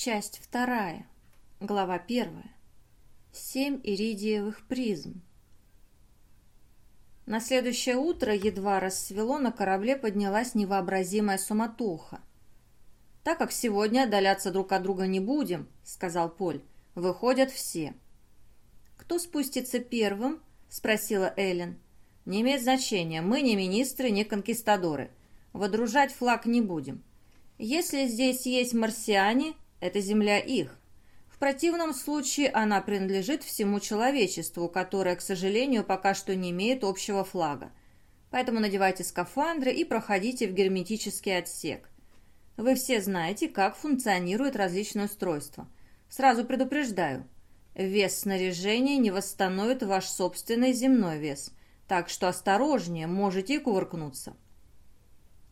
Часть вторая. Глава первая. Семь иридиевых призм. На следующее утро едва рассвело, на корабле поднялась невообразимая суматоха. «Так как сегодня отдаляться друг от друга не будем», — сказал Поль, — «выходят все». «Кто спустится первым?» — спросила Эллен. «Не имеет значения. Мы не министры, не конкистадоры. Водружать флаг не будем. Если здесь есть марсиане, это земля их. В противном случае она принадлежит всему человечеству, которое, к сожалению, пока что не имеет общего флага. Поэтому надевайте скафандры и проходите в герметический отсек. Вы все знаете, как функционирует различные устройства. Сразу предупреждаю, вес снаряжения не восстановит ваш собственный земной вес, так что осторожнее, можете и кувыркнуться.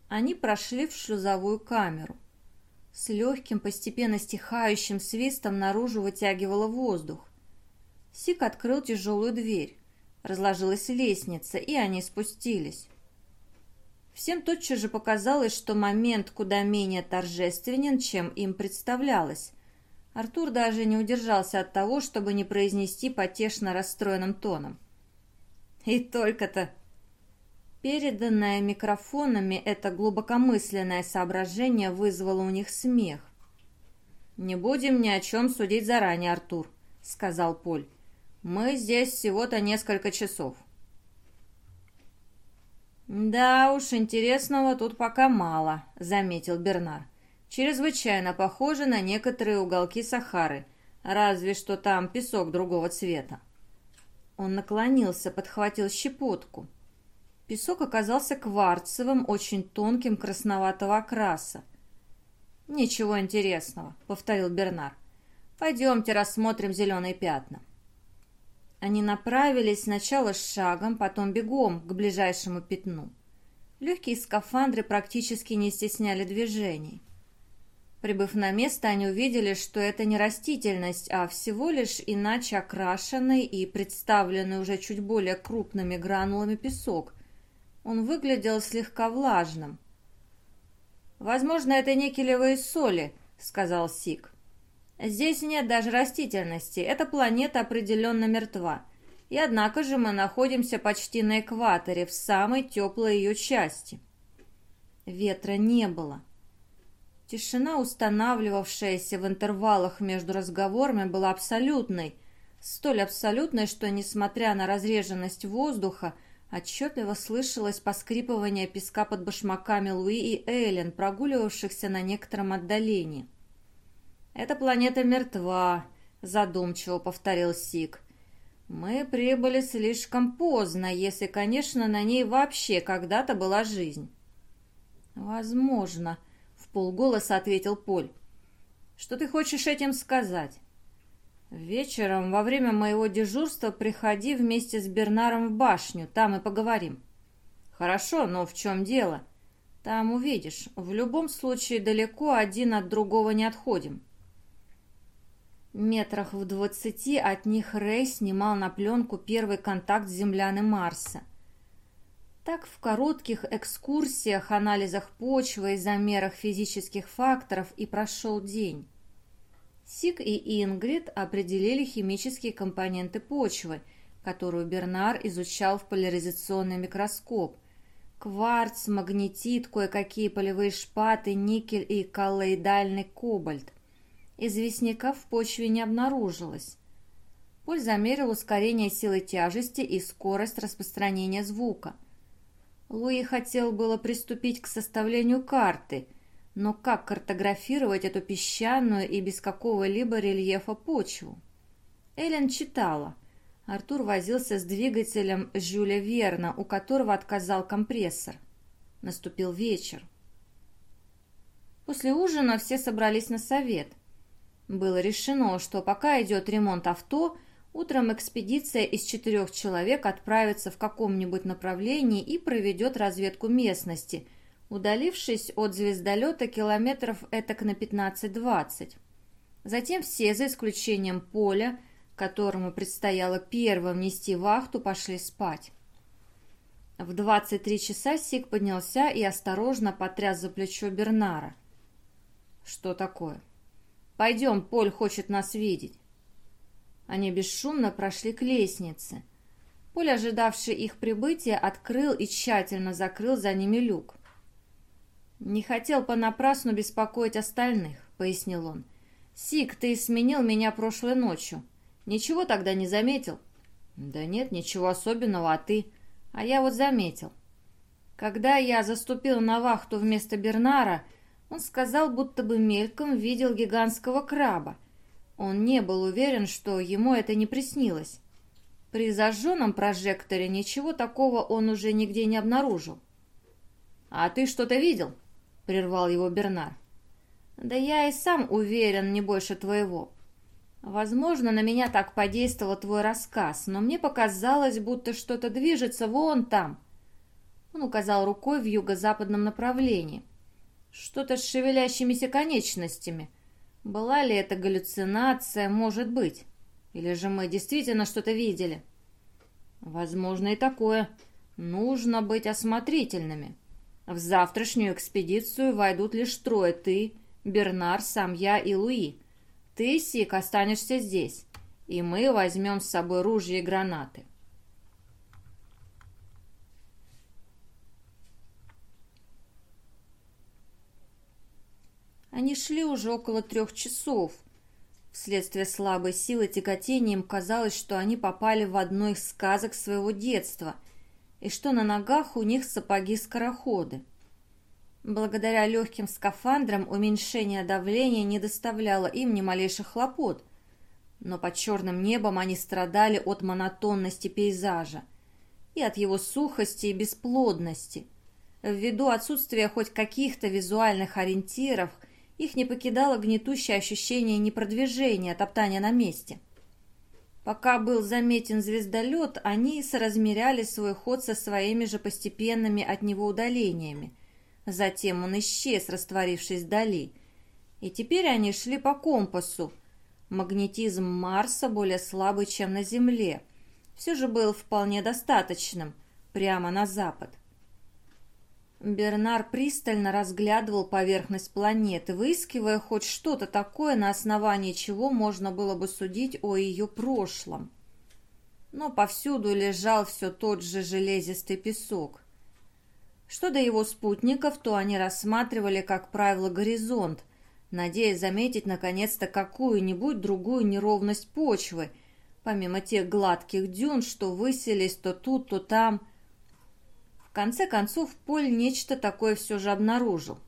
Они прошли в шлюзовую камеру. С легким, постепенно стихающим свистом наружу вытягивало воздух. Сик открыл тяжелую дверь. Разложилась лестница, и они спустились. Всем тотчас же показалось, что момент куда менее торжественен, чем им представлялось. Артур даже не удержался от того, чтобы не произнести потешно расстроенным тоном. «И только-то Переданное микрофонами это глубокомысленное соображение вызвало у них смех. «Не будем ни о чем судить заранее, Артур», — сказал Поль. «Мы здесь всего-то несколько часов». «Да уж, интересного тут пока мало», — заметил Бернар. «Чрезвычайно похоже на некоторые уголки Сахары, разве что там песок другого цвета». Он наклонился, подхватил щепотку. Песок оказался кварцевым, очень тонким, красноватого окраса. «Ничего интересного», — повторил Бернар. «Пойдемте рассмотрим зеленые пятна». Они направились сначала шагом, потом бегом к ближайшему пятну. Легкие скафандры практически не стесняли движений. Прибыв на место, они увидели, что это не растительность, а всего лишь иначе окрашенный и представленный уже чуть более крупными гранулами песок, он выглядел слегка влажным. «Возможно, это никелевые соли», — сказал Сик. «Здесь нет даже растительности, эта планета определенно мертва. И однако же мы находимся почти на экваторе, в самой теплой ее части». Ветра не было. Тишина, устанавливавшаяся в интервалах между разговорами, была абсолютной, столь абсолютной, что, несмотря на разреженность воздуха, Отчетливо слышалось поскрипывание песка под башмаками Луи и Эллен, прогуливавшихся на некотором отдалении. «Эта планета мертва», — задумчиво повторил Сик. «Мы прибыли слишком поздно, если, конечно, на ней вообще когда-то была жизнь». «Возможно», — в полголоса ответил Поль. «Что ты хочешь этим сказать?» «Вечером во время моего дежурства приходи вместе с Бернаром в башню, там и поговорим». «Хорошо, но в чем дело?» «Там увидишь. В любом случае далеко один от другого не отходим». Метрах в двадцати от них Рэй снимал на пленку первый контакт с земляны Марса. Так в коротких экскурсиях, анализах почвы и замерах физических факторов и прошел день. Сик и Ингрид определили химические компоненты почвы, которую Бернар изучал в поляризационный микроскоп. Кварц, магнетит, кое-какие полевые шпаты, никель и коллоидальный кобальт. Известняков в почве не обнаружилось. Поль замерил ускорение силы тяжести и скорость распространения звука. Луи хотел было приступить к составлению карты – но как картографировать эту песчаную и без какого-либо рельефа почву? Эллен читала. Артур возился с двигателем Жюля Верна, у которого отказал компрессор. Наступил вечер. После ужина все собрались на совет. Было решено, что пока идет ремонт авто, утром экспедиция из четырех человек отправится в каком-нибудь направлении и проведет разведку местности – удалившись от звездолета километров этак на 15-20. Затем все, за исключением Поля, которому предстояло первым нести вахту, пошли спать. В 23 часа Сик поднялся и осторожно потряс за плечо Бернара. «Что такое?» Пойдем, Поль хочет нас видеть». Они бесшумно прошли к лестнице. Поль, ожидавший их прибытия, открыл и тщательно закрыл за ними люк. «Не хотел понапрасну беспокоить остальных», — пояснил он. «Сик, ты сменил меня прошлой ночью. Ничего тогда не заметил?» «Да нет, ничего особенного, а ты?» «А я вот заметил. Когда я заступил на вахту вместо Бернара, он сказал, будто бы мельком видел гигантского краба. Он не был уверен, что ему это не приснилось. При зажженном прожекторе ничего такого он уже нигде не обнаружил. «А ты что-то видел?» — прервал его Бернар. «Да я и сам уверен, не больше твоего. Возможно, на меня так подействовал твой рассказ, но мне показалось, будто что-то движется вон там». Он указал рукой в юго-западном направлении. «Что-то с шевелящимися конечностями. Была ли это галлюцинация, может быть? Или же мы действительно что-то видели?» «Возможно и такое. Нужно быть осмотрительными». В завтрашнюю экспедицию войдут лишь трое. Ты, Бернар, сам я и Луи. Ты, Сик, останешься здесь, и мы возьмем с собой ружья и гранаты. Они шли уже около трех часов. Вследствие слабой силы тяготения им казалось, что они попали в одну из сказок своего детства – и что на ногах у них сапоги-скороходы. Благодаря легким скафандрам уменьшение давления не доставляло им ни малейших хлопот, но под черным небом они страдали от монотонности пейзажа и от его сухости и бесплодности. Ввиду отсутствия хоть каких-то визуальных ориентиров, их не покидало гнетущее ощущение непродвижения, топтания на месте. Пока был заметен звездолет, они соразмеряли свой ход со своими же постепенными от него удалениями. Затем он исчез, растворившись вдали. И теперь они шли по компасу. Магнетизм Марса более слабый, чем на Земле. Все же был вполне достаточным, прямо на запад. Бернар пристально разглядывал поверхность планеты, выискивая хоть что-то такое, на основании чего можно было бы судить о ее прошлом. Но повсюду лежал все тот же железистый песок. Что до его спутников, то они рассматривали, как правило, горизонт, надеясь заметить наконец-то какую-нибудь другую неровность почвы, помимо тех гладких дюн, что высились то тут, то там – конце концов, Поль нечто такое все же обнаружил.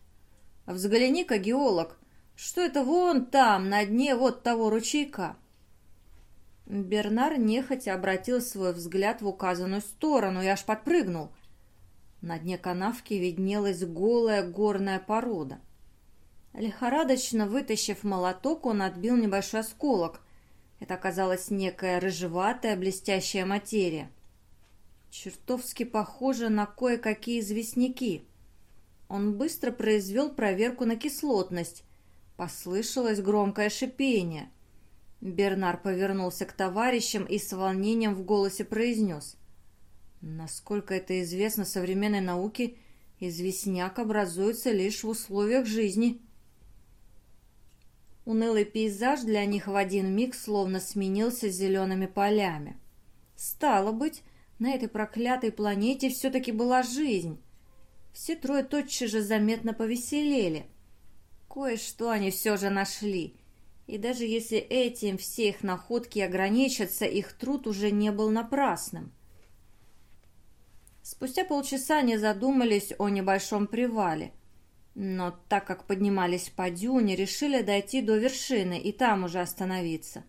«Взгляни-ка, геолог, что это вон там, на дне вот того ручейка?» Бернар нехотя обратил свой взгляд в указанную сторону и аж подпрыгнул. На дне канавки виднелась голая горная порода. Лихорадочно вытащив молоток, он отбил небольшой осколок. Это оказалась некая рыжеватая блестящая материя. Чертовски похоже на кое-какие известняки. Он быстро произвел проверку на кислотность. Послышалось громкое шипение. Бернар повернулся к товарищам и с волнением в голосе произнес. Насколько это известно современной науке, известняк образуется лишь в условиях жизни. Унылый пейзаж для них в один миг словно сменился зелеными полями. Стало быть, на этой проклятой планете все-таки была жизнь. Все трое тотчас же заметно повеселели. Кое-что они все же нашли. И даже если этим все их находки ограничатся, их труд уже не был напрасным. Спустя полчаса они задумались о небольшом привале. Но так как поднимались по дюне, решили дойти до вершины и там уже остановиться.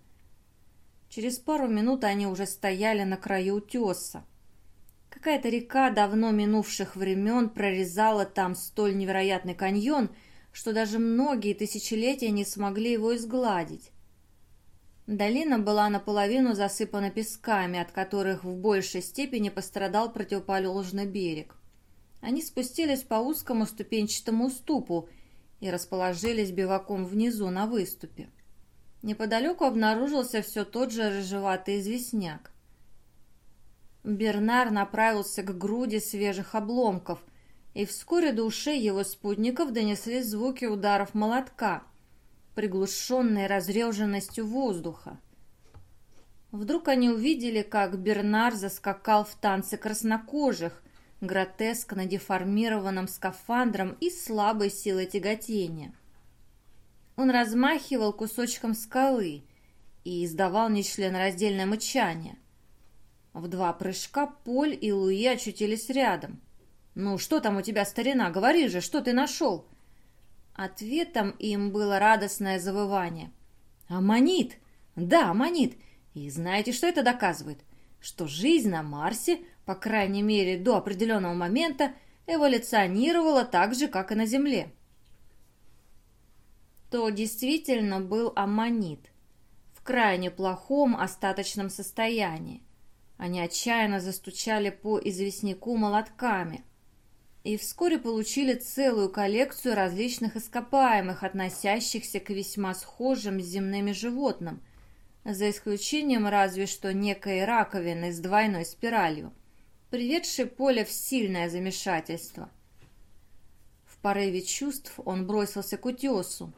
Через пару минут они уже стояли на краю утеса. Какая-то река давно минувших времен прорезала там столь невероятный каньон, что даже многие тысячелетия не смогли его изгладить. Долина была наполовину засыпана песками, от которых в большей степени пострадал противоположный берег. Они спустились по узкому ступенчатому уступу и расположились биваком внизу на выступе. Неподалеку обнаружился все тот же рыжеватый известняк. Бернар направился к груди свежих обломков, и вскоре до ушей его спутников донеслись звуки ударов молотка. приглушенной разреженностью воздуха. Вдруг они увидели, как Бернар заскакал в танце краснокожих, гротескно деформированным скафандром и слабой силой тяготения. Он размахивал кусочком скалы и издавал нечленораздельное мычание. В два прыжка Поль и Луи очутились рядом. «Ну, что там у тебя, старина? Говори же, что ты нашел?» Ответом им было радостное завывание. «Аммонит! Да, аммонит! И знаете, что это доказывает? Что жизнь на Марсе, по крайней мере до определенного момента, эволюционировала так же, как и на Земле. То действительно был аммонит в крайне плохом остаточном состоянии. Они отчаянно застучали по известняку молотками и вскоре получили целую коллекцию различных ископаемых, относящихся к весьма схожим с земными животным, за исключением разве что некой раковины с двойной спиралью, приведшей Поле в сильное замешательство. В порыве чувств он бросился к утесу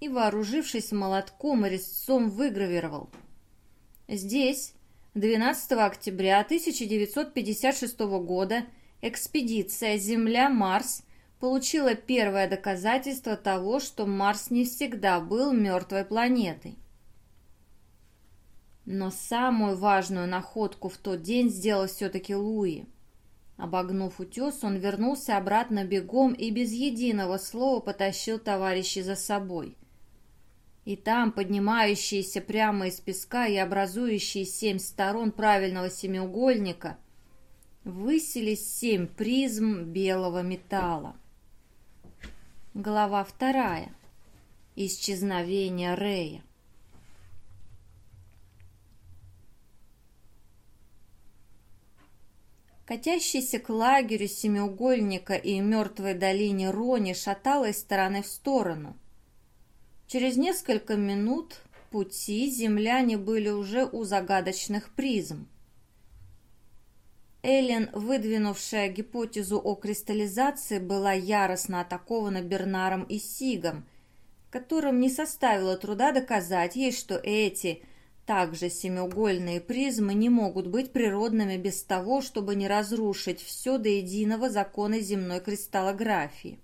и, вооружившись молотком и резцом, выгравировал. Здесь, 12 октября 1956 года, экспедиция Земля-Марс получила первое доказательство того, что Марс не всегда был мертвой планетой. Но самую важную находку в тот день сделал все-таки Луи. Обогнув утес, он вернулся обратно бегом и без единого слова потащил товарищей за собой. И там, поднимающиеся прямо из песка и образующие семь сторон правильного семиугольника, высились семь призм белого металла. Глава вторая. Исчезновение Рея. Катящийся к лагерю семиугольника и мертвой долине Рони шаталась из стороны в сторону. Через несколько минут пути земляне были уже у загадочных призм. Эллен, выдвинувшая гипотезу о кристаллизации, была яростно атакована Бернаром и Сигом, которым не составило труда доказать ей, что эти – также семиугольные призмы не могут быть природными без того, чтобы не разрушить все до единого закона земной кристаллографии.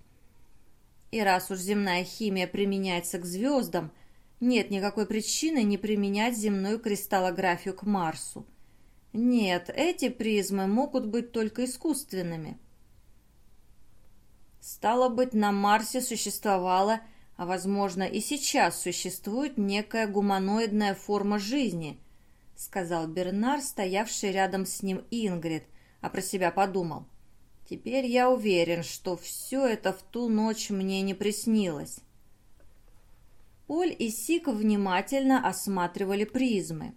И раз уж земная химия применяется к звездам, нет никакой причины не применять земную кристаллографию к Марсу. Нет, эти призмы могут быть только искусственными. Стало быть, на Марсе существовало а, возможно, и сейчас существует некая гуманоидная форма жизни, сказал Бернар, стоявший рядом с ним Ингрид, а про себя подумал. Теперь я уверен, что все это в ту ночь мне не приснилось. Поль и Сик внимательно осматривали призмы.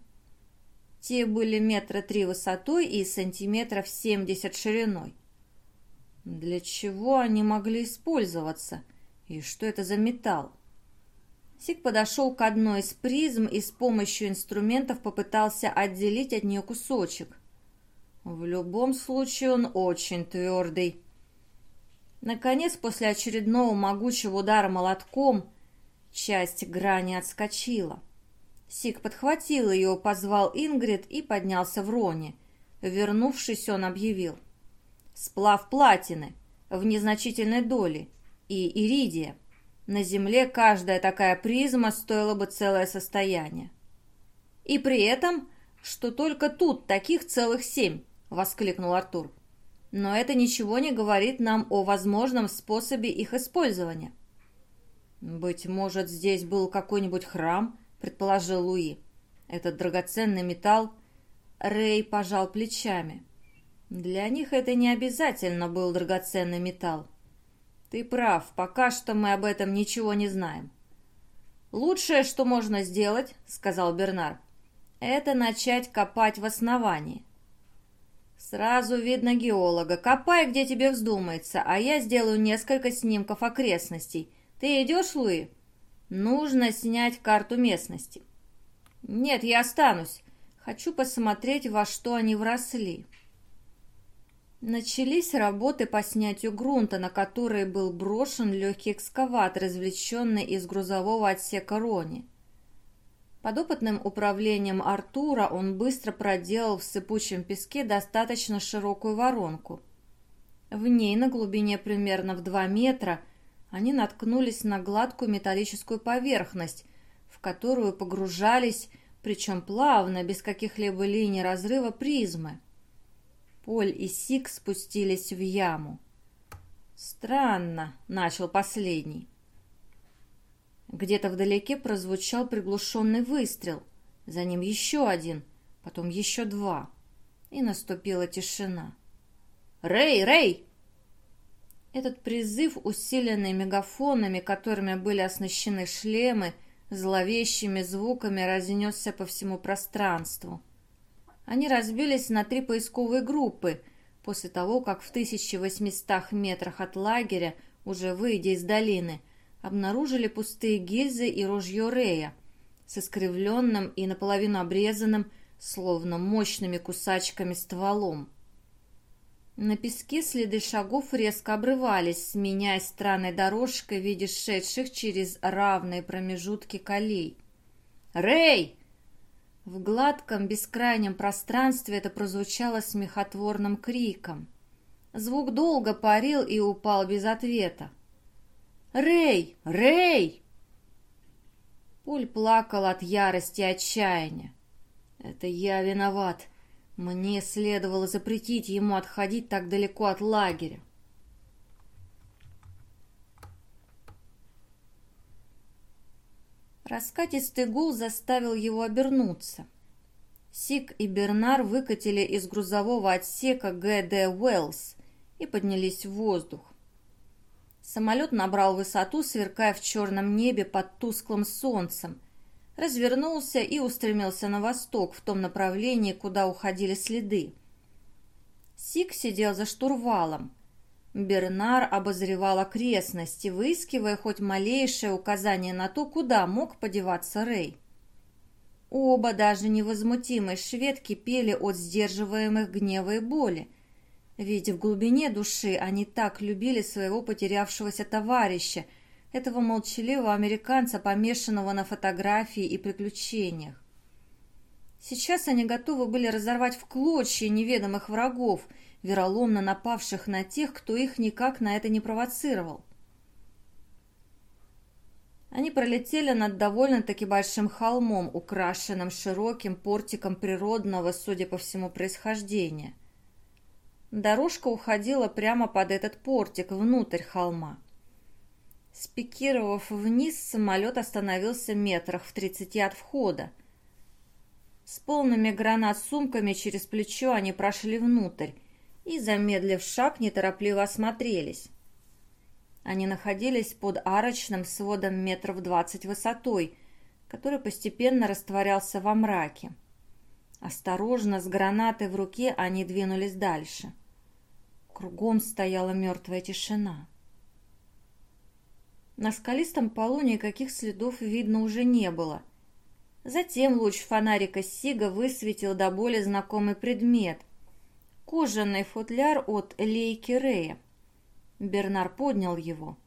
Те были метра три высотой и сантиметров семьдесят шириной. Для чего они могли использоваться – и что это за металл? Сик подошел к одной из призм и с помощью инструментов попытался отделить от нее кусочек. В любом случае он очень твердый. Наконец, после очередного могучего удара молотком, часть грани отскочила. Сик подхватил ее, позвал Ингрид и поднялся в роне. Вернувшись, он объявил. «Сплав платины в незначительной доле и иридия. На Земле каждая такая призма стоила бы целое состояние. И при этом, что только тут таких целых семь, воскликнул Артур. Но это ничего не говорит нам о возможном способе их использования. «Быть может, здесь был какой-нибудь храм?» — предположил Луи. «Этот драгоценный металл...» Рэй пожал плечами. «Для них это не обязательно был драгоценный металл. Ты прав, пока что мы об этом ничего не знаем. Лучшее, что можно сделать, сказал Бернар, это начать копать в основании. Сразу видно геолога. Копай, где тебе вздумается, а я сделаю несколько снимков окрестностей. Ты идешь, Луи? Нужно снять карту местности. Нет, я останусь. Хочу посмотреть, во что они вросли. Начались работы по снятию грунта, на который был брошен легкий экскаватор, извлеченный из грузового отсека Рони. Под опытным управлением Артура он быстро проделал в сыпучем песке достаточно широкую воронку. В ней на глубине примерно в 2 метра они наткнулись на гладкую металлическую поверхность, в которую погружались, причем плавно, без каких-либо линий разрыва, призмы. Поль и Сик спустились в яму. «Странно», — начал последний. Где-то вдалеке прозвучал приглушенный выстрел, за ним еще один, потом еще два, и наступила тишина. «Рэй! Рэй!» Этот призыв, усиленный мегафонами, которыми были оснащены шлемы, зловещими звуками разнесся по всему пространству. Они разбились на три поисковые группы после того, как в 1800 метрах от лагеря, уже выйдя из долины, обнаружили пустые гильзы и ружье Рея с искривленным и наполовину обрезанным, словно мощными кусачками стволом. На песке следы шагов резко обрывались, сменяясь странной дорожкой в виде шедших через равные промежутки колей. «Рэй!» В гладком, бескрайнем пространстве это прозвучало смехотворным криком. Звук долго парил и упал без ответа. «Рэй! Рэй!» Пуль плакал от ярости и отчаяния. «Это я виноват. Мне следовало запретить ему отходить так далеко от лагеря. Раскатистый гул заставил его обернуться. Сик и Бернар выкатили из грузового отсека ГД Уэллс и поднялись в воздух. Самолет набрал высоту, сверкая в черном небе под тусклым солнцем, развернулся и устремился на восток, в том направлении, куда уходили следы. Сик сидел за штурвалом. Бернар обозревал окрестности, выискивая хоть малейшее указание на то, куда мог подеваться Рэй. Оба, даже невозмутимые швед, кипели от сдерживаемых гнева и боли. Ведь в глубине души они так любили своего потерявшегося товарища, этого молчаливого американца, помешанного на фотографии и приключениях. Сейчас они готовы были разорвать в клочья неведомых врагов – вероломно напавших на тех, кто их никак на это не провоцировал. Они пролетели над довольно-таки большим холмом, украшенным широким портиком природного, судя по всему, происхождения. Дорожка уходила прямо под этот портик, внутрь холма. Спикировав вниз, самолет остановился метрах в тридцати от входа. С полными гранат сумками через плечо они прошли внутрь, и, замедлив шаг, неторопливо осмотрелись. Они находились под арочным сводом метров двадцать высотой, который постепенно растворялся во мраке. Осторожно, с гранатой в руке, они двинулись дальше. Кругом стояла мертвая тишина. На скалистом полу никаких следов видно уже не было. Затем луч фонарика Сига высветил до боли знакомый предмет, кожаный футляр от Лейки Рея. Бернар поднял его.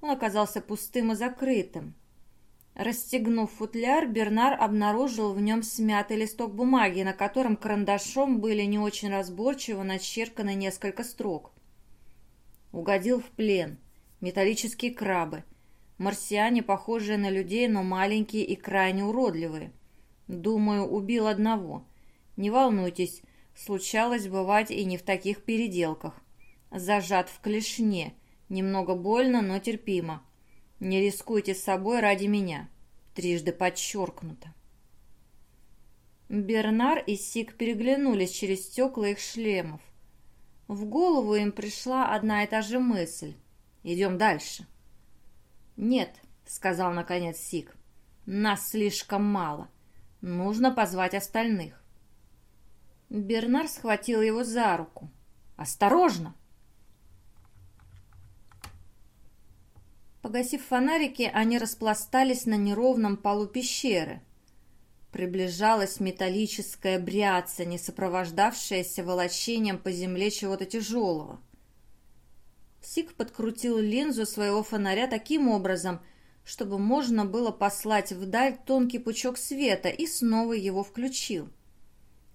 Он оказался пустым и закрытым. Расстегнув футляр, Бернар обнаружил в нем смятый листок бумаги, на котором карандашом были не очень разборчиво начерканы несколько строк. Угодил в плен. Металлические крабы. Марсиане, похожие на людей, но маленькие и крайне уродливые. Думаю, убил одного. Не волнуйтесь, Случалось бывать и не в таких переделках. Зажат в клешне. Немного больно, но терпимо. Не рискуйте собой ради меня. Трижды подчеркнуто. Бернар и Сик переглянулись через стекла их шлемов. В голову им пришла одна и та же мысль. «Идем дальше». «Нет», — сказал наконец Сик, — «нас слишком мало. Нужно позвать остальных». Бернар схватил его за руку. «Осторожно!» Погасив фонарики, они распластались на неровном полу пещеры. приближалось металлическое бряцание, сопровождавшееся волочением по земле чего-то тяжелого. Сик подкрутил линзу своего фонаря таким образом, чтобы можно было послать вдаль тонкий пучок света и снова его включил.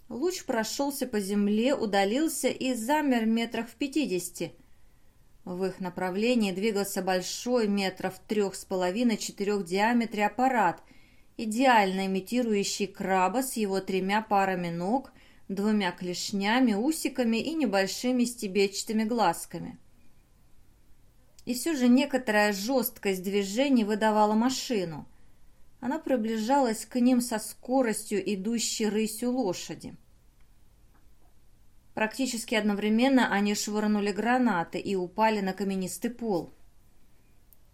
Луч прошелся по земле, удалился и замер метрах в пятидесяти. В их направлении двигался большой метров трех с половиной-четырех диаметре аппарат, идеально имитирующий краба с его тремя парами ног, двумя клешнями, усиками и небольшими стебечатыми глазками. И все же некоторая жесткость движений выдавала машину. Она приближалась к ним со скоростью, идущей рысью лошади. Практически одновременно они швырнули гранаты и упали на каменистый пол.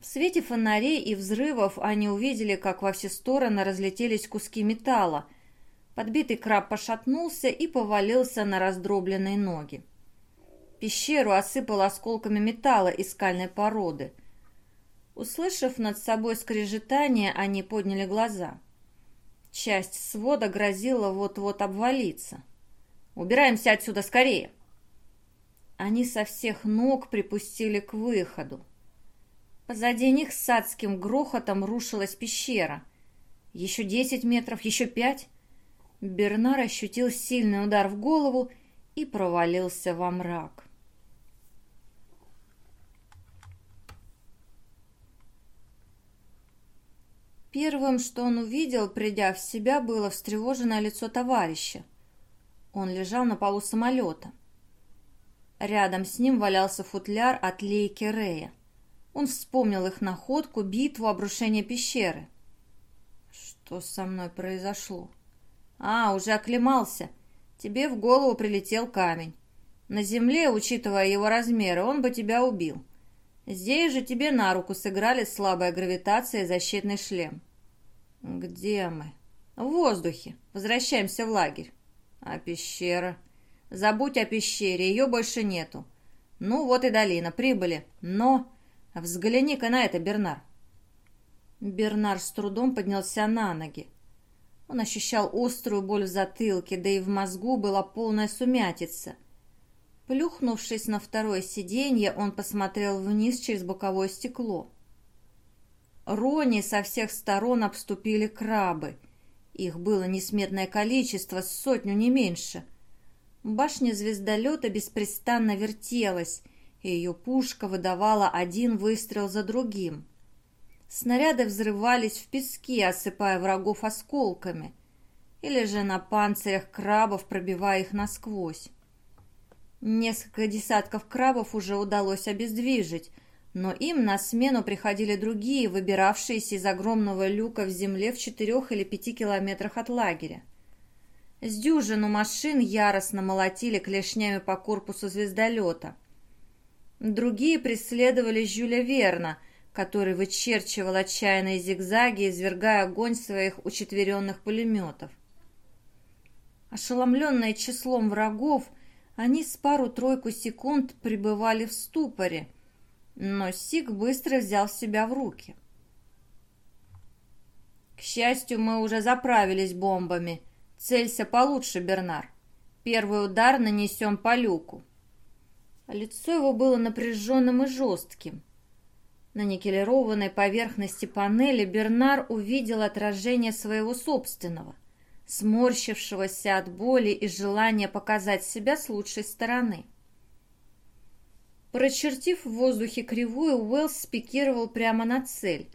В свете фонарей и взрывов они увидели, как во все стороны разлетелись куски металла. Подбитый краб пошатнулся и повалился на раздробленные ноги. Пещеру осыпал осколками металла и скальной породы. Услышав над собой скрежетание, они подняли глаза. Часть свода грозила вот-вот обвалиться. Убираемся отсюда скорее!» Они со всех ног припустили к выходу. Позади них с адским грохотом рушилась пещера. Еще десять метров, еще пять. Бернар ощутил сильный удар в голову и провалился во мрак. Первым, что он увидел, придя в себя, было встревоженное лицо товарища. Он лежал на полу самолета. Рядом с ним валялся футляр от Лейки Рея. Он вспомнил их находку, битву, обрушение пещеры. Что со мной произошло? А, уже оклемался. Тебе в голову прилетел камень. На земле, учитывая его размеры, он бы тебя убил. Здесь же тебе на руку сыграли слабая гравитация и защитный шлем. Где мы? В воздухе. Возвращаемся в лагерь. А пещера? Забудь о пещере, ее больше нету. Ну вот и долина, прибыли. Но... Взгляни-ка на это, Бернар. Бернар с трудом поднялся на ноги. Он ощущал острую боль в затылке, да и в мозгу была полная сумятица. Плюхнувшись на второе сиденье, он посмотрел вниз через боковое стекло. Рони со всех сторон обступили крабы — их было несметное количество, сотню не меньше. Башня звездолета беспрестанно вертелась, и ее пушка выдавала один выстрел за другим. Снаряды взрывались в песке, осыпая врагов осколками, или же на панцирях крабов, пробивая их насквозь. Несколько десятков крабов уже удалось обездвижить, но им на смену приходили другие, выбиравшиеся из огромного люка в земле в четырех или пяти километрах от лагеря. С дюжину машин яростно молотили клешнями по корпусу звездолета. Другие преследовали Жюля Верна, который вычерчивал отчаянные зигзаги, извергая огонь своих учетверенных пулеметов. Ошеломленные числом врагов, они с пару-тройку секунд пребывали в ступоре – но Сик быстро взял себя в руки. «К счастью, мы уже заправились бомбами. Целься получше, Бернар. Первый удар нанесем по люку». Лицо его было напряженным и жестким. На никелированной поверхности панели Бернар увидел отражение своего собственного, сморщившегося от боли и желания показать себя с лучшей стороны. Прочертив в воздухе кривую, Уэллс спикировал прямо на цель.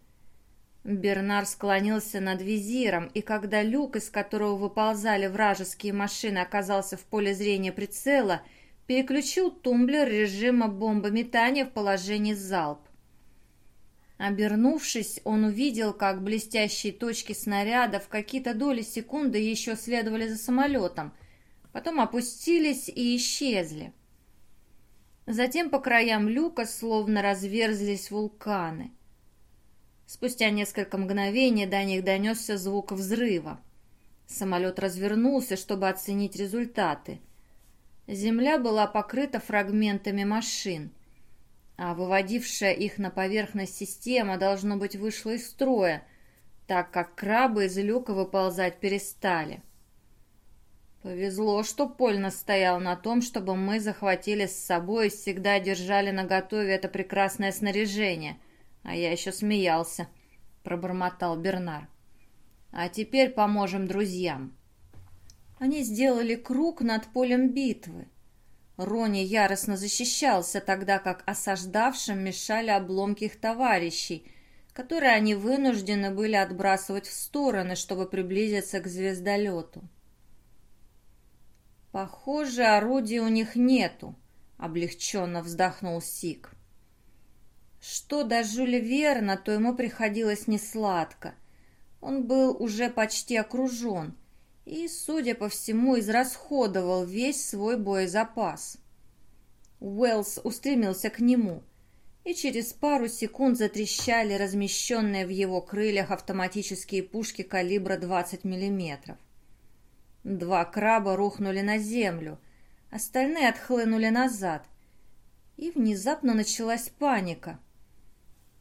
Бернар склонился над визиром, и когда люк, из которого выползали вражеские машины, оказался в поле зрения прицела, переключил тумблер режима бомбометания в положении залп. Обернувшись, он увидел, как блестящие точки снаряда в какие-то доли секунды еще следовали за самолетом, потом опустились и исчезли. Затем по краям люка словно разверзлись вулканы. Спустя несколько мгновений до них донесся звук взрыва. Самолет развернулся, чтобы оценить результаты. Земля была покрыта фрагментами машин, а выводившая их на поверхность система, должно быть, вышла из строя, так как крабы из люка выползать перестали. Повезло, что Поль настоял на том, чтобы мы захватили с собой и всегда держали наготове это прекрасное снаряжение. А я еще смеялся, — пробормотал Бернар. А теперь поможем друзьям. Они сделали круг над полем битвы. Рони яростно защищался, тогда как осаждавшим мешали обломки их товарищей, которые они вынуждены были отбрасывать в стороны, чтобы приблизиться к звездолету. «Похоже, орудий у них нету», — облегченно вздохнул Сик. Что до Жюля Верна, то ему приходилось несладко. Он был уже почти окружен и, судя по всему, израсходовал весь свой боезапас. Уэллс устремился к нему, и через пару секунд затрещали размещенные в его крыльях автоматические пушки калибра 20 миллиметров. Два краба рухнули на землю, остальные отхлынули назад. И внезапно началась паника.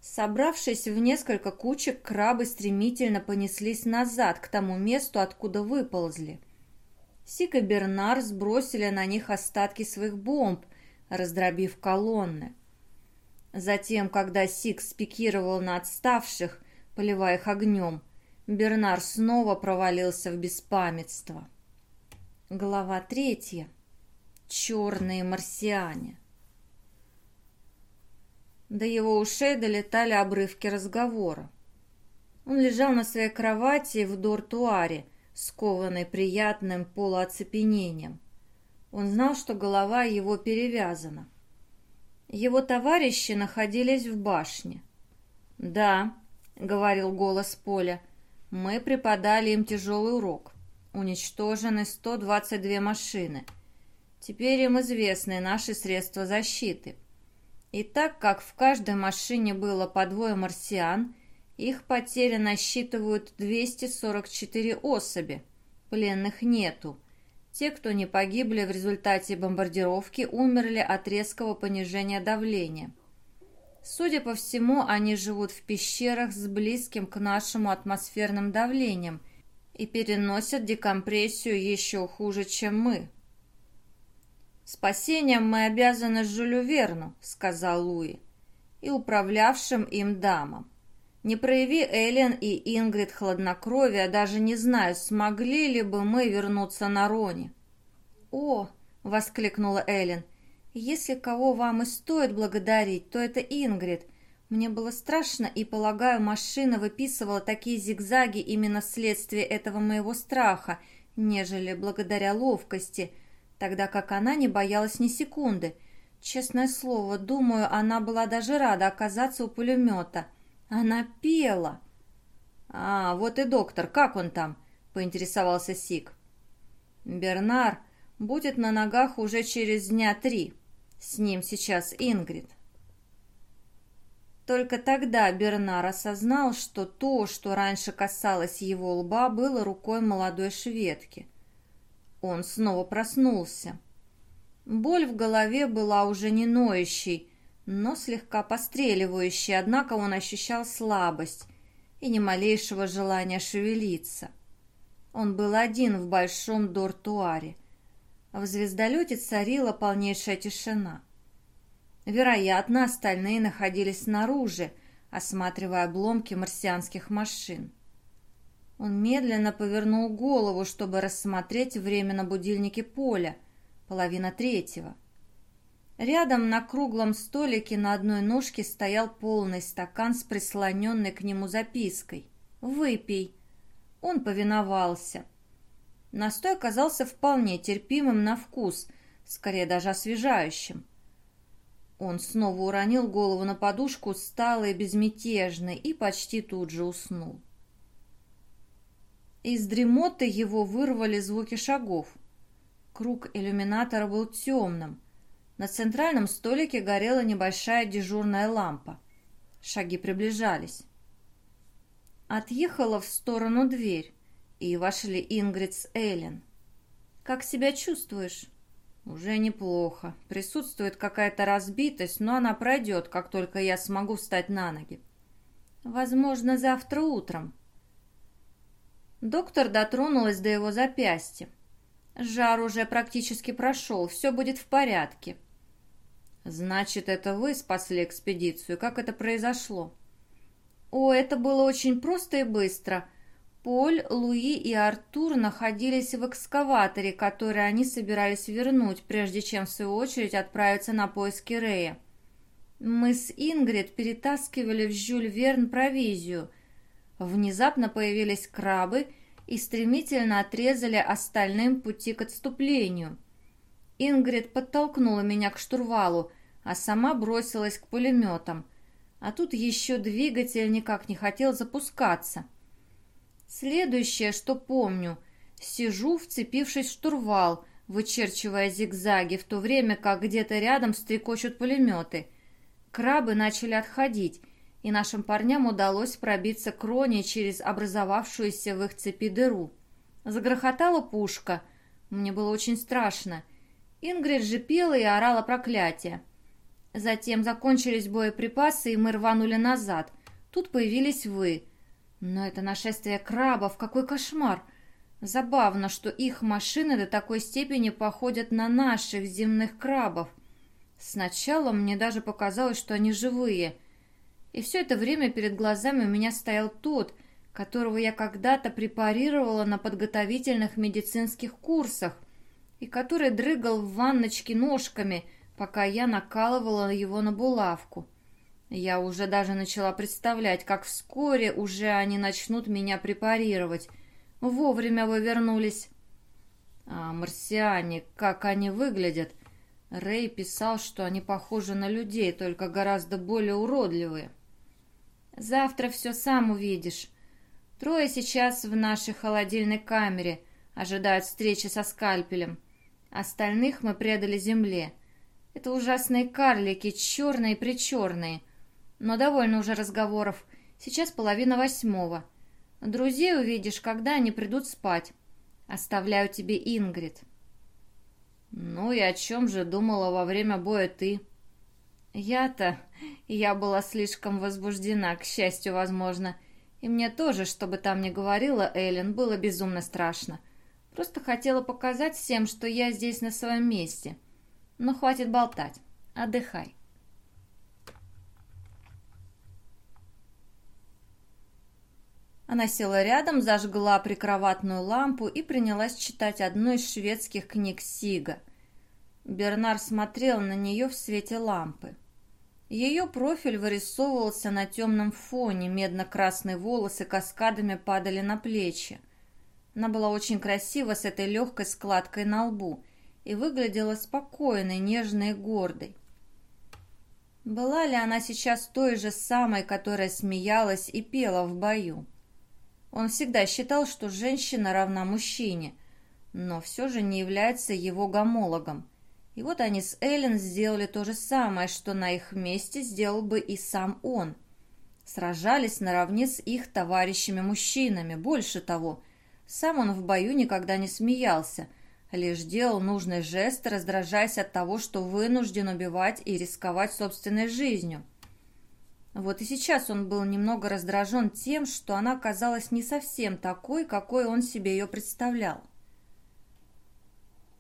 Собравшись в несколько кучек, крабы стремительно понеслись назад, к тому месту, откуда выползли. Сик и Бернар сбросили на них остатки своих бомб, раздробив колонны. Затем, когда Сик спикировал на отставших, поливая их огнем, Бернар снова провалился в беспамятство. Глава третья. Черные марсиане. До его ушей долетали обрывки разговора. Он лежал на своей кровати в дортуаре, скованный приятным полуоцепенением. Он знал, что голова его перевязана. Его товарищи находились в башне. «Да», — говорил голос Поля, — «мы преподали им тяжелый урок. Уничтожены 122 машины. Теперь им известны наши средства защиты. И так как в каждой машине было по двое марсиан, их потери насчитывают 244 особи. Пленных нету. Те, кто не погибли в результате бомбардировки, умерли от резкого понижения давления. Судя по всему, они живут в пещерах с близким к нашему атмосферным давлением – и переносят декомпрессию еще хуже, чем мы. «Спасением мы обязаны Жюлю Верну», — сказал Луи, «и управлявшим им дамам. Не прояви Эллен и Ингрид хладнокровия, даже не знаю, смогли ли бы мы вернуться на Роне». «О!» — воскликнула Эллен. «Если кого вам и стоит благодарить, то это Ингрид. Мне было страшно, и, полагаю, машина выписывала такие зигзаги именно вследствие этого моего страха, нежели благодаря ловкости, тогда как она не боялась ни секунды. Честное слово, думаю, она была даже рада оказаться у пулемета. Она пела. «А, вот и доктор, как он там?» — поинтересовался Сик. «Бернар будет на ногах уже через дня три. С ним сейчас Ингрид». Только тогда Бернар осознал, что то, что раньше касалось его лба, было рукой молодой шведки. Он снова проснулся. Боль в голове была уже не ноющей, но слегка постреливающей, однако он ощущал слабость и ни малейшего желания шевелиться. Он был один в большом дортуаре. В звездолете царила полнейшая тишина. Вероятно, остальные находились снаружи, осматривая обломки марсианских машин. Он медленно повернул голову, чтобы рассмотреть время на будильнике поля, половина третьего. Рядом на круглом столике на одной ножке стоял полный стакан с прислоненной к нему запиской. «Выпей». Он повиновался. Настой оказался вполне терпимым на вкус, скорее даже освежающим. Он снова уронил голову на подушку, сталый, безмятежный, и почти тут же уснул. Из дремоты его вырвали звуки шагов. Круг иллюминатора был темным. На центральном столике горела небольшая дежурная лампа. Шаги приближались. Отъехала в сторону дверь, и вошли Ингрид с Эллен. «Как себя чувствуешь?» «Уже неплохо. Присутствует какая-то разбитость, но она пройдет, как только я смогу встать на ноги». «Возможно, завтра утром». Доктор дотронулась до его запястья. Жар уже практически прошел, все будет в порядке. Значит, это вы спасли экспедицию. Как это произошло? О, это было очень просто и быстро. Поль, Луи и Артур находились в экскаваторе, который они собирались вернуть, прежде чем в свою очередь отправиться на поиски Рея. Мы с Ингрид перетаскивали в Жюль Верн провизию. Внезапно появились крабы и стремительно отрезали остальным пути к отступлению. Ингрид подтолкнула меня к штурвалу, а сама бросилась к пулеметам. А тут еще двигатель никак не хотел запускаться. Следующее, что помню, сижу, вцепившись в штурвал, вычерчивая зигзаги, в то время как где-то рядом стрекочут пулеметы. Крабы начали отходить, и нашим парням удалось пробиться к Роне через образовавшуюся в их цепи дыру. Загрохотала пушка. Мне было очень страшно. Ингрид же пела и орала проклятие. Затем закончились боеприпасы, и мы рванули назад. Тут появились вы — но это нашествие крабов, какой кошмар! Забавно, что их машины до такой степени походят на наших земных крабов. Сначала мне даже показалось, что они живые. И все это время перед глазами у меня стоял тот, которого я когда-то препарировала на подготовительных медицинских курсах, и который дрыгал в ванночке ножками, пока я накалывала его на булавку. Я уже даже начала представлять, как вскоре уже они начнут меня препарировать. Вовремя вы вернулись. А марсиане, как они выглядят? Рэй писал, что они похожи на людей, только гораздо более уродливые. Завтра все сам увидишь. Трое сейчас в нашей холодильной камере, ожидают встречи со скальпелем. Остальных мы предали земле. Это ужасные карлики, черные-причерные. Но довольно уже разговоров. Сейчас половина восьмого. Друзей увидишь, когда они придут спать. Оставляю тебе Ингрид. Ну и о чем же думала во время боя ты? Я-то... Я была слишком возбуждена, к счастью, возможно. И мне тоже, чтобы там не говорила Эллен, было безумно страшно. Просто хотела показать всем, что я здесь на своем месте. Но хватит болтать. Отдыхай. Она села рядом, зажгла прикроватную лампу и принялась читать одну из шведских книг Сига. Бернар смотрел на нее в свете лампы. Ее профиль вырисовывался на темном фоне, медно-красные волосы каскадами падали на плечи. Она была очень красива с этой легкой складкой на лбу и выглядела спокойной, нежной и гордой. Была ли она сейчас той же самой, которая смеялась и пела в бою? Он всегда считал, что женщина равна мужчине, но все же не является его гомологом. И вот они с Эллен сделали то же самое, что на их месте сделал бы и сам он. Сражались наравне с их товарищами-мужчинами, больше того. Сам он в бою никогда не смеялся, лишь делал нужный жест, раздражаясь от того, что вынужден убивать и рисковать собственной жизнью. Вот и сейчас он был немного раздражен тем, что она казалась не совсем такой, какой он себе ее представлял.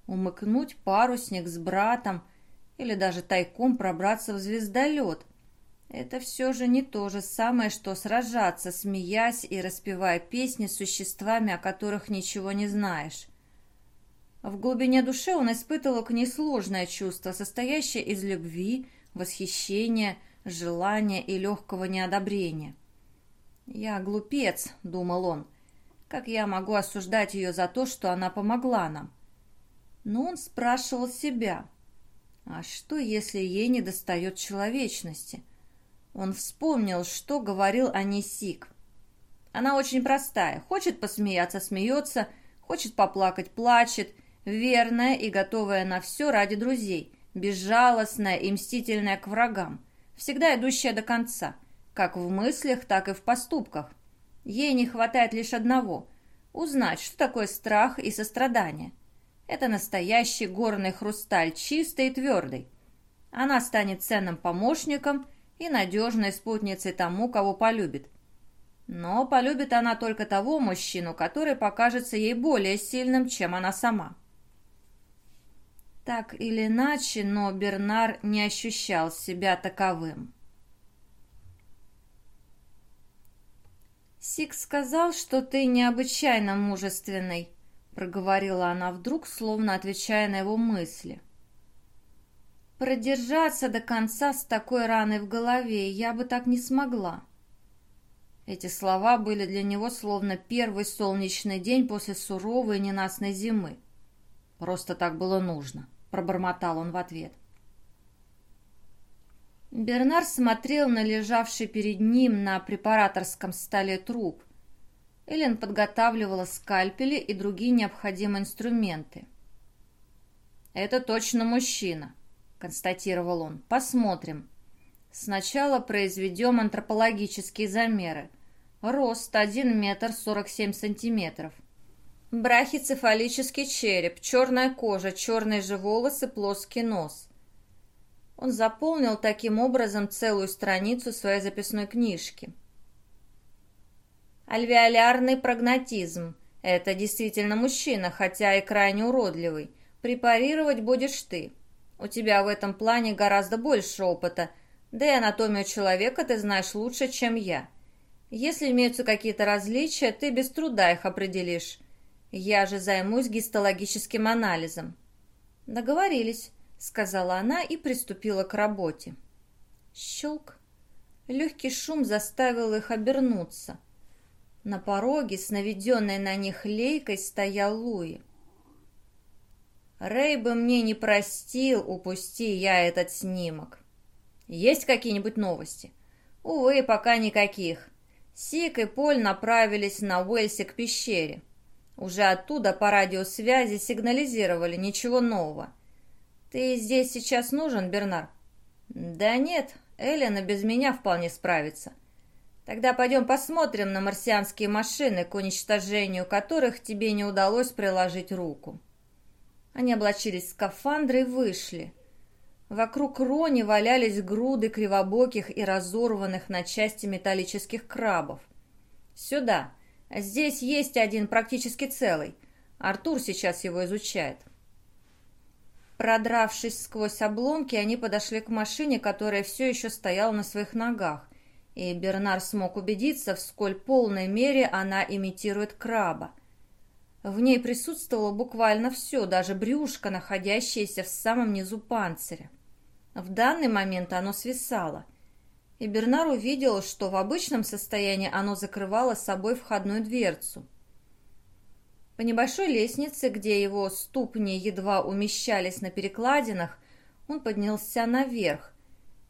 Умыкнуть парусник с братом или даже тайком пробраться в звездолет – это все же не то же самое, что сражаться, смеясь и распевая песни с существами, о которых ничего не знаешь. В глубине души он испытывал к ней сложное чувство, состоящее из любви, восхищения – желания и легкого неодобрения. «Я глупец», — думал он. «Как я могу осуждать ее за то, что она помогла нам?» Но он спрашивал себя, «А что, если ей недостает человечности?» Он вспомнил, что говорил о ней Сик. Она очень простая. Хочет посмеяться – смеется, хочет поплакать – плачет, верная и готовая на все ради друзей, безжалостная и мстительная к врагам всегда идущая до конца, как в мыслях, так и в поступках. Ей не хватает лишь одного – узнать, что такое страх и сострадание. Это настоящий горный хрусталь, чистый и твердый. Она станет ценным помощником и надежной спутницей тому, кого полюбит. Но полюбит она только того мужчину, который покажется ей более сильным, чем она сама. Так или иначе, но Бернар не ощущал себя таковым. «Сик сказал, что ты необычайно мужественный», — проговорила она вдруг, словно отвечая на его мысли. «Продержаться до конца с такой раной в голове я бы так не смогла». Эти слова были для него словно первый солнечный день после суровой ненастной зимы. Просто так было нужно пробормотал он в ответ. Бернар смотрел на лежавший перед ним на препараторском столе труп. Эллен подготавливала скальпели и другие необходимые инструменты. «Это точно мужчина», — констатировал он. «Посмотрим. Сначала произведем антропологические замеры. Рост 1 метр 47 сантиметров. Брахицефалический череп, черная кожа, черные же волосы, плоский нос. Он заполнил таким образом целую страницу своей записной книжки. Альвеолярный прогнатизм. Это действительно мужчина, хотя и крайне уродливый. Препарировать будешь ты. У тебя в этом плане гораздо больше опыта, да и анатомию человека ты знаешь лучше, чем я. Если имеются какие-то различия, ты без труда их определишь. Я же займусь гистологическим анализом. Договорились, сказала она и приступила к работе. Щелк. Легкий шум заставил их обернуться. На пороге с наведенной на них лейкой стоял Луи. Рэй бы мне не простил, упусти я этот снимок. Есть какие-нибудь новости? Увы, пока никаких. Сик и Поль направились на Уэльсе к пещере. Уже оттуда по радиосвязи сигнализировали, ничего нового. «Ты здесь сейчас нужен, Бернар?» «Да нет, Эллина без меня вполне справится. Тогда пойдем посмотрим на марсианские машины, к уничтожению которых тебе не удалось приложить руку». Они облачились в скафандры и вышли. Вокруг Рони валялись груды кривобоких и разорванных на части металлических крабов. «Сюда!» Здесь есть один практически целый. Артур сейчас его изучает. Продравшись сквозь обломки, они подошли к машине, которая все еще стояла на своих ногах, и Бернар смог убедиться, в сколь полной мере она имитирует краба. В ней присутствовало буквально все, даже брюшко, находящееся в самом низу панциря. В данный момент оно свисало и Бернар увидел, что в обычном состоянии оно закрывало собой входную дверцу. По небольшой лестнице, где его ступни едва умещались на перекладинах, он поднялся наверх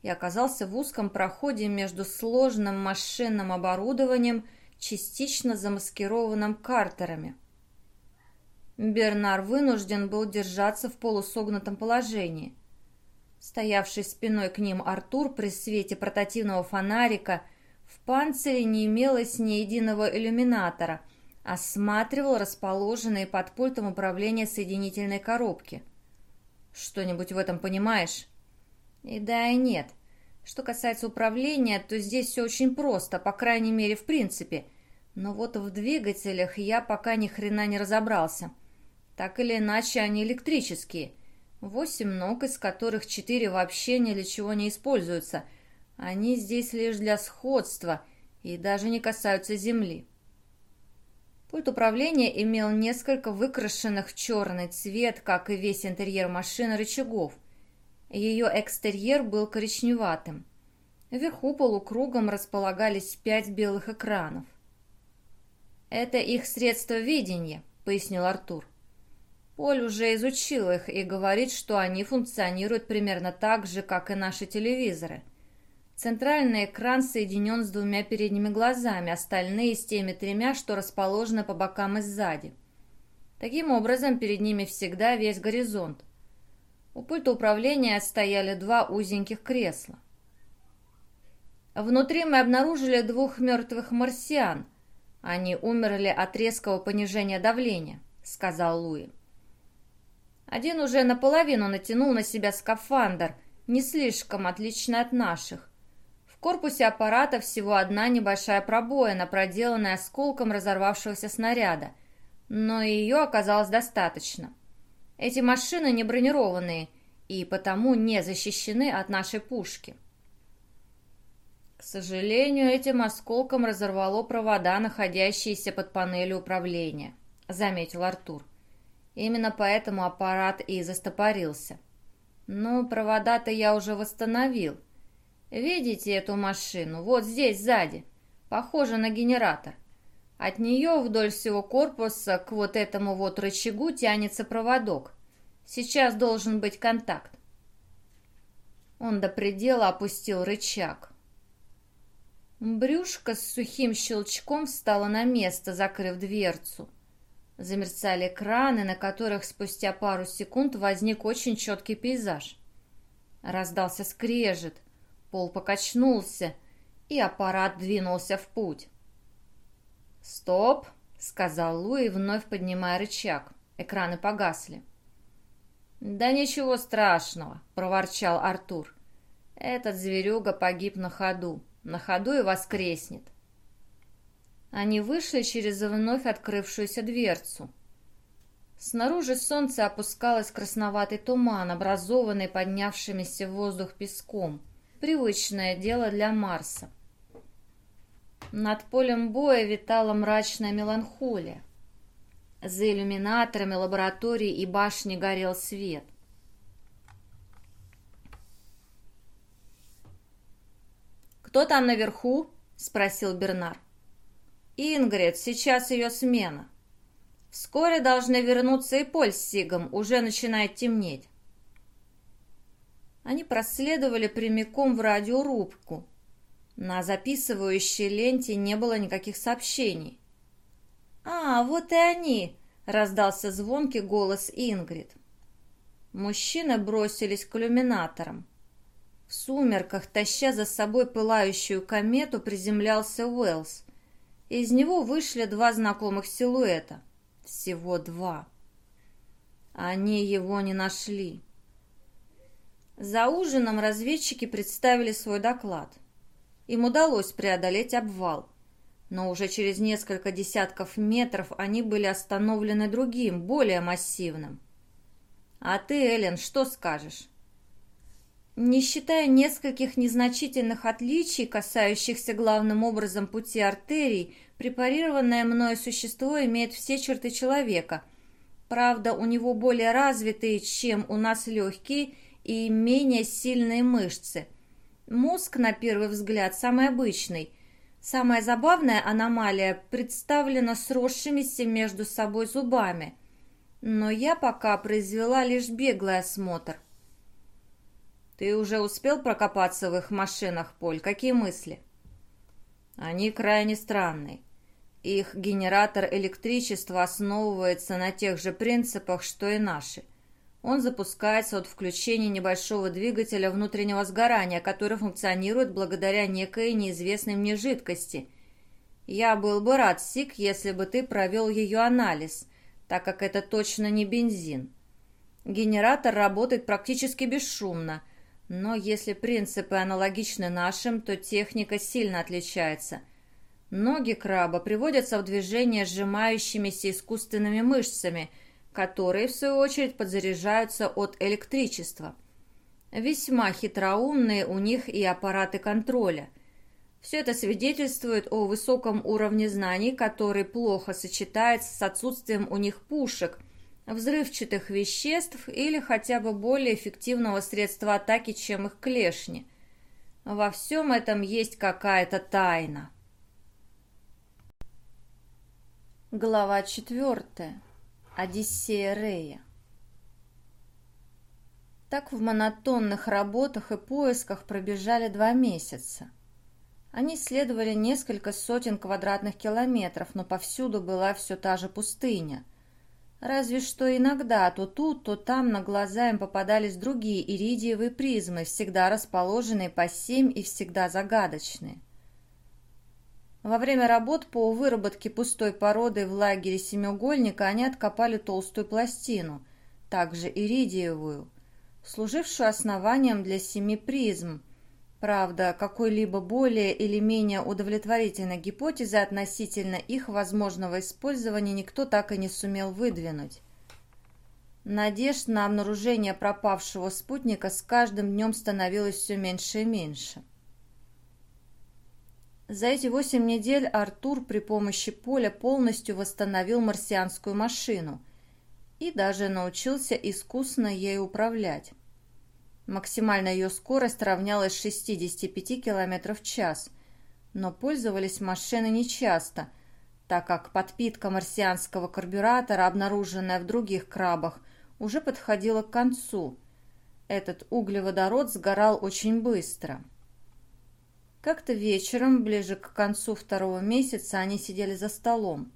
и оказался в узком проходе между сложным машинным оборудованием, частично замаскированным картерами. Бернар вынужден был держаться в полусогнутом положении – Стоявший спиной к ним Артур при свете портативного фонарика в панцире не имелось ни единого иллюминатора, осматривал расположенные под пультом управления соединительной коробки. «Что-нибудь в этом понимаешь?» «И да, и нет. Что касается управления, то здесь все очень просто, по крайней мере, в принципе. Но вот в двигателях я пока ни хрена не разобрался. Так или иначе, они электрические». Восемь ног, из которых четыре вообще ни для чего не используются. Они здесь лишь для сходства и даже не касаются земли. Пульт управления имел несколько выкрашенных в черный цвет, как и весь интерьер машины, рычагов. Ее экстерьер был коричневатым. Вверху полукругом располагались пять белых экранов. «Это их средство видения», — пояснил Артур. Поль уже изучил их и говорит, что они функционируют примерно так же, как и наши телевизоры. Центральный экран соединен с двумя передними глазами, остальные с теми тремя, что расположены по бокам и сзади. Таким образом, перед ними всегда весь горизонт. У пульта управления стояли два узеньких кресла. Внутри мы обнаружили двух мертвых марсиан. Они умерли от резкого понижения давления, сказал Луи. Один уже наполовину натянул на себя скафандр, не слишком отличный от наших. В корпусе аппарата всего одна небольшая пробоина, проделанная осколком разорвавшегося снаряда, но ее оказалось достаточно. Эти машины не бронированные и потому не защищены от нашей пушки. К сожалению, этим осколком разорвало провода, находящиеся под панелью управления, заметил Артур. Именно поэтому аппарат и застопорился. Но провода-то я уже восстановил. Видите эту машину? Вот здесь, сзади. Похоже на генератор. От нее вдоль всего корпуса к вот этому вот рычагу тянется проводок. Сейчас должен быть контакт. Он до предела опустил рычаг. Брюшко с сухим щелчком встало на место, закрыв дверцу. Замерцали экраны, на которых спустя пару секунд возник очень четкий пейзаж. Раздался скрежет, пол покачнулся, и аппарат двинулся в путь. «Стоп!» — сказал Луи, вновь поднимая рычаг. Экраны погасли. «Да ничего страшного», — проворчал Артур. «Этот зверюга погиб на ходу. На ходу и воскреснет. Они вышли через вновь открывшуюся дверцу. Снаружи солнце опускалось красноватый туман, образованный поднявшимися в воздух песком. Привычное дело для Марса. Над полем боя витала мрачная меланхолия. За иллюминаторами лаборатории и башни горел свет. «Кто там наверху?» — спросил Бернар. «Ингрид, сейчас ее смена. Вскоре должны вернуться и Поль с Сигом, уже начинает темнеть». Они проследовали прямиком в радиорубку. На записывающей ленте не было никаких сообщений. «А, вот и они!» — раздался звонкий голос Ингрид. Мужчины бросились к иллюминаторам. В сумерках, таща за собой пылающую комету, приземлялся Уэллс. Из него вышли два знакомых силуэта. Всего два. Они его не нашли. За ужином разведчики представили свой доклад. Им удалось преодолеть обвал. Но уже через несколько десятков метров они были остановлены другим, более массивным. «А ты, Эллен, что скажешь?» Не считая нескольких незначительных отличий, касающихся главным образом пути артерий, препарированное мною существо имеет все черты человека. Правда, у него более развитые, чем у нас легкие и менее сильные мышцы. Мозг, на первый взгляд, самый обычный. Самая забавная аномалия представлена сросшимися между собой зубами. Но я пока произвела лишь беглый осмотр. Ты уже успел прокопаться в их машинах, Поль? Какие мысли? Они крайне странные. Их генератор электричества основывается на тех же принципах, что и наши. Он запускается от включения небольшого двигателя внутреннего сгорания, который функционирует благодаря некой неизвестной мне жидкости. Я был бы рад, Сик, если бы ты провел ее анализ, так как это точно не бензин. Генератор работает практически бесшумно – но если принципы аналогичны нашим, то техника сильно отличается. Ноги краба приводятся в движение сжимающимися искусственными мышцами, которые, в свою очередь, подзаряжаются от электричества. Весьма хитроумные у них и аппараты контроля. Все это свидетельствует о высоком уровне знаний, который плохо сочетается с отсутствием у них пушек – взрывчатых веществ или хотя бы более эффективного средства атаки, чем их клешни. Во всем этом есть какая-то тайна. Глава четвертая. Одиссея Рея. Так в монотонных работах и поисках пробежали два месяца. Они следовали несколько сотен квадратных километров, но повсюду была все та же пустыня – Разве что иногда то тут, то там на глаза им попадались другие иридиевые призмы, всегда расположенные по семь и всегда загадочные. Во время работ по выработке пустой породы в лагере семиугольника они откопали толстую пластину, также иридиевую, служившую основанием для семи призм, Правда, какой-либо более или менее удовлетворительной гипотезы относительно их возможного использования никто так и не сумел выдвинуть. Надежд на обнаружение пропавшего спутника с каждым днем становилось все меньше и меньше. За эти восемь недель Артур при помощи поля полностью восстановил марсианскую машину и даже научился искусно ей управлять. Максимальная ее скорость равнялась 65 км в час, но пользовались машины нечасто, так как подпитка марсианского карбюратора, обнаруженная в других крабах, уже подходила к концу. Этот углеводород сгорал очень быстро. Как-то вечером, ближе к концу второго месяца, они сидели за столом.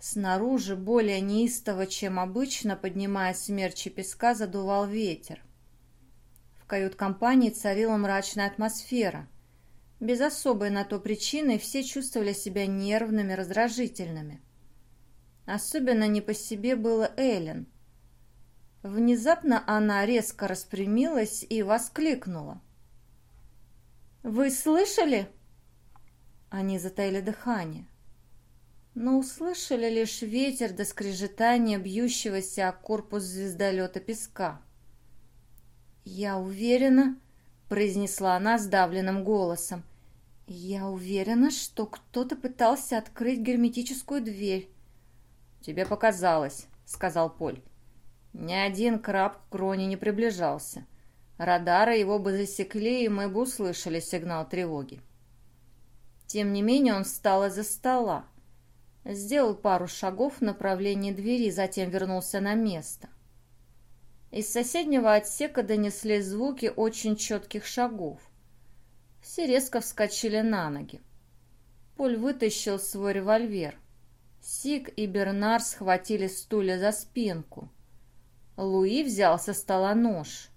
Снаружи, более неистово, чем обычно, поднимая смерчи песка, задувал ветер. Кают-компании царила мрачная атмосфера. Без особой на то причины все чувствовали себя нервными, раздражительными. Особенно не по себе было Эллен. Внезапно она резко распрямилась и воскликнула. «Вы слышали?» Они затаили дыхание, но услышали лишь ветер до скрежетания бьющегося о корпус звездолета песка. «Я уверена», — произнесла она сдавленным голосом, «я уверена, что кто-то пытался открыть герметическую дверь». «Тебе показалось», — сказал Поль. Ни один краб к кроне не приближался. Радары его бы засекли, и мы бы услышали сигнал тревоги. Тем не менее он встал из-за стола. Сделал пару шагов в направлении двери, затем вернулся на место. Из соседнего отсека донеслись звуки очень четких шагов. Все резко вскочили на ноги. Поль вытащил свой револьвер. Сик и Бернар схватили стулья за спинку. Луи взял со стола нож.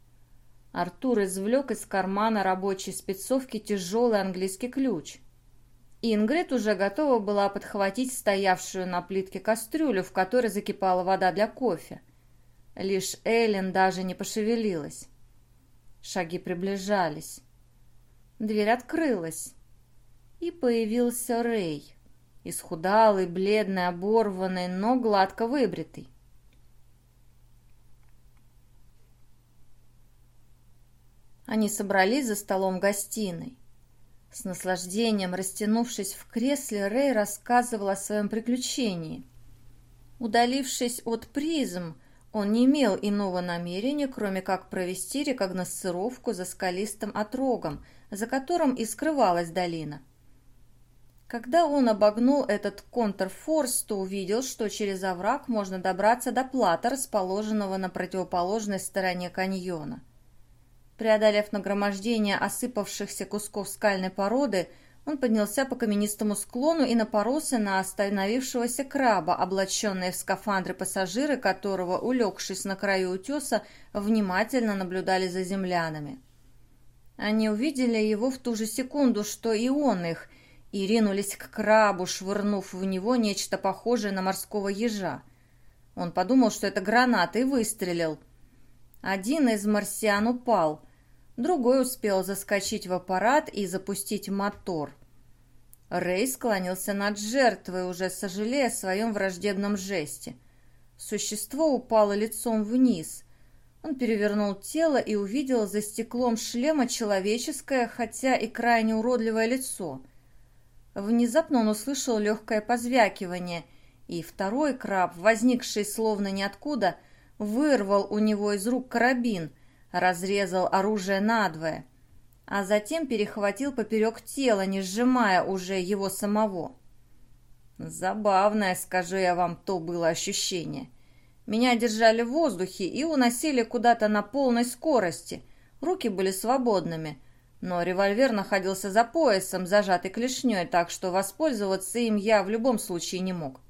Артур извлек из кармана рабочей спецовки тяжелый английский ключ. Ингрид уже готова была подхватить стоявшую на плитке кастрюлю, в которой закипала вода для кофе. Лишь Эллен даже не пошевелилась. Шаги приближались. Дверь открылась. И появился Рэй. Исхудалый, бледный, оборванный, но гладко выбритый. Они собрались за столом гостиной. С наслаждением растянувшись в кресле, Рэй рассказывал о своем приключении. Удалившись от призм, он не имел иного намерения, кроме как провести рекогносцировку за скалистым отрогом, за которым и скрывалась долина. Когда он обогнул этот контрфорс, то увидел, что через овраг можно добраться до плата, расположенного на противоположной стороне каньона. Преодолев нагромождение осыпавшихся кусков скальной породы, он поднялся по каменистому склону и напоролся на остановившегося краба, облаченные в скафандры пассажиры которого, улегшись на краю утеса, внимательно наблюдали за землянами. Они увидели его в ту же секунду, что и он их, и ринулись к крабу, швырнув в него нечто похожее на морского ежа. Он подумал, что это граната, и выстрелил. Один из марсиан упал, другой успел заскочить в аппарат и запустить мотор. Рэй склонился над жертвой, уже сожалея о своем враждебном жесте. Существо упало лицом вниз. Он перевернул тело и увидел за стеклом шлема человеческое, хотя и крайне уродливое лицо. Внезапно он услышал легкое позвякивание, и второй краб, возникший словно ниоткуда, вырвал у него из рук карабин — разрезал оружие надвое, а затем перехватил поперек тела, не сжимая уже его самого. Забавное, скажу я вам, то было ощущение. Меня держали в воздухе и уносили куда-то на полной скорости. Руки были свободными, но револьвер находился за поясом, зажатый клешней, так что воспользоваться им я в любом случае не мог.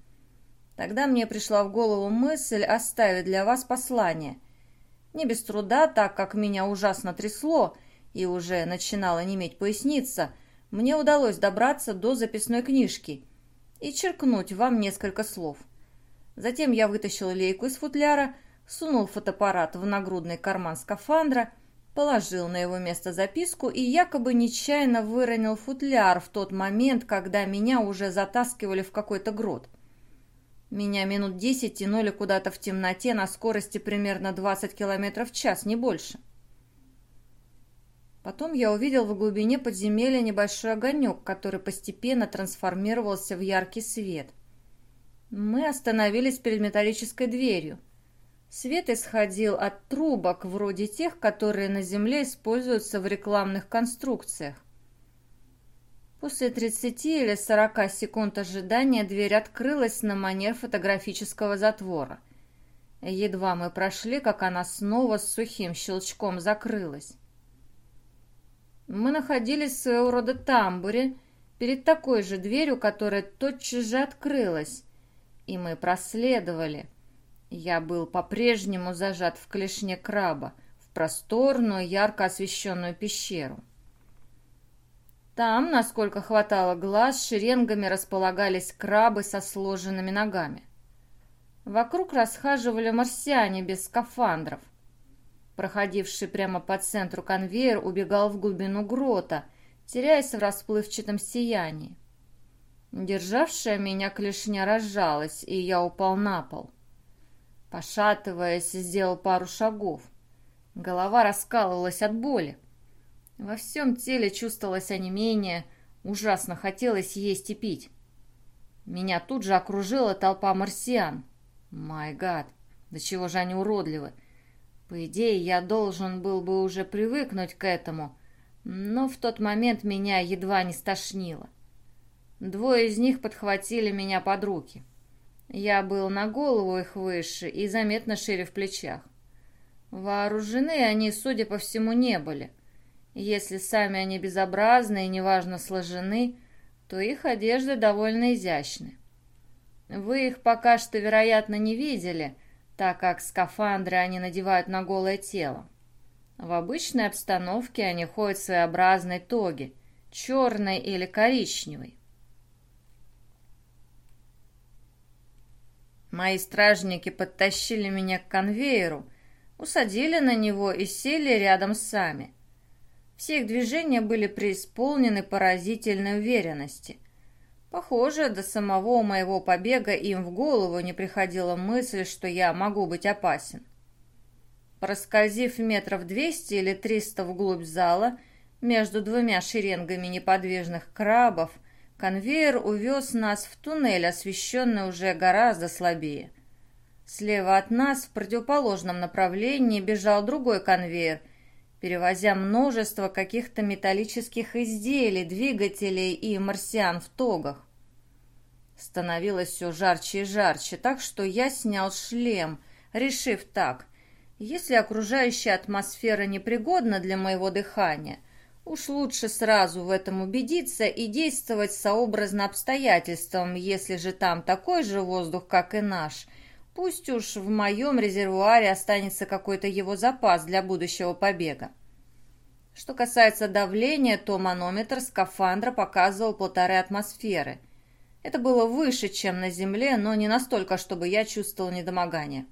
Тогда мне пришла в голову мысль оставить для вас послание. Не без труда, так как меня ужасно трясло и уже начинала неметь поясница, мне удалось добраться до записной книжки и черкнуть вам несколько слов. Затем я вытащил лейку из футляра, сунул фотоаппарат в нагрудный карман скафандра положил на его место записку и якобы нечаянно выронил футляр в тот момент, когда меня уже затаскивали в какой-то грот. Меня минут десять тянули куда-то в темноте на скорости примерно 20 км в час, не больше. Потом я увидел в глубине подземелья небольшой огонек, который постепенно трансформировался в яркий свет. Мы остановились перед металлической дверью. Свет исходил от трубок, вроде тех, которые на Земле используются в рекламных конструкциях. После 30 или 40 секунд ожидания дверь открылась на манер фотографического затвора. Едва мы прошли, как она снова с сухим щелчком закрылась. Мы находились в своего рода тамбуре, перед такой же дверью, которая тотчас же открылась, и мы проследовали – я был по-прежнему зажат в клешне краба, в просторную, ярко освещенную пещеру. Там, насколько хватало глаз, шеренгами располагались крабы со сложенными ногами. Вокруг расхаживали марсиане без скафандров. Проходивший прямо по центру конвейер убегал в глубину грота, теряясь в расплывчатом сиянии. Державшая меня клешня разжалась, и я упал на пол. Пошатываясь, сделал пару шагов. Голова раскалывалась от боли. Во всем теле чувствовалось онемение, ужасно хотелось есть и пить. Меня тут же окружила толпа марсиан. Май гад, до чего же они уродливы. По идее, я должен был бы уже привыкнуть к этому, но в тот момент меня едва не стошнило. Двое из них подхватили меня под руки. Я был на голову их выше и заметно шире в плечах. Вооружены они, судя по всему, не были. Если сами они безобразны и неважно сложены, то их одежды довольно изящны. Вы их пока что, вероятно, не видели, так как скафандры они надевают на голое тело. В обычной обстановке они ходят в своеобразной тоге, черной или коричневой. Мои стражники подтащили меня к конвейеру, усадили на него и сели рядом сами. Все их движения были преисполнены поразительной уверенности. Похоже, до самого моего побега им в голову не приходила мысль, что я могу быть опасен. Проскользив метров двести или триста вглубь зала, между двумя шеренгами неподвижных крабов, Конвейер увез нас в туннель, освещенный уже гораздо слабее. Слева от нас, в противоположном направлении, бежал другой конвейер, перевозя множество каких-то металлических изделий, двигателей и марсиан в тогах. Становилось все жарче и жарче, так что я снял шлем, решив так. Если окружающая атмосфера непригодна для моего дыхания, Уж лучше сразу в этом убедиться и действовать сообразно обстоятельствам, если же там такой же воздух, как и наш. Пусть уж в моем резервуаре останется какой-то его запас для будущего побега. Что касается давления, то манометр скафандра показывал полторы атмосферы. Это было выше, чем на Земле, но не настолько, чтобы я чувствовал недомогание.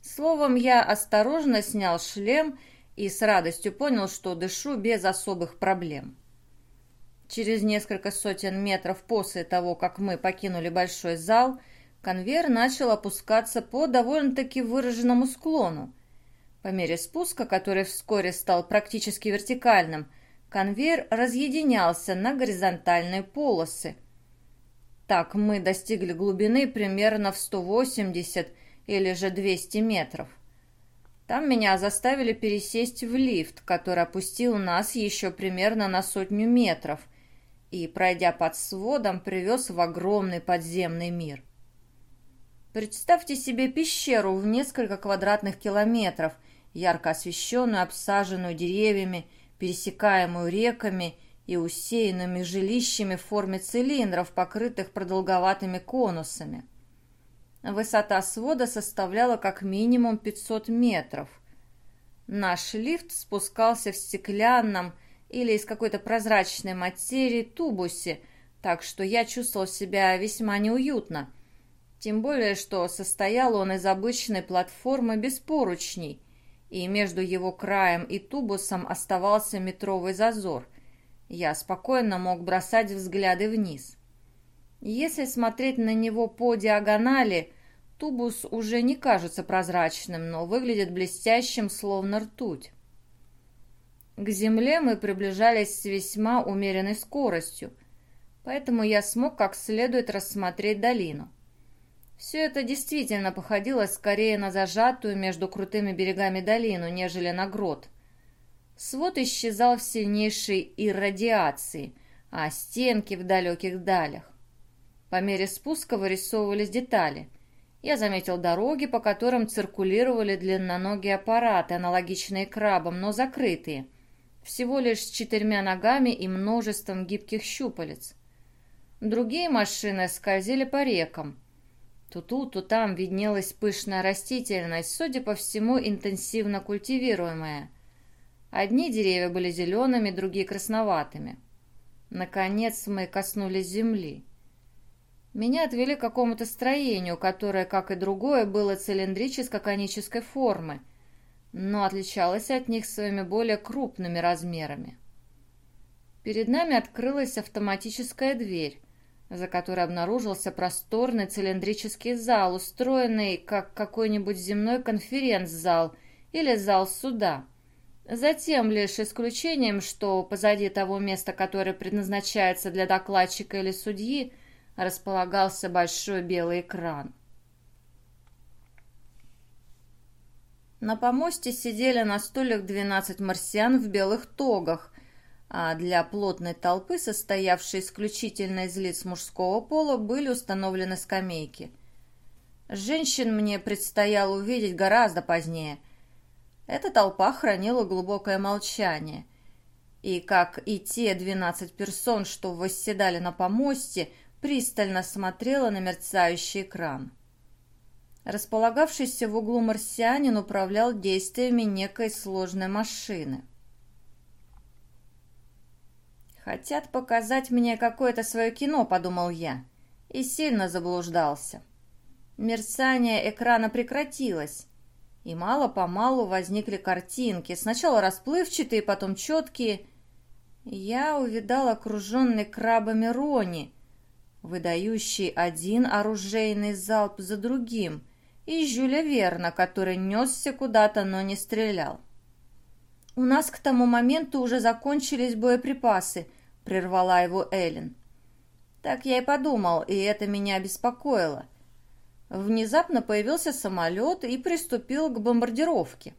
Словом, я осторожно снял шлем и с радостью понял, что дышу без особых проблем. Через несколько сотен метров после того, как мы покинули большой зал, конвейер начал опускаться по довольно-таки выраженному склону. По мере спуска, который вскоре стал практически вертикальным, конвейер разъединялся на горизонтальные полосы. Так мы достигли глубины примерно в 180 или же 200 метров. Там меня заставили пересесть в лифт, который опустил нас еще примерно на сотню метров и, пройдя под сводом, привез в огромный подземный мир. Представьте себе пещеру в несколько квадратных километров, ярко освещенную, обсаженную деревьями, пересекаемую реками и усеянными жилищами в форме цилиндров, покрытых продолговатыми конусами. Высота свода составляла как минимум 500 метров. Наш лифт спускался в стеклянном или из какой-то прозрачной материи тубусе, так что я чувствовал себя весьма неуютно. Тем более, что состоял он из обычной платформы без поручней, и между его краем и тубусом оставался метровый зазор. Я спокойно мог бросать взгляды вниз. Если смотреть на него по диагонали, тубус уже не кажется прозрачным, но выглядит блестящим, словно ртуть. К земле мы приближались с весьма умеренной скоростью, поэтому я смог как следует рассмотреть долину. Все это действительно походило скорее на зажатую между крутыми берегами долину, нежели на грот. Свод исчезал в сильнейшей иррадиации, а стенки в далеких далях. По мере спуска вырисовывались детали. Я заметил дороги, по которым циркулировали длинноногие аппараты, аналогичные крабам, но закрытые, всего лишь с четырьмя ногами и множеством гибких щупалец. Другие машины скользили по рекам, то тут, то там виднелась пышная растительность, судя по всему, интенсивно культивируемая. Одни деревья были зелеными, другие красноватыми. Наконец мы коснулись земли. Меня отвели к какому-то строению, которое, как и другое, было цилиндрическо-конической формы, но отличалось от них своими более крупными размерами. Перед нами открылась автоматическая дверь, за которой обнаружился просторный цилиндрический зал, устроенный как какой-нибудь земной конференц-зал или зал суда. Затем лишь исключением, что позади того места, которое предназначается для докладчика или судьи, располагался большой белый экран. На помосте сидели на стульях 12 марсиан в белых тогах, а для плотной толпы, состоявшей исключительно из лиц мужского пола, были установлены скамейки. Женщин мне предстояло увидеть гораздо позднее. Эта толпа хранила глубокое молчание. И, как и те двенадцать персон, что восседали на помосте, пристально смотрела на мерцающий экран. Располагавшийся в углу марсианин управлял действиями некой сложной машины. «Хотят показать мне какое-то свое кино», — подумал я, и сильно заблуждался. Мерцание экрана прекратилось, и мало-помалу возникли картинки, сначала расплывчатые, потом четкие. Я увидал окруженный крабами Рони, выдающий один оружейный залп за другим, и Жюля Верна, который несся куда-то, но не стрелял. У нас к тому моменту уже закончились боеприпасы, прервала его Эллен. Так я и подумал, и это меня беспокоило. Внезапно появился самолет и приступил к бомбардировке.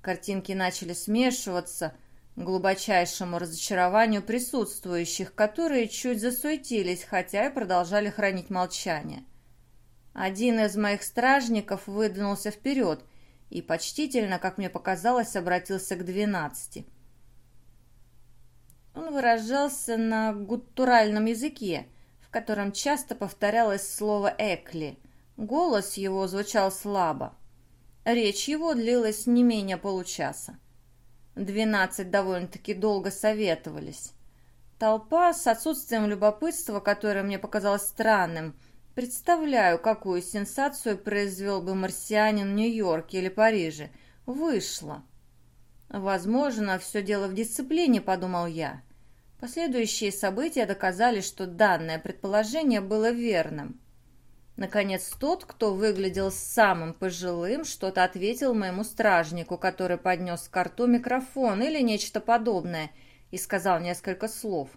Картинки начали смешиваться, к глубочайшему разочарованию присутствующих, которые чуть засуетились, хотя и продолжали хранить молчание. Один из моих стражников выдвинулся вперед и почтительно, как мне показалось, обратился к двенадцати. Он выражался на гуттуральном языке, в котором часто повторялось слово «экли». Голос его звучал слабо. Речь его длилась не менее получаса. Двенадцать довольно-таки долго советовались. Толпа с отсутствием любопытства, которое мне показалось странным, представляю, какую сенсацию произвел бы марсианин в Нью-Йорке или Париже, вышла. Возможно, все дело в дисциплине, подумал я. Последующие события доказали, что данное предположение было верным. Наконец, тот, кто выглядел самым пожилым, что-то ответил моему стражнику, который поднес к рту микрофон или нечто подобное, и сказал несколько слов.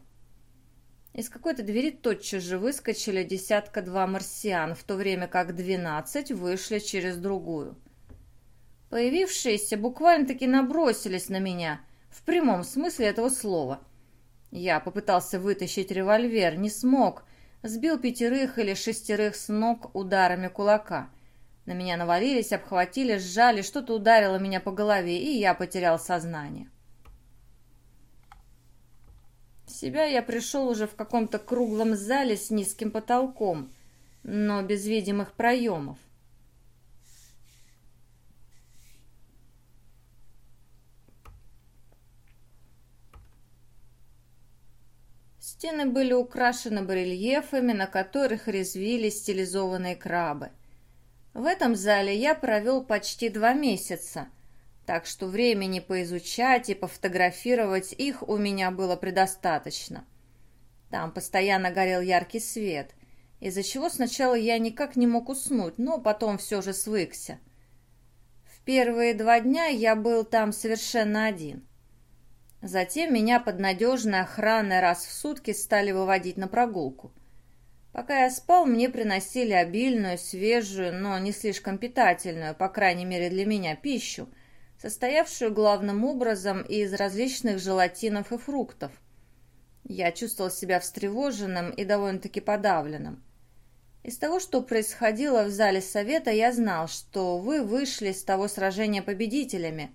Из какой-то двери тотчас же выскочили десятка-два марсиан, в то время как двенадцать вышли через другую. Появившиеся буквально-таки набросились на меня, в прямом смысле этого слова. Я попытался вытащить револьвер, не смог, сбил пятерых или шестерых с ног ударами кулака. На меня навалились, обхватили, сжали, что-то ударило меня по голове, и я потерял сознание. В себя я пришел уже в каком-то круглом зале с низким потолком, но без видимых проемов. Стены были украшены барельефами, на которых резвились стилизованные крабы. В этом зале я провел почти два месяца, так что времени поизучать и пофотографировать их у меня было предостаточно. Там постоянно горел яркий свет, из-за чего сначала я никак не мог уснуть, но потом все же свыкся. В первые два дня я был там совершенно один. Затем меня под надежной охраной раз в сутки стали выводить на прогулку. Пока я спал, мне приносили обильную, свежую, но не слишком питательную, по крайней мере для меня, пищу, состоявшую главным образом из различных желатинов и фруктов. Я чувствовал себя встревоженным и довольно-таки подавленным. Из того, что происходило в зале совета, я знал, что вы вышли с того сражения победителями,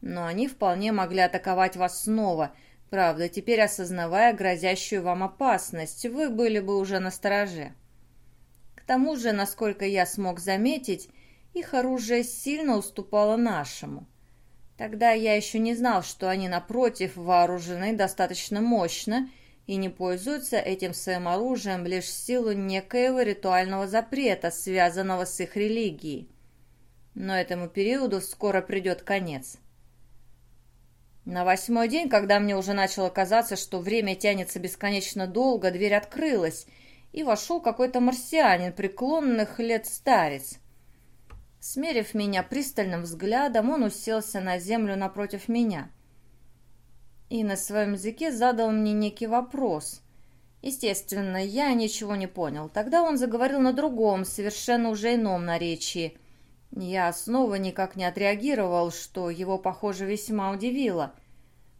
но они вполне могли атаковать вас снова. Правда, теперь осознавая грозящую вам опасность, вы были бы уже на стороже. К тому же, насколько я смог заметить, их оружие сильно уступало нашему. Тогда я еще не знал, что они, напротив, вооружены достаточно мощно и не пользуются этим своим оружием лишь в силу некоего ритуального запрета, связанного с их религией. Но этому периоду скоро придет конец. На восьмой день, когда мне уже начало казаться, что время тянется бесконечно долго, дверь открылась, и вошел какой-то марсианин преклонных лет старец. Смерив меня пристальным взглядом, он уселся на землю напротив меня. И на своем языке задал мне некий вопрос. Естественно, я ничего не понял. Тогда он заговорил на другом, совершенно уже ином наречии. Я снова никак не отреагировал, что его, похоже, весьма удивило.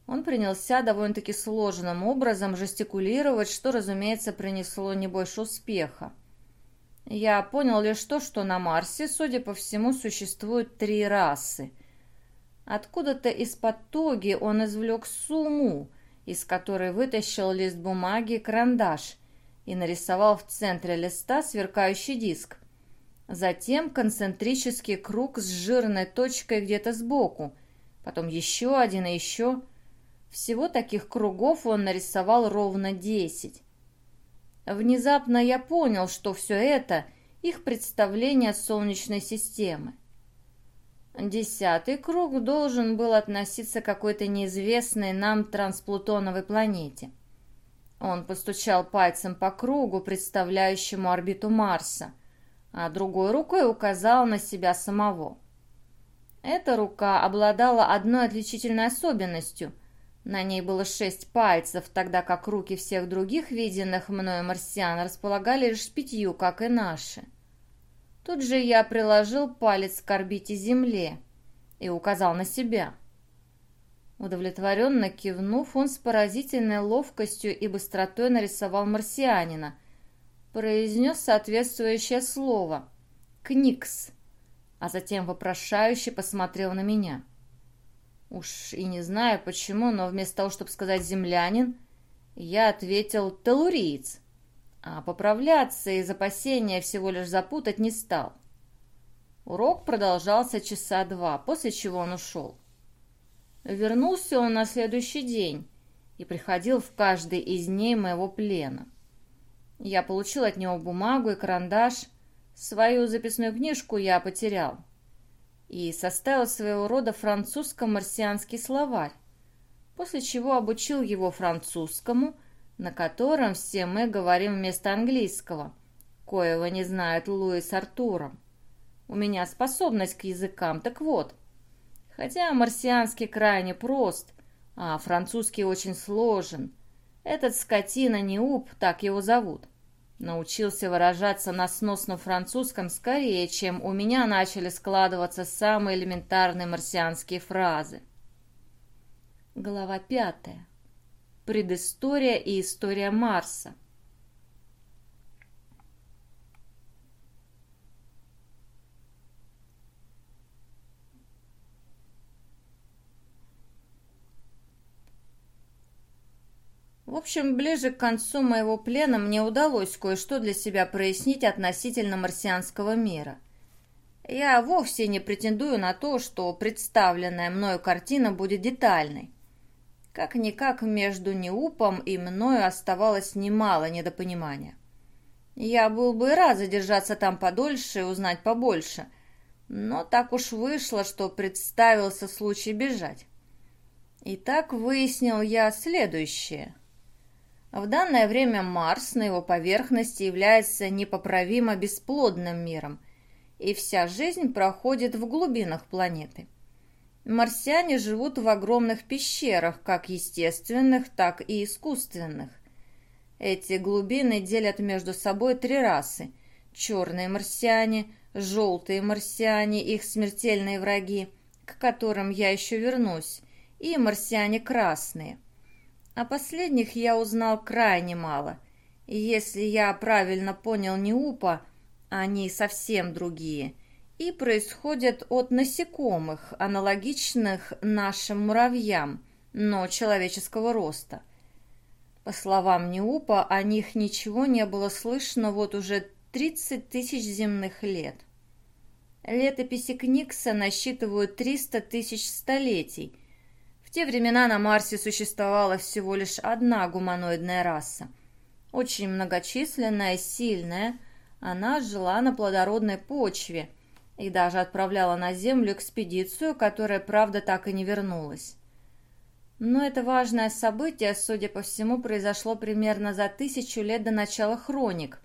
Он принялся довольно-таки сложным образом жестикулировать, что, разумеется, принесло не больше успеха. Я понял лишь то, что на Марсе, судя по всему, существует три расы. Откуда-то из-под тоги он извлек сумму, из которой вытащил лист бумаги и карандаш и нарисовал в центре листа сверкающий диск. Затем концентрический круг с жирной точкой где-то сбоку, потом еще один и еще. Всего таких кругов он нарисовал ровно десять. Внезапно я понял, что все это – их представление Солнечной системы. Десятый круг должен был относиться к какой-то неизвестной нам трансплутоновой планете. Он постучал пальцем по кругу, представляющему орбиту Марса, а другой рукой указал на себя самого. Эта рука обладала одной отличительной особенностью – на ней было шесть пальцев, тогда как руки всех других виденных мною марсиан располагали лишь пятью, как и наши. Тут же я приложил палец к орбите Земле и указал на себя. Удовлетворенно кивнув, он с поразительной ловкостью и быстротой нарисовал марсианина, произнес соответствующее слово «Кникс», а затем вопрошающе посмотрел на меня. Уж и не знаю почему, но вместо того, чтобы сказать «землянин», я ответил «телуриец», а поправляться из опасения всего лишь запутать не стал. Урок продолжался часа два, после чего он ушел. Вернулся он на следующий день и приходил в каждый из дней моего плена. Я получил от него бумагу и карандаш. Свою записную книжку я потерял и составил своего рода французско-марсианский словарь, после чего обучил его французскому, на котором все мы говорим вместо английского, коего не знает Луис Артуром. У меня способность к языкам, так вот. Хотя марсианский крайне прост, а французский очень сложен. Этот скотина Неуп, так его зовут, Научился выражаться на сносном французском скорее, чем у меня начали складываться самые элементарные марсианские фразы. Глава пятая. Предыстория и история Марса. В общем, ближе к концу моего плена мне удалось кое-что для себя прояснить относительно марсианского мира. Я вовсе не претендую на то, что представленная мною картина будет детальной. Как-никак между Неупом и мною оставалось немало недопонимания. Я был бы рад задержаться там подольше и узнать побольше, но так уж вышло, что представился случай бежать. И так выяснил я следующее. В данное время Марс на его поверхности является непоправимо бесплодным миром, и вся жизнь проходит в глубинах планеты. Марсиане живут в огромных пещерах, как естественных, так и искусственных. Эти глубины делят между собой три расы – черные марсиане, желтые марсиане, их смертельные враги, к которым я еще вернусь, и марсиане красные – о последних я узнал крайне мало. И если я правильно понял Неупа, они совсем другие и происходят от насекомых, аналогичных нашим муравьям, но человеческого роста. По словам Неупа, о них ничего не было слышно вот уже 30 тысяч земных лет. Летописи Кникса насчитывают 300 тысяч столетий – те времена на Марсе существовала всего лишь одна гуманоидная раса. Очень многочисленная, сильная, она жила на плодородной почве и даже отправляла на Землю экспедицию, которая, правда, так и не вернулась. Но это важное событие, судя по всему, произошло примерно за тысячу лет до начала хроник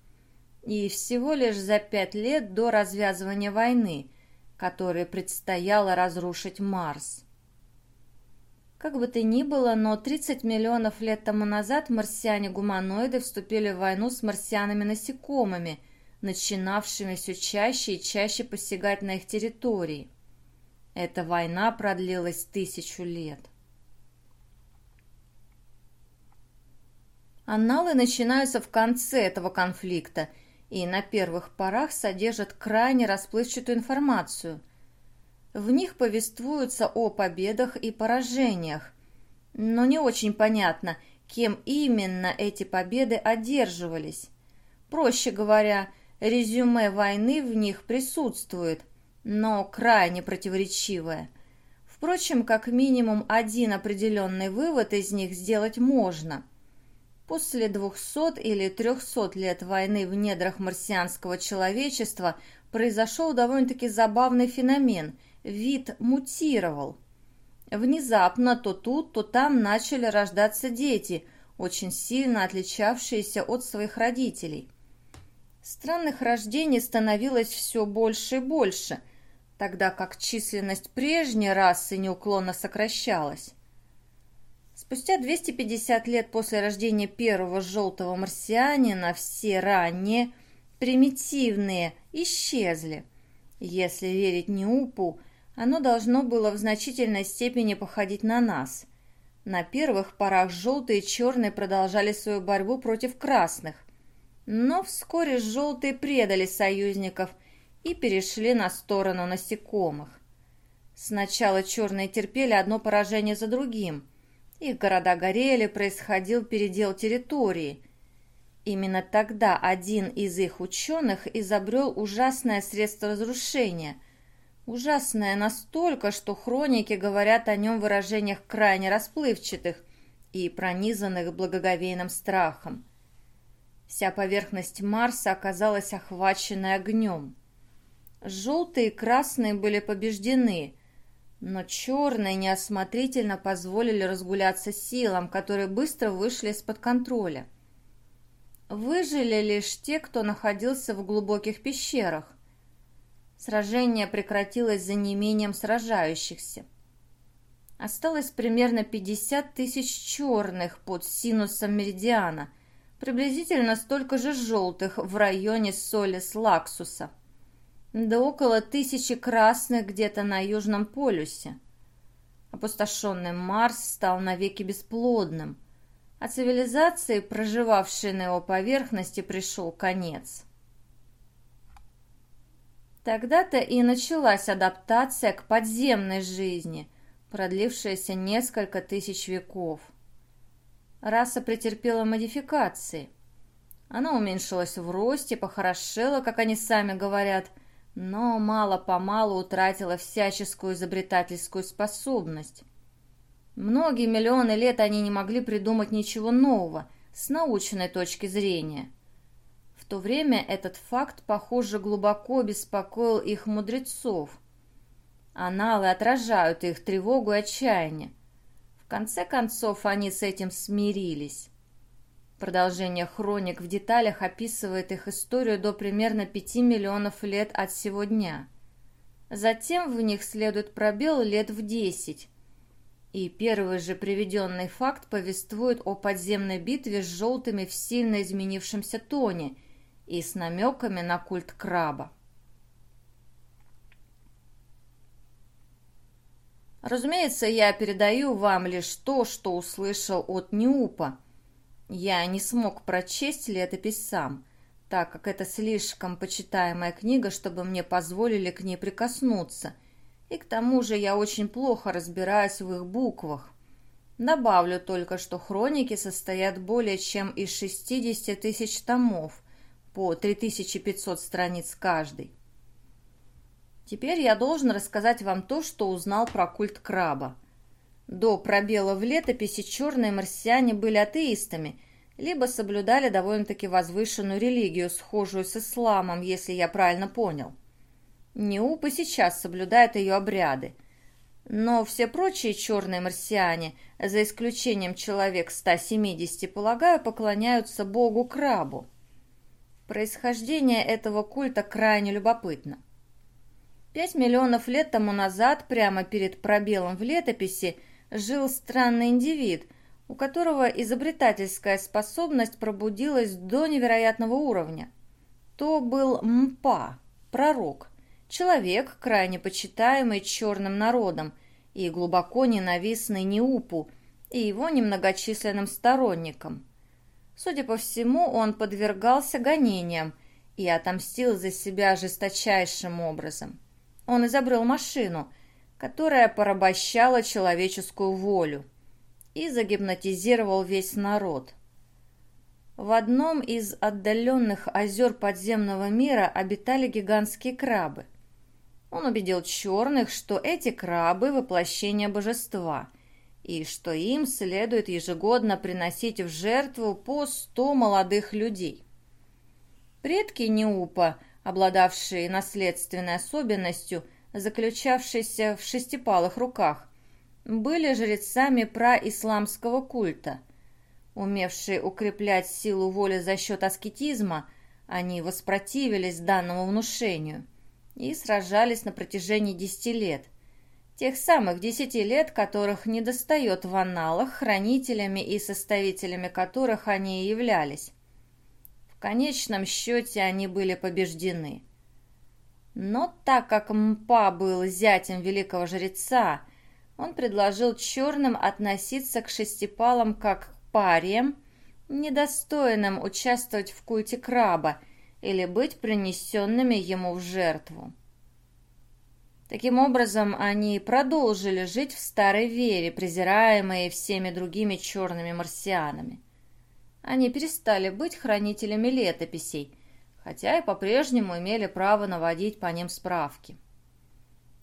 и всего лишь за пять лет до развязывания войны, которой предстояло разрушить Марс. Как бы то ни было, но 30 миллионов лет тому назад марсиане-гуманоиды вступили в войну с марсианами-насекомыми, начинавшими все чаще и чаще посягать на их территории. Эта война продлилась тысячу лет. Анналы начинаются в конце этого конфликта и на первых порах содержат крайне расплывчатую информацию – в них повествуются о победах и поражениях, но не очень понятно, кем именно эти победы одерживались. Проще говоря, резюме войны в них присутствует, но крайне противоречивое. Впрочем, как минимум один определенный вывод из них сделать можно. После 200 или 300 лет войны в недрах марсианского человечества произошел довольно-таки забавный феномен – вид мутировал. Внезапно то тут, то там начали рождаться дети, очень сильно отличавшиеся от своих родителей. Странных рождений становилось все больше и больше, тогда как численность прежней расы неуклонно сокращалась. Спустя 250 лет после рождения первого желтого марсианина все ранние, примитивные, исчезли. Если верить Неупу, оно должно было в значительной степени походить на нас. На первых порах желтые и черные продолжали свою борьбу против красных. Но вскоре желтые предали союзников и перешли на сторону насекомых. Сначала черные терпели одно поражение за другим. Их города горели, происходил передел территории. Именно тогда один из их ученых изобрел ужасное средство разрушения – Ужасное настолько, что хроники говорят о нем в выражениях крайне расплывчатых и пронизанных благоговейным страхом. Вся поверхность Марса оказалась охваченной огнем. Желтые и красные были побеждены, но черные неосмотрительно позволили разгуляться силам, которые быстро вышли из-под контроля. Выжили лишь те, кто находился в глубоких пещерах. Сражение прекратилось за неимением сражающихся. Осталось примерно 50 тысяч черных под синусом меридиана, приблизительно столько же желтых в районе Солис-Лакуса, да около тысячи красных где-то на Южном полюсе. Опустошенный Марс стал навеки бесплодным, а цивилизации, проживавшей на его поверхности, пришел конец. Тогда-то и началась адаптация к подземной жизни, продлившаяся несколько тысяч веков. Раса претерпела модификации. Она уменьшилась в росте, похорошела, как они сами говорят, но мало-помалу утратила всяческую изобретательскую способность. Многие миллионы лет они не могли придумать ничего нового с научной точки зрения – то время этот факт, похоже, глубоко беспокоил их мудрецов. Аналы отражают их тревогу и отчаяние. В конце концов, они с этим смирились. Продолжение хроник в деталях описывает их историю до примерно 5 миллионов лет от сего дня. Затем в них следует пробел лет в 10. И первый же приведенный факт повествует о подземной битве с желтыми в сильно изменившемся тоне и с намеками на культ краба. Разумеется, я передаю вам лишь то, что услышал от Нюпа. Я не смог прочесть летопись сам, так как это слишком почитаемая книга, чтобы мне позволили к ней прикоснуться, и к тому же я очень плохо разбираюсь в их буквах. Добавлю только, что хроники состоят более чем из 60 тысяч томов, по 3500 страниц каждый. Теперь я должен рассказать вам то, что узнал про культ краба. До пробела в летописи черные марсиане были атеистами, либо соблюдали довольно-таки возвышенную религию, схожую с исламом, если я правильно понял. Неупа сейчас соблюдает ее обряды. Но все прочие черные марсиане, за исключением человек 170, полагаю, поклоняются богу крабу. Происхождение этого культа крайне любопытно. Пять миллионов лет тому назад, прямо перед пробелом в летописи, жил странный индивид, у которого изобретательская способность пробудилась до невероятного уровня. То был Мпа, пророк, человек, крайне почитаемый черным народом и глубоко ненавистный Неупу и его немногочисленным сторонникам. Судя по всему, он подвергался гонениям и отомстил за себя жесточайшим образом. Он изобрел машину, которая порабощала человеческую волю, и загипнотизировал весь народ. В одном из отдаленных озер подземного мира обитали гигантские крабы. Он убедил черных, что эти крабы – воплощение божества, и что им следует ежегодно приносить в жертву по сто молодых людей. Предки Неупа – обладавшие наследственной особенностью, заключавшейся в шестипалых руках, были жрецами праисламского культа. Умевшие укреплять силу воли за счет аскетизма, они воспротивились данному внушению и сражались на протяжении десяти лет. Тех самых десяти лет, которых недостает в аналах, хранителями и составителями которых они и являлись конечном счете они были побеждены. Но так как Мпа был зятем великого жреца, он предложил черным относиться к шестипалам как к париям, недостойным участвовать в культе краба или быть принесенными ему в жертву. Таким образом, они продолжили жить в старой вере, презираемые всеми другими черными марсианами. Они перестали быть хранителями летописей, хотя и по-прежнему имели право наводить по ним справки.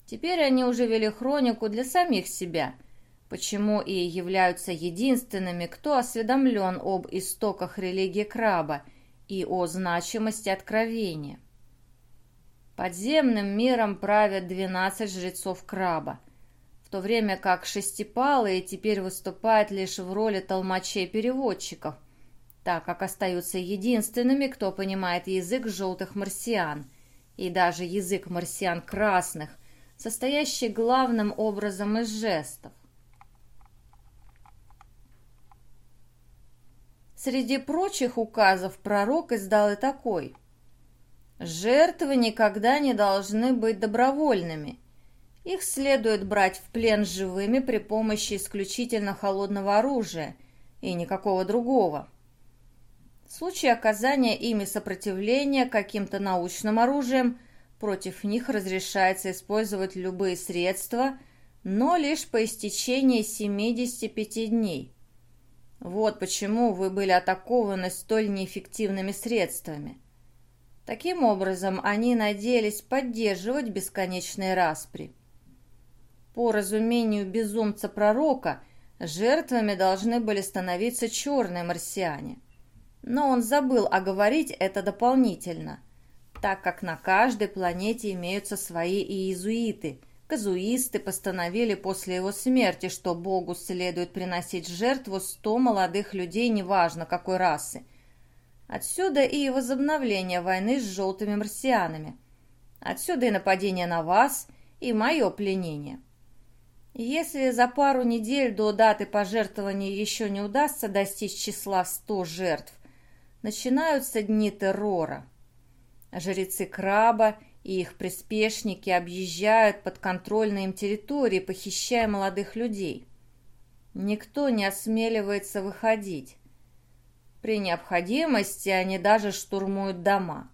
Теперь они уже вели хронику для самих себя, почему и являются единственными, кто осведомлен об истоках религии краба и о значимости откровения. Подземным миром правят 12 жрецов краба, в то время как шестипалые теперь выступают лишь в роли толмачей-переводчиков – так как остаются единственными, кто понимает язык желтых марсиан и даже язык марсиан красных, состоящий главным образом из жестов. Среди прочих указов пророк издал и такой. Жертвы никогда не должны быть добровольными. Их следует брать в плен живыми при помощи исключительно холодного оружия и никакого другого. В случае оказания ими сопротивления каким-то научным оружием, против них разрешается использовать любые средства, но лишь по истечении 75 дней. Вот почему вы были атакованы столь неэффективными средствами. Таким образом, они надеялись поддерживать бесконечные распри. По разумению безумца-пророка, жертвами должны были становиться черные марсиане – Но он забыл оговорить это дополнительно, так как на каждой планете имеются свои иезуиты. Казуисты постановили после его смерти, что Богу следует приносить жертву сто молодых людей, неважно какой расы. Отсюда и возобновление войны с желтыми марсианами. Отсюда и нападение на вас, и мое пленение. Если за пару недель до даты пожертвования еще не удастся достичь числа 100 жертв, начинаются дни террора. Жрецы краба и их приспешники объезжают подконтрольные им территории, похищая молодых людей. Никто не осмеливается выходить. При необходимости они даже штурмуют дома.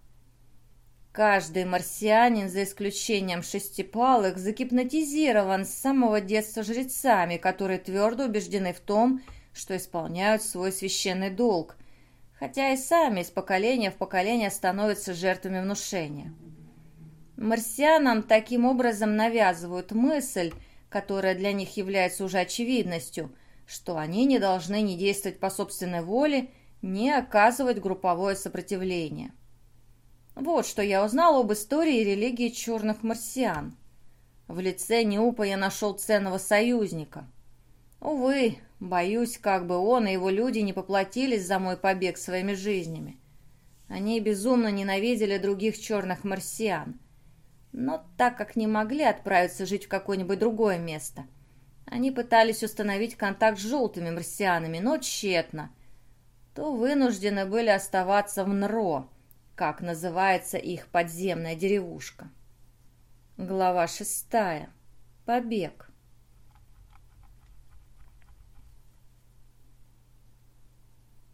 Каждый марсианин, за исключением шестипалых, загипнотизирован с самого детства жрецами, которые твердо убеждены в том, что исполняют свой священный долг, хотя и сами из поколения в поколение становятся жертвами внушения. Марсианам таким образом навязывают мысль, которая для них является уже очевидностью, что они не должны ни действовать по собственной воле, ни оказывать групповое сопротивление. Вот что я узнал об истории и религии черных марсиан. В лице Неупа я нашел ценного союзника. Увы, боюсь, как бы он и его люди не поплатились за мой побег своими жизнями. Они безумно ненавидели других черных марсиан. Но так как не могли отправиться жить в какое-нибудь другое место, они пытались установить контакт с желтыми марсианами, но тщетно, то вынуждены были оставаться в НРО, как называется их подземная деревушка. Глава шестая. Побег.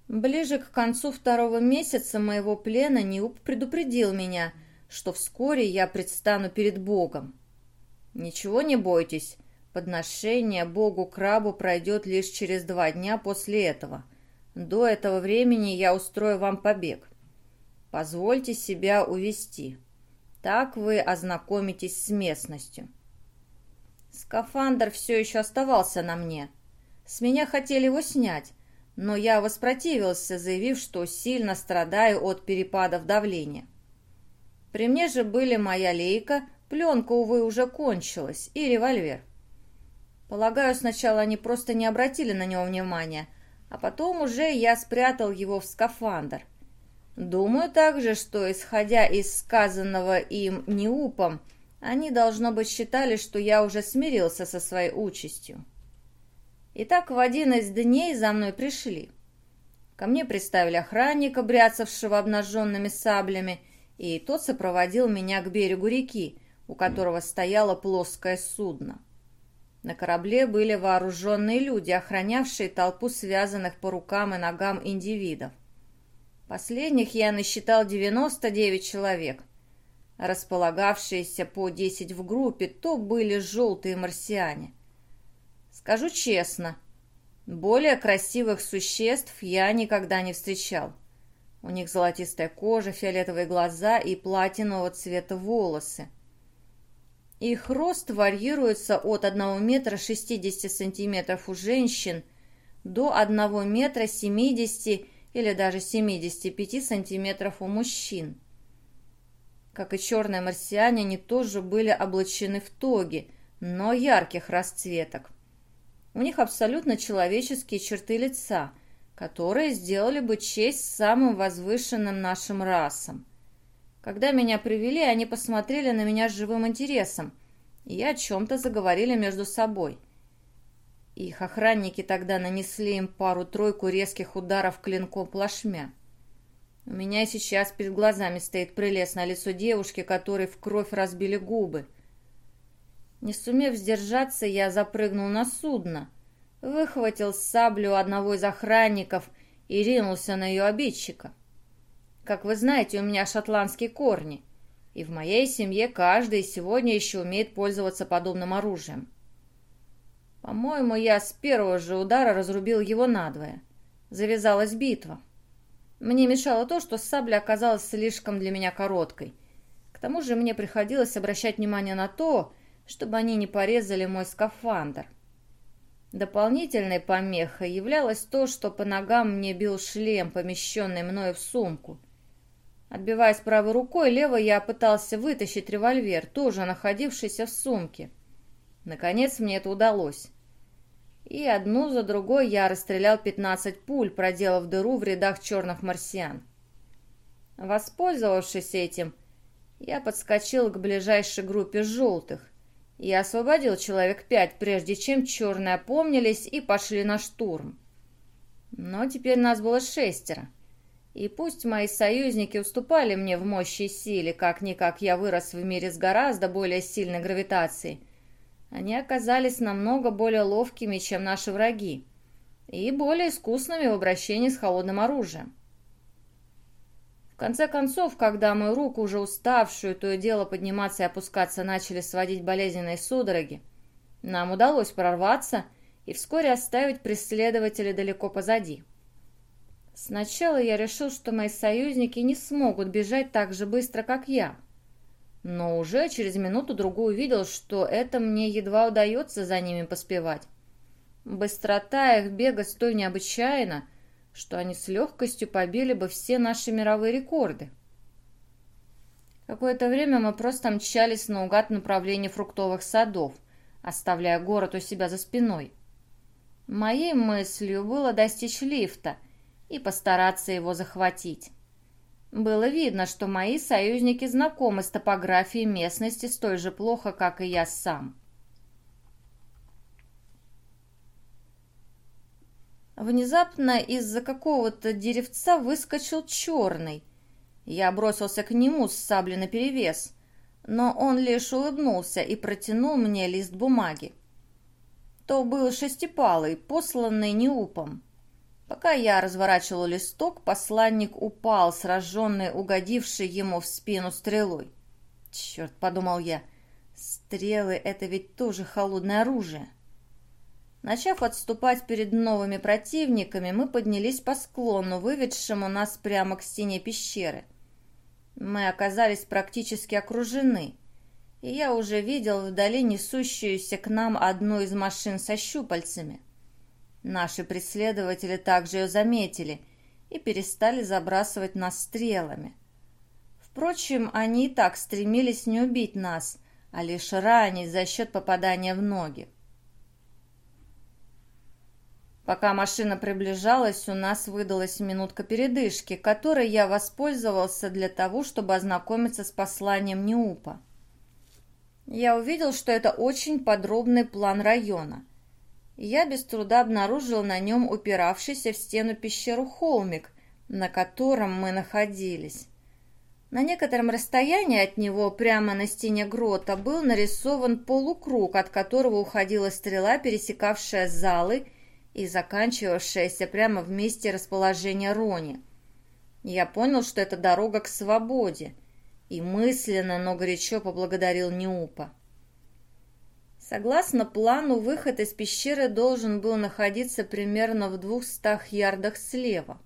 Ближе к концу второго месяца моего плена Ниуп предупредил меня, что вскоре я предстану перед Богом. Ничего не бойтесь, подношение Богу-крабу пройдет лишь через два дня после этого. До этого времени я устрою вам побег. Позвольте себя увести. Так вы ознакомитесь с местностью. Скафандр все еще оставался на мне. С меня хотели его снять, но я воспротивился, заявив, что сильно страдаю от перепадов давления. При мне же были моя лейка, пленка, увы, уже кончилась, и револьвер. Полагаю, сначала они просто не обратили на него внимания, а потом уже я спрятал его в скафандр – Думаю также, что, исходя из сказанного им неупом, они, должно быть, считали, что я уже смирился со своей участью. Итак, в один из дней за мной пришли. Ко мне представили охранника, бряцавшего обнаженными саблями, и тот сопроводил меня к берегу реки, у которого стояло плоское судно. На корабле были вооруженные люди, охранявшие толпу связанных по рукам и ногам индивидов. Последних я насчитал 99 человек. Располагавшиеся по 10 в группе, то были желтые марсиане. Скажу честно, более красивых существ я никогда не встречал. У них золотистая кожа, фиолетовые глаза и платинового цвета волосы. Их рост варьируется от 1 метра 60 сантиметров у женщин до 1 метра 70 или даже 75 сантиметров у мужчин. Как и черные марсиане, они тоже были облачены в тоги, но ярких расцветок. У них абсолютно человеческие черты лица, которые сделали бы честь самым возвышенным нашим расам. Когда меня привели, они посмотрели на меня с живым интересом и о чем-то заговорили между собой – их охранники тогда нанесли им пару-тройку резких ударов клинком плашмя. У меня сейчас перед глазами стоит прелестное лицо девушки, которой в кровь разбили губы. Не сумев сдержаться, я запрыгнул на судно, выхватил саблю одного из охранников и ринулся на ее обидчика. Как вы знаете, у меня шотландские корни, и в моей семье каждый сегодня еще умеет пользоваться подобным оружием. По-моему, я с первого же удара разрубил его надвое. Завязалась битва. Мне мешало то, что сабля оказалась слишком для меня короткой. К тому же мне приходилось обращать внимание на то, чтобы они не порезали мой скафандр. Дополнительной помехой являлось то, что по ногам мне бил шлем, помещенный мною в сумку. Отбиваясь правой рукой, левой я пытался вытащить револьвер, тоже находившийся в сумке. Наконец мне это удалось. И одну за другой я расстрелял 15 пуль, проделав дыру в рядах черных марсиан. Воспользовавшись этим, я подскочил к ближайшей группе желтых и освободил человек пять, прежде чем черные опомнились и пошли на штурм. Но теперь нас было шестеро. И пусть мои союзники уступали мне в мощи и силе, как-никак я вырос в мире с гораздо более сильной гравитацией, они оказались намного более ловкими, чем наши враги, и более искусными в обращении с холодным оружием. В конце концов, когда мою руку, уже уставшую, то и дело подниматься и опускаться, начали сводить болезненные судороги, нам удалось прорваться и вскоре оставить преследователей далеко позади. Сначала я решил, что мои союзники не смогут бежать так же быстро, как я. Но уже через минуту-другую увидел, что это мне едва удается за ними поспевать. Быстрота их бега столь необычайна, что они с легкостью побили бы все наши мировые рекорды. Какое-то время мы просто мчались наугад в направлении фруктовых садов, оставляя город у себя за спиной. Моей мыслью было достичь лифта и постараться его захватить. Было видно, что мои союзники знакомы с топографией местности столь же плохо, как и я сам. Внезапно из-за какого-то деревца выскочил черный. Я бросился к нему с саблей наперевес, но он лишь улыбнулся и протянул мне лист бумаги. То был шестипалый, посланный неупом. Пока я разворачивал листок, посланник упал, сраженный, угодивший ему в спину стрелой. «Черт», — подумал я, — «стрелы — это ведь тоже холодное оружие». Начав отступать перед новыми противниками, мы поднялись по склону, выведшему нас прямо к стене пещеры. Мы оказались практически окружены, и я уже видел вдали несущуюся к нам одну из машин со щупальцами. Наши преследователи также ее заметили и перестали забрасывать нас стрелами. Впрочем, они и так стремились не убить нас, а лишь ранить за счет попадания в ноги. Пока машина приближалась, у нас выдалась минутка передышки, которой я воспользовался для того, чтобы ознакомиться с посланием Неупа. Я увидел, что это очень подробный план района. Я без труда обнаружил на нем упиравшийся в стену пещеру холмик, на котором мы находились. На некотором расстоянии от него, прямо на стене грота, был нарисован полукруг, от которого уходила стрела, пересекавшая залы и заканчивавшаяся прямо в месте расположения Рони. Я понял, что это дорога к свободе, и мысленно, но горячо поблагодарил Неупа. Согласно плану, выход из пещеры должен был находиться примерно в двухстах ярдах слева.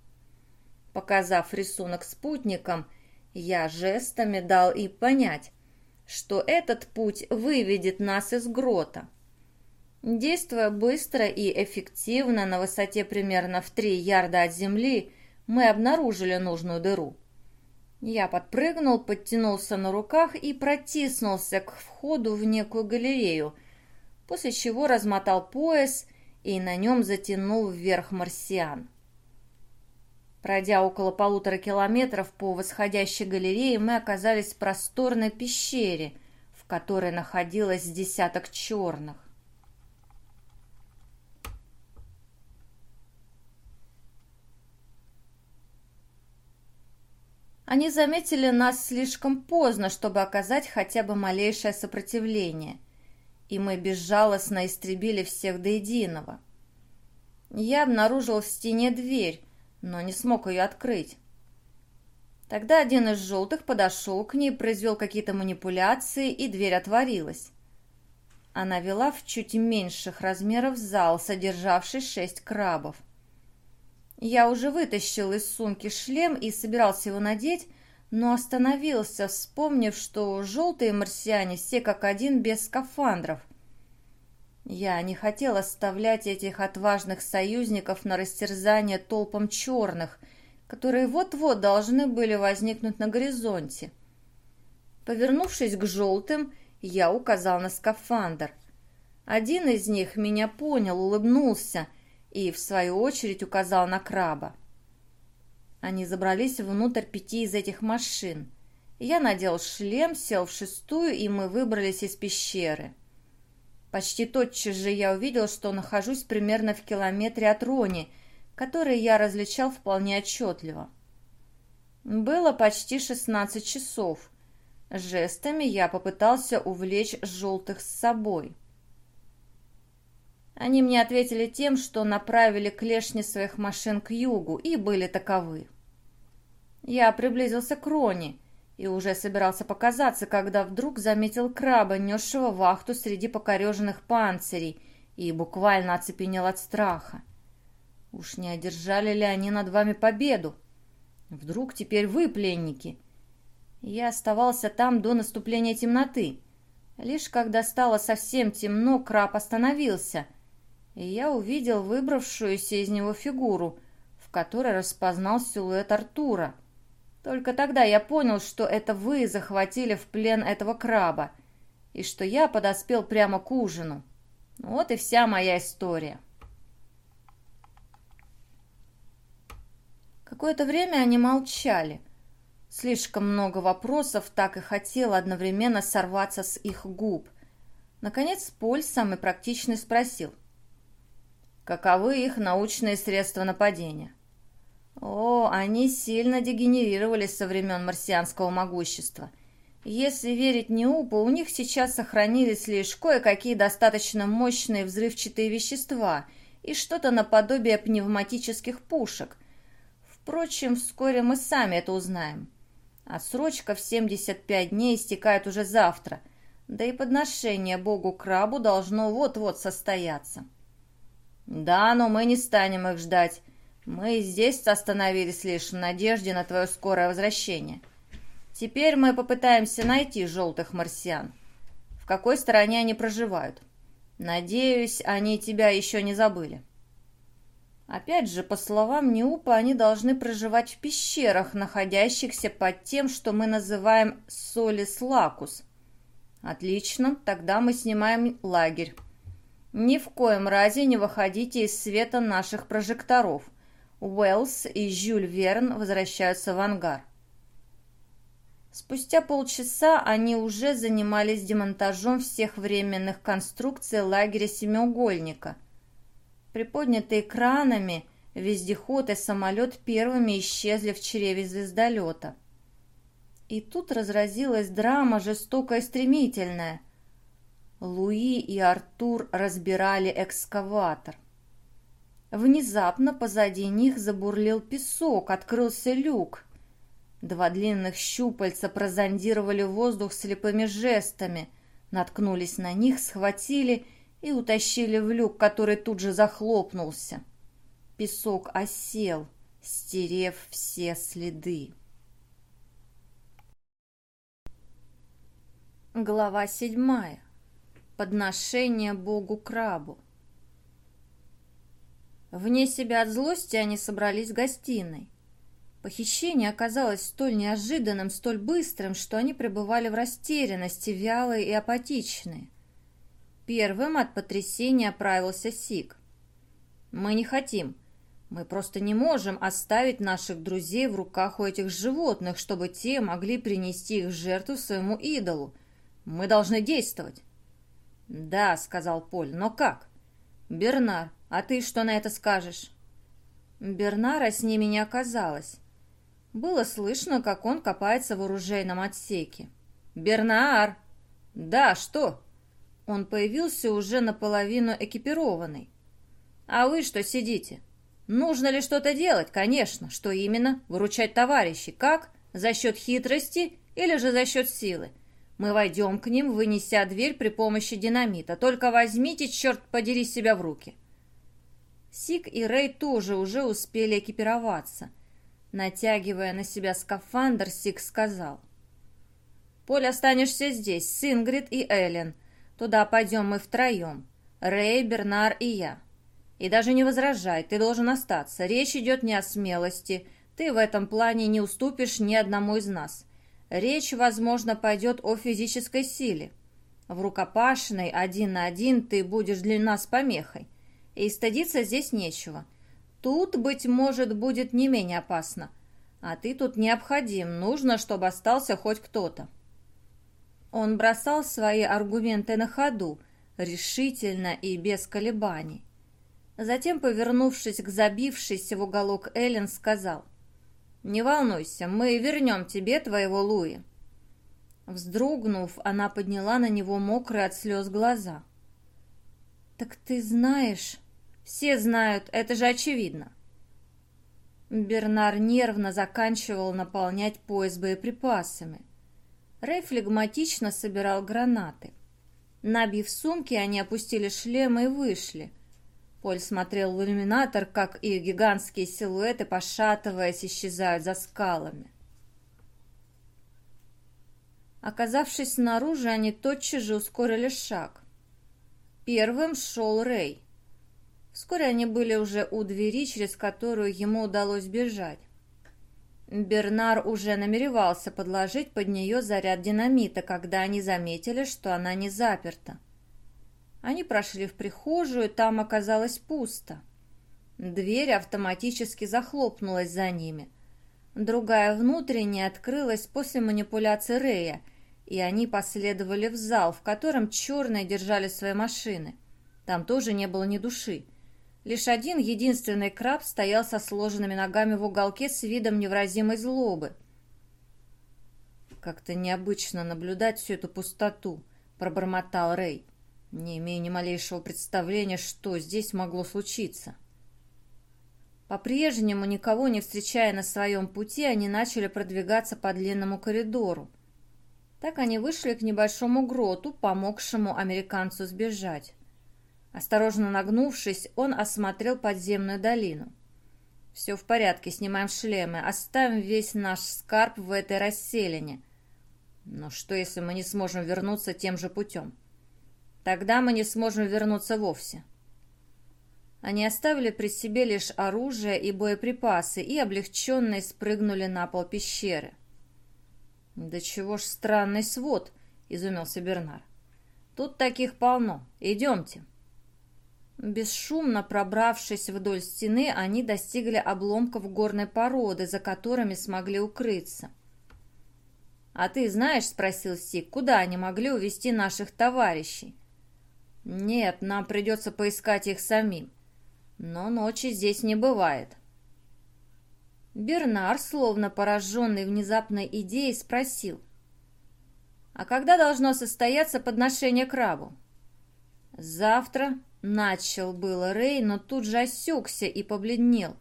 Показав рисунок спутникам, я жестами дал и понять, что этот путь выведет нас из грота. Действуя быстро и эффективно на высоте примерно в 3 ярда от земли, мы обнаружили нужную дыру. Я подпрыгнул, подтянулся на руках и протиснулся к входу в некую галерею, после чего размотал пояс и на нем затянул вверх марсиан. Пройдя около полутора километров по восходящей галерее, мы оказались в просторной пещере, в которой находилось десяток черных. Они заметили нас слишком поздно, чтобы оказать хотя бы малейшее сопротивление, и мы безжалостно истребили всех до единого. Я обнаружил в стене дверь, но не смог ее открыть. Тогда один из желтых подошел к ней, произвел какие-то манипуляции, и дверь отворилась. Она вела в чуть меньших размеров зал, содержавший шесть крабов. Я уже вытащил из сумки шлем и собирался его надеть, но остановился, вспомнив, что желтые марсиане все как один без скафандров. Я не хотел оставлять этих отважных союзников на растерзание толпам черных, которые вот-вот должны были возникнуть на горизонте. Повернувшись к желтым, я указал на скафандр. Один из них меня понял, улыбнулся и, в свою очередь, указал на краба. Они забрались внутрь пяти из этих машин. Я надел шлем, сел в шестую, и мы выбрались из пещеры. Почти тотчас же я увидел, что нахожусь примерно в километре от Рони, который я различал вполне отчетливо. Было почти шестнадцать часов. Жестами я попытался увлечь желтых с собой. Они мне ответили тем, что направили клешни своих машин к югу и были таковы. Я приблизился к Рони и уже собирался показаться, когда вдруг заметил краба, несшего вахту среди покореженных панцирей, и буквально оцепенел от страха. Уж не одержали ли они над вами победу? Вдруг теперь вы пленники? Я оставался там до наступления темноты. Лишь когда стало совсем темно, краб остановился, и я увидел выбравшуюся из него фигуру, в которой распознал силуэт Артура — только тогда я понял, что это вы захватили в плен этого краба, и что я подоспел прямо к ужину. Вот и вся моя история. Какое-то время они молчали. Слишком много вопросов так и хотел одновременно сорваться с их губ. Наконец Поль, самый практичный, спросил. «Каковы их научные средства нападения?» О, они сильно дегенерировали со времен марсианского могущества. Если верить Неупу, у них сейчас сохранились лишь кое-какие достаточно мощные взрывчатые вещества и что-то наподобие пневматических пушек. Впрочем, вскоре мы сами это узнаем. А срочка в 75 дней истекает уже завтра, да и подношение богу Крабу должно вот-вот состояться. Да, но мы не станем их ждать. Мы здесь остановились лишь в надежде на твое скорое возвращение. Теперь мы попытаемся найти желтых марсиан. В какой стороне они проживают? Надеюсь, они тебя еще не забыли. Опять же, по словам Неупа, они должны проживать в пещерах, находящихся под тем, что мы называем Солис Лакус. Отлично, тогда мы снимаем лагерь. Ни в коем разе не выходите из света наших прожекторов – Уэллс и Жюль Верн возвращаются в ангар. Спустя полчаса они уже занимались демонтажом всех временных конструкций лагеря «Семиугольника». Приподнятые кранами, вездеход и самолет первыми исчезли в чреве звездолета. И тут разразилась драма, жестокая и стремительная. Луи и Артур разбирали экскаватор. Внезапно позади них забурлил песок, открылся люк. Два длинных щупальца прозондировали воздух слепыми жестами, наткнулись на них, схватили и утащили в люк, который тут же захлопнулся. Песок осел, стерев все следы. Глава седьмая. Подношение богу крабу. Вне себя от злости они собрались в гостиной. Похищение оказалось столь неожиданным, столь быстрым, что они пребывали в растерянности, вялые и апатичные. Первым от потрясения оправился Сик. «Мы не хотим. Мы просто не можем оставить наших друзей в руках у этих животных, чтобы те могли принести их жертву своему идолу. Мы должны действовать». «Да», — сказал Поль, — «но как?» «Бернар, а ты что на это скажешь?» Бернара с ними не оказалось. Было слышно, как он копается в оружейном отсеке. «Бернар!» «Да, что?» Он появился уже наполовину экипированный. «А вы что сидите?» «Нужно ли что-то делать?» «Конечно. Что именно? Выручать товарищей. Как? За счет хитрости или же за счет силы? Мы войдем к ним, вынеся дверь при помощи динамита. Только возьмите, черт подери, себя в руки». Сик и Рэй тоже уже успели экипироваться. Натягивая на себя скафандр, Сик сказал. «Поль, останешься здесь, с Ингрид и Эллен. Туда пойдем мы втроем. Рэй, Бернар и я. И даже не возражай, ты должен остаться. Речь идет не о смелости. Ты в этом плане не уступишь ни одному из нас. Речь, возможно, пойдет о физической силе. В рукопашной один на один ты будешь для нас помехой. И стыдиться здесь нечего. Тут, быть может, будет не менее опасно. А ты тут необходим, нужно, чтобы остался хоть кто-то. Он бросал свои аргументы на ходу, решительно и без колебаний. Затем, повернувшись к забившейся в уголок Эллен, сказал, «Не волнуйся, мы вернем тебе твоего Луи». Вздрогнув, она подняла на него мокрые от слез глаза. «Так ты знаешь...» «Все знают, это же очевидно». Бернар нервно заканчивал наполнять пояс боеприпасами. Рэй флегматично собирал гранаты. Набив сумки, они опустили шлемы и вышли. Поль смотрел в иллюминатор, как и гигантские силуэты, пошатываясь, исчезают за скалами. Оказавшись снаружи, они тотчас же ускорили шаг. Первым шел Рэй. Вскоре они были уже у двери, через которую ему удалось бежать. Бернар уже намеревался подложить под нее заряд динамита, когда они заметили, что она не заперта. Они прошли в прихожую, там оказалось пусто. Дверь автоматически захлопнулась за ними. Другая внутренняя открылась после манипуляции Рея, и они последовали в зал, в котором черные держали свои машины. Там тоже не было ни души. Лишь один единственный краб стоял со сложенными ногами в уголке с видом невразимой злобы. «Как-то необычно наблюдать всю эту пустоту», — пробормотал Рэй, не имея ни малейшего представления, что здесь могло случиться. По-прежнему, никого не встречая на своем пути, они начали продвигаться по длинному коридору. Так они вышли к небольшому гроту, помогшему американцу сбежать. Осторожно нагнувшись, он осмотрел подземную долину. «Все в порядке, снимаем шлемы, оставим весь наш скарб в этой расселине. Но что, если мы не сможем вернуться тем же путем? Тогда мы не сможем вернуться вовсе». Они оставили при себе лишь оружие и боеприпасы и облегченно спрыгнули на пол пещеры. «Да чего ж странный свод!» — изумился Бернар. «Тут таких полно. Идемте». Бесшумно пробравшись вдоль стены, они достигли обломков горной породы, за которыми смогли укрыться. «А ты знаешь, — спросил Сик, — куда они могли увести наших товарищей?» «Нет, нам придется поискать их самим. Но ночи здесь не бывает». Бернар, словно пораженный внезапной идеей, спросил. «А когда должно состояться подношение крабу?» «Завтра Начал было Рэй, но тут же осекся и побледнел.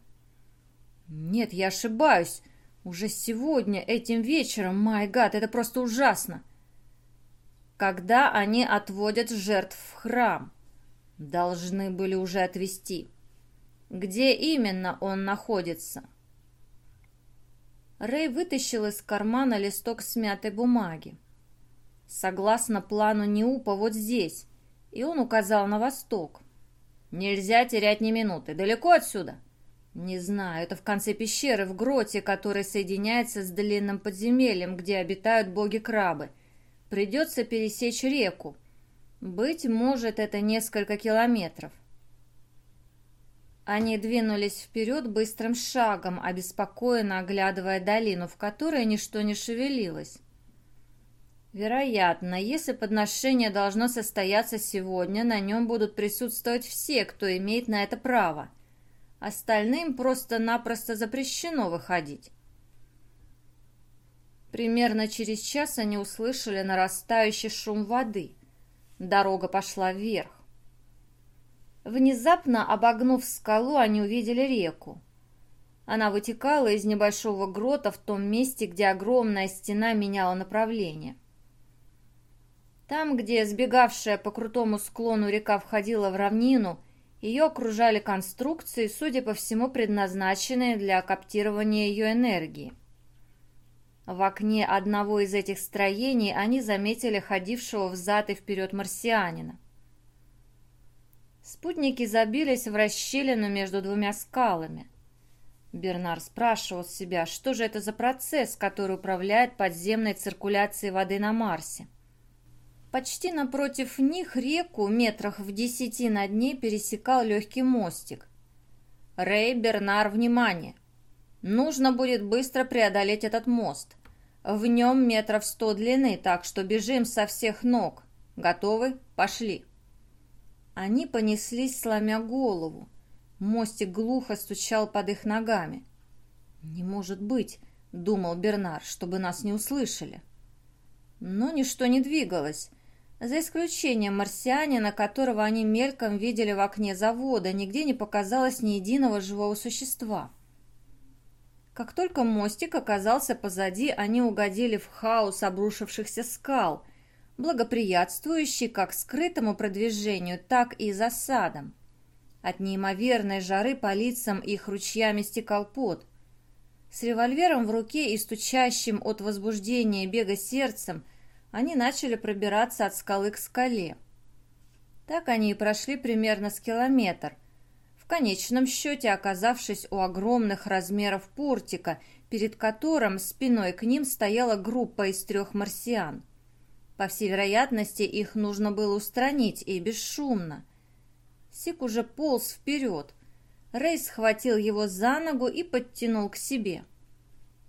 «Нет, я ошибаюсь. Уже сегодня, этим вечером, май гад, это просто ужасно!» «Когда они отводят жертв в храм?» «Должны были уже отвезти. Где именно он находится?» Рэй вытащил из кармана листок смятой бумаги. «Согласно плану Неупа, вот здесь и он указал на восток. «Нельзя терять ни минуты. Далеко отсюда?» «Не знаю. Это в конце пещеры, в гроте, который соединяется с длинным подземельем, где обитают боги-крабы. Придется пересечь реку. Быть может, это несколько километров». Они двинулись вперед быстрым шагом, обеспокоенно оглядывая долину, в которой ничто не шевелилось. Вероятно, если подношение должно состояться сегодня, на нем будут присутствовать все, кто имеет на это право. Остальным просто-напросто запрещено выходить. Примерно через час они услышали нарастающий шум воды. Дорога пошла вверх. Внезапно, обогнув скалу, они увидели реку. Она вытекала из небольшого грота в том месте, где огромная стена меняла направление. Там, где сбегавшая по крутому склону река входила в равнину, ее окружали конструкции, судя по всему, предназначенные для коптирования ее энергии. В окне одного из этих строений они заметили ходившего взад и вперед марсианина. Спутники забились в расщелину между двумя скалами. Бернар спрашивал себя, что же это за процесс, который управляет подземной циркуляцией воды на Марсе. Почти напротив них реку, метрах в десяти над ней, пересекал легкий мостик. «Рэй, Бернар, внимание! Нужно будет быстро преодолеть этот мост. В нем метров сто длины, так что бежим со всех ног. Готовы? Пошли!» Они понеслись, сломя голову. Мостик глухо стучал под их ногами. «Не может быть!» — думал Бернар, — «чтобы нас не услышали». Но ничто не двигалось. За исключением марсианина, которого они мельком видели в окне завода, нигде не показалось ни единого живого существа. Как только мостик оказался позади, они угодили в хаос обрушившихся скал, благоприятствующий как скрытому продвижению, так и засадам. От неимоверной жары по лицам их ручьями стекал пот. С револьвером в руке и стучащим от возбуждения бега сердцем – они начали пробираться от скалы к скале. Так они и прошли примерно с километр, конечном счете оказавшись у огромных размеров портика, перед которым спиной к ним стояла группа из трех марсиан. По всей вероятности, их нужно было устранить и бесшумно. Сик уже полз вперед. Рэй схватил его за ногу и подтянул к себе.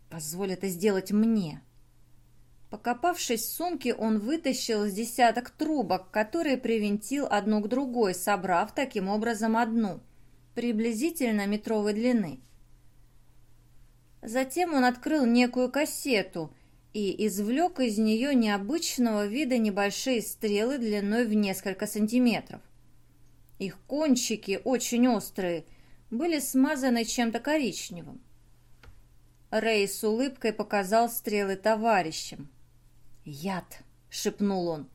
«Позволь это сделать мне», Покопавшись в сумке, он вытащил с десяток трубок, которые привинтил одну к другой, собрав таким образом одну, приблизительно метровой длины. Затем он открыл некую кассету и извлек из нее необычного вида небольшие стрелы длиной в несколько сантиметров. Их кончики, очень острые, были смазаны чем-то коричневым. Рэй с улыбкой показал стрелы товарищам. «Яд!» — шепнул он.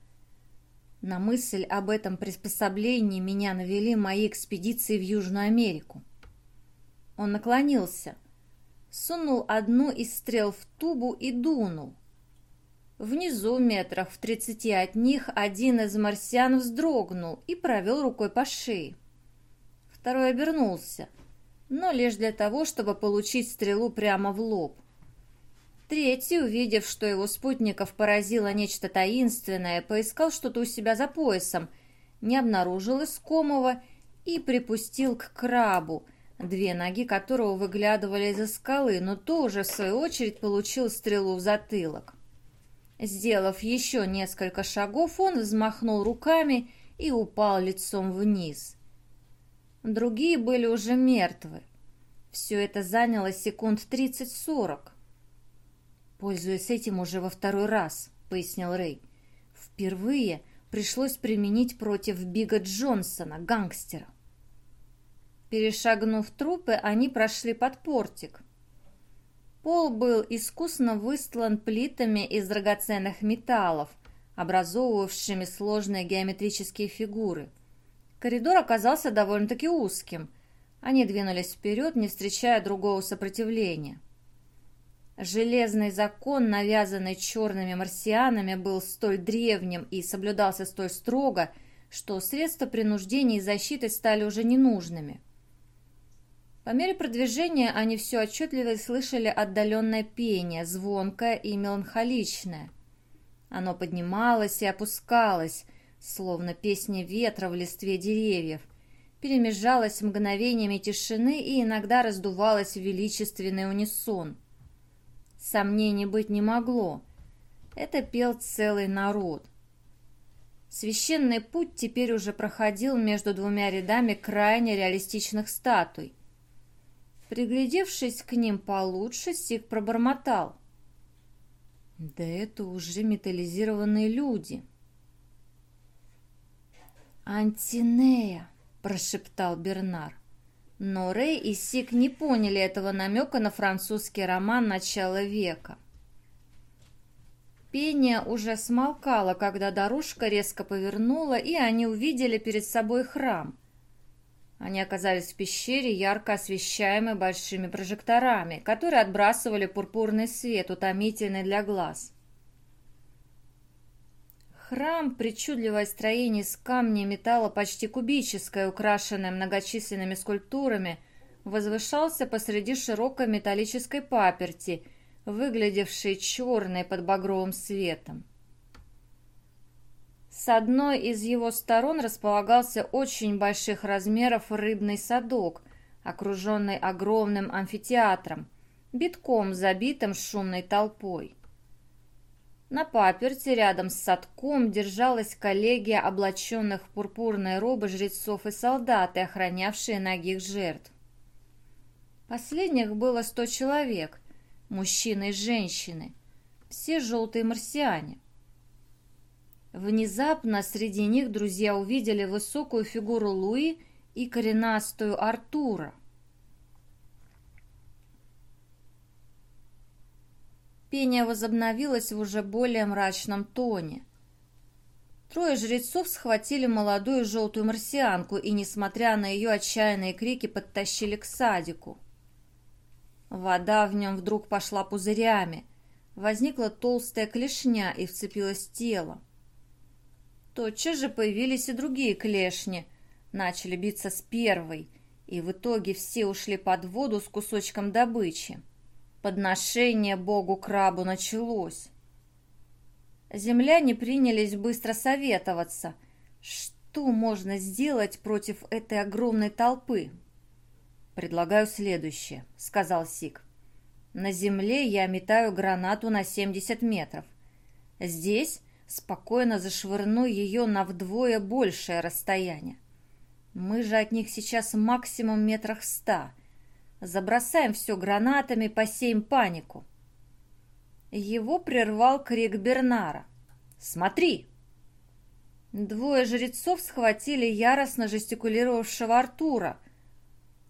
На мысль об этом приспособлении меня навели мои экспедиции в Южную Америку. Он наклонился, сунул одну из стрел в тубу и дунул. Внизу, метрах в тридцати от них, один из марсиан вздрогнул и провел рукой по шее. Второй обернулся, но лишь для того, чтобы получить стрелу прямо в лоб. Третий, увидев, что его спутников поразило нечто таинственное, поискал что-то у себя за поясом, не обнаружил искомого и припустил к крабу, две ноги которого выглядывали из-за скалы, но тоже, в свою очередь, получил стрелу в затылок. Сделав еще несколько шагов, он взмахнул руками и упал лицом вниз. Другие были уже мертвы. Все это заняло секунд тридцать-сорок. «Пользуясь этим уже во второй раз», — пояснил Рэй. «Впервые пришлось применить против Бига Джонсона, гангстера». Перешагнув трупы, они прошли под портик. Пол был искусно выстлан плитами из драгоценных металлов, образовывавшими сложные геометрические фигуры. Коридор оказался довольно-таки узким. Они двинулись вперед, не встречая другого сопротивления. Железный закон, навязанный черными марсианами, был столь древним и соблюдался столь строго, что средства принуждения и защиты стали уже ненужными. По мере продвижения они все отчетливо слышали отдаленное пение, звонкое и меланхоличное. Оно поднималось и опускалось, словно песня ветра в листве деревьев, перемежалось мгновениями тишины и иногда раздувалось величественный унисон – Сомнений быть не могло. Это пел целый народ. Священный путь теперь уже проходил между двумя рядами крайне реалистичных статуй. Приглядевшись к ним получше, Сик пробормотал. «Да это уже металлизированные люди». «Антинея!» – прошептал Бернар. Но Рэй и Сик не поняли этого намека на французский роман начала века. Пение уже смолкало, когда дорожка резко повернула, и они увидели перед собой храм. Они оказались в пещере, ярко освещаемой большими прожекторами, которые отбрасывали пурпурный свет, утомительный для глаз. Храм, причудливое строение из камня и металла, почти кубическое, украшенное многочисленными скульптурами, возвышался посреди широкой металлической паперти, выглядевшей черной под багровым светом. С одной из его сторон располагался очень больших размеров рыбный садок, окруженный огромным амфитеатром, битком забитым шумной толпой. На паперти рядом с садком держалась коллегия облаченных в пурпурные робы жрецов и солдат, и охранявшие ногих жертв. Последних было сто человек, мужчины и женщины, все желтые марсиане. Внезапно среди них друзья увидели высокую фигуру Луи и коренастую Артура. Пение возобновилось в уже более мрачном тоне. Трое жрецов схватили молодую желтую марсианку и, несмотря на ее отчаянные крики, подтащили к садику. Вода в нем вдруг пошла пузырями. Возникла толстая клешня и вцепилась в тело. Тотчас же появились и другие клешни, начали биться с первой, и в итоге все ушли под воду с кусочком добычи. Подношение богу-крабу началось. Земляне принялись быстро советоваться, что можно сделать против этой огромной толпы. «Предлагаю следующее», — сказал Сик. «На земле я метаю гранату на 70 метров. Здесь спокойно зашвырну ее на вдвое большее расстояние. Мы же от них сейчас максимум метрах ста. Забросаем все гранатами, посеем панику. Его прервал крик Бернара. «Смотри!» Двое жрецов схватили яростно жестикулировавшего Артура.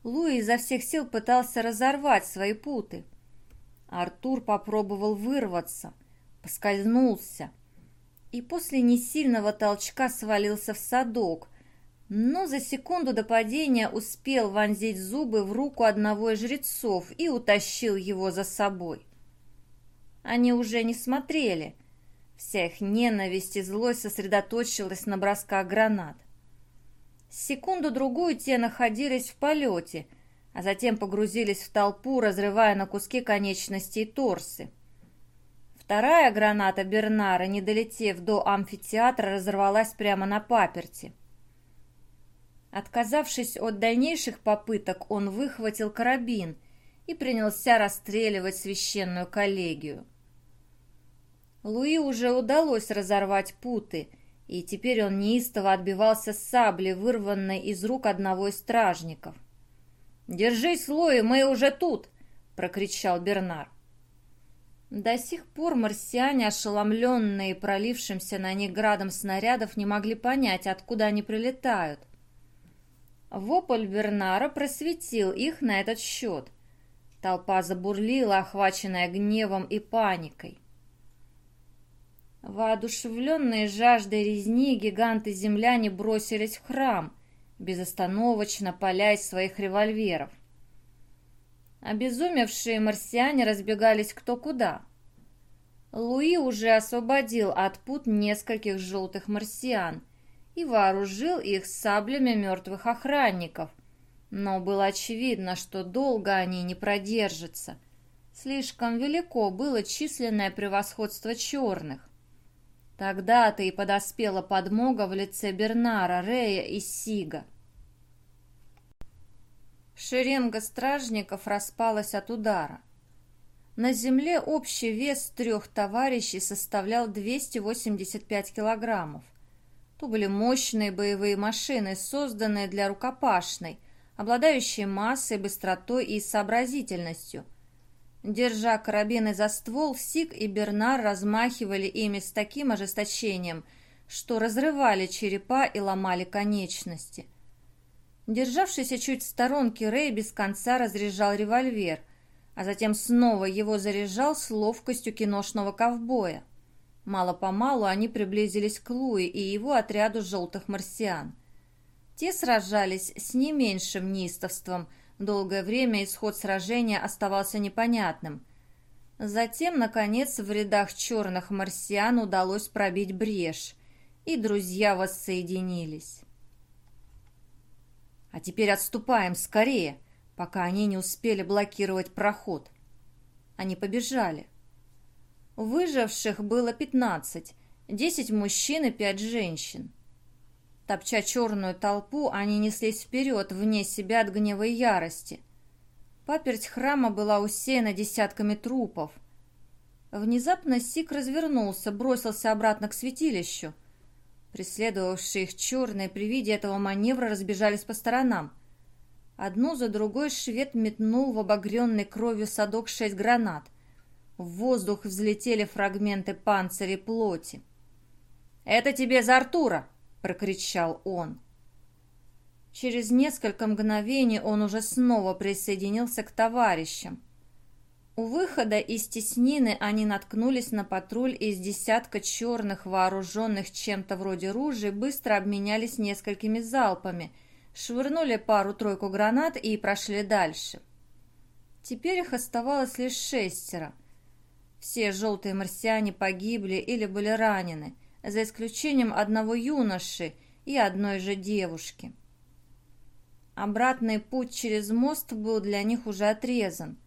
Луи изо всех сил пытался разорвать свои путы. Артур попробовал вырваться, поскользнулся — и после несильного толчка свалился в садок, но за секунду до падения успел вонзить зубы в руку одного из жрецов и утащил его за собой. Они уже не смотрели. Вся их ненависть и злость сосредоточилась на бросках гранат. Секунду-другую те находились в полете, а затем погрузились в толпу, разрывая на куски конечности и торсы. Вторая граната Бернара, не долетев до амфитеатра, разорвалась прямо на паперти. Отказавшись от дальнейших попыток, он выхватил карабин и принялся расстреливать священную коллегию. Луи уже удалось разорвать путы, и теперь он неистово отбивался с сабли, вырванной из рук одного из стражников. «Держись, Луи, мы уже тут!» — прокричал Бернар. До сих пор марсиане, ошеломленные пролившимся на них градом снарядов, не могли понять, откуда они прилетают. Вопль Бернара просветил их на этот счет. Толпа забурлила, охваченная гневом и паникой. Воодушевленные жаждой резни, гиганты-земляне бросились в храм, безостановочно палясь своих револьверов. Обезумевшие марсиане разбегались кто куда. Луи уже освободил от пут нескольких желтых марсиан и вооружил их саблями мертвых охранников. Но было очевидно, что долго они не продержатся. Слишком велико было численное превосходство черных. Тогда-то и подоспела подмога в лице Бернара, Рея и Сига. Шеренга стражников распалась от удара. На земле общий вес трех товарищей составлял 285 килограммов. То были мощные боевые машины, созданные для рукопашной, обладающие массой, быстротой и сообразительностью. Держа карабины за ствол, Сик и Бернар размахивали ими с таким ожесточением, что разрывали черепа и ломали конечности. Державшийся чуть в сторонке, Рэй без конца разряжал револьвер, а затем снова его заряжал с ловкостью киношного ковбоя. Мало-помалу они приблизились к Луи и его отряду желтых марсиан. Те сражались с не меньшим неистовством. Долгое время исход сражения оставался непонятным. Затем, наконец, в рядах черных марсиан удалось пробить брешь – и друзья воссоединились. А теперь отступаем скорее, пока они не успели блокировать проход. Они побежали. Выживших было пятнадцать, десять мужчин и пять женщин. Топча черную толпу, они неслись вперед, вне себя от гнева и ярости. Паперть храма была усеяна десятками трупов. Внезапно Сик развернулся, бросился обратно к святилищу. Преследовавшие их черные при виде этого маневра разбежались по сторонам. Одну за другой швед метнул в обогренный кровью садок шесть гранат. В воздух взлетели фрагменты панциря плоти. «Это тебе за Артура!» — прокричал он. Через несколько мгновений он уже снова присоединился к товарищам. У выхода из теснины они наткнулись на патруль из десятка черных, вооруженных чем-то вроде ружей, быстро обменялись несколькими залпами, швырнули пару-тройку гранат и прошли дальше. Теперь их оставалось лишь шестеро — все желтые марсиане погибли или были ранены, за исключением одного юноши и одной же девушки. Обратный путь через мост был для них уже отрезан.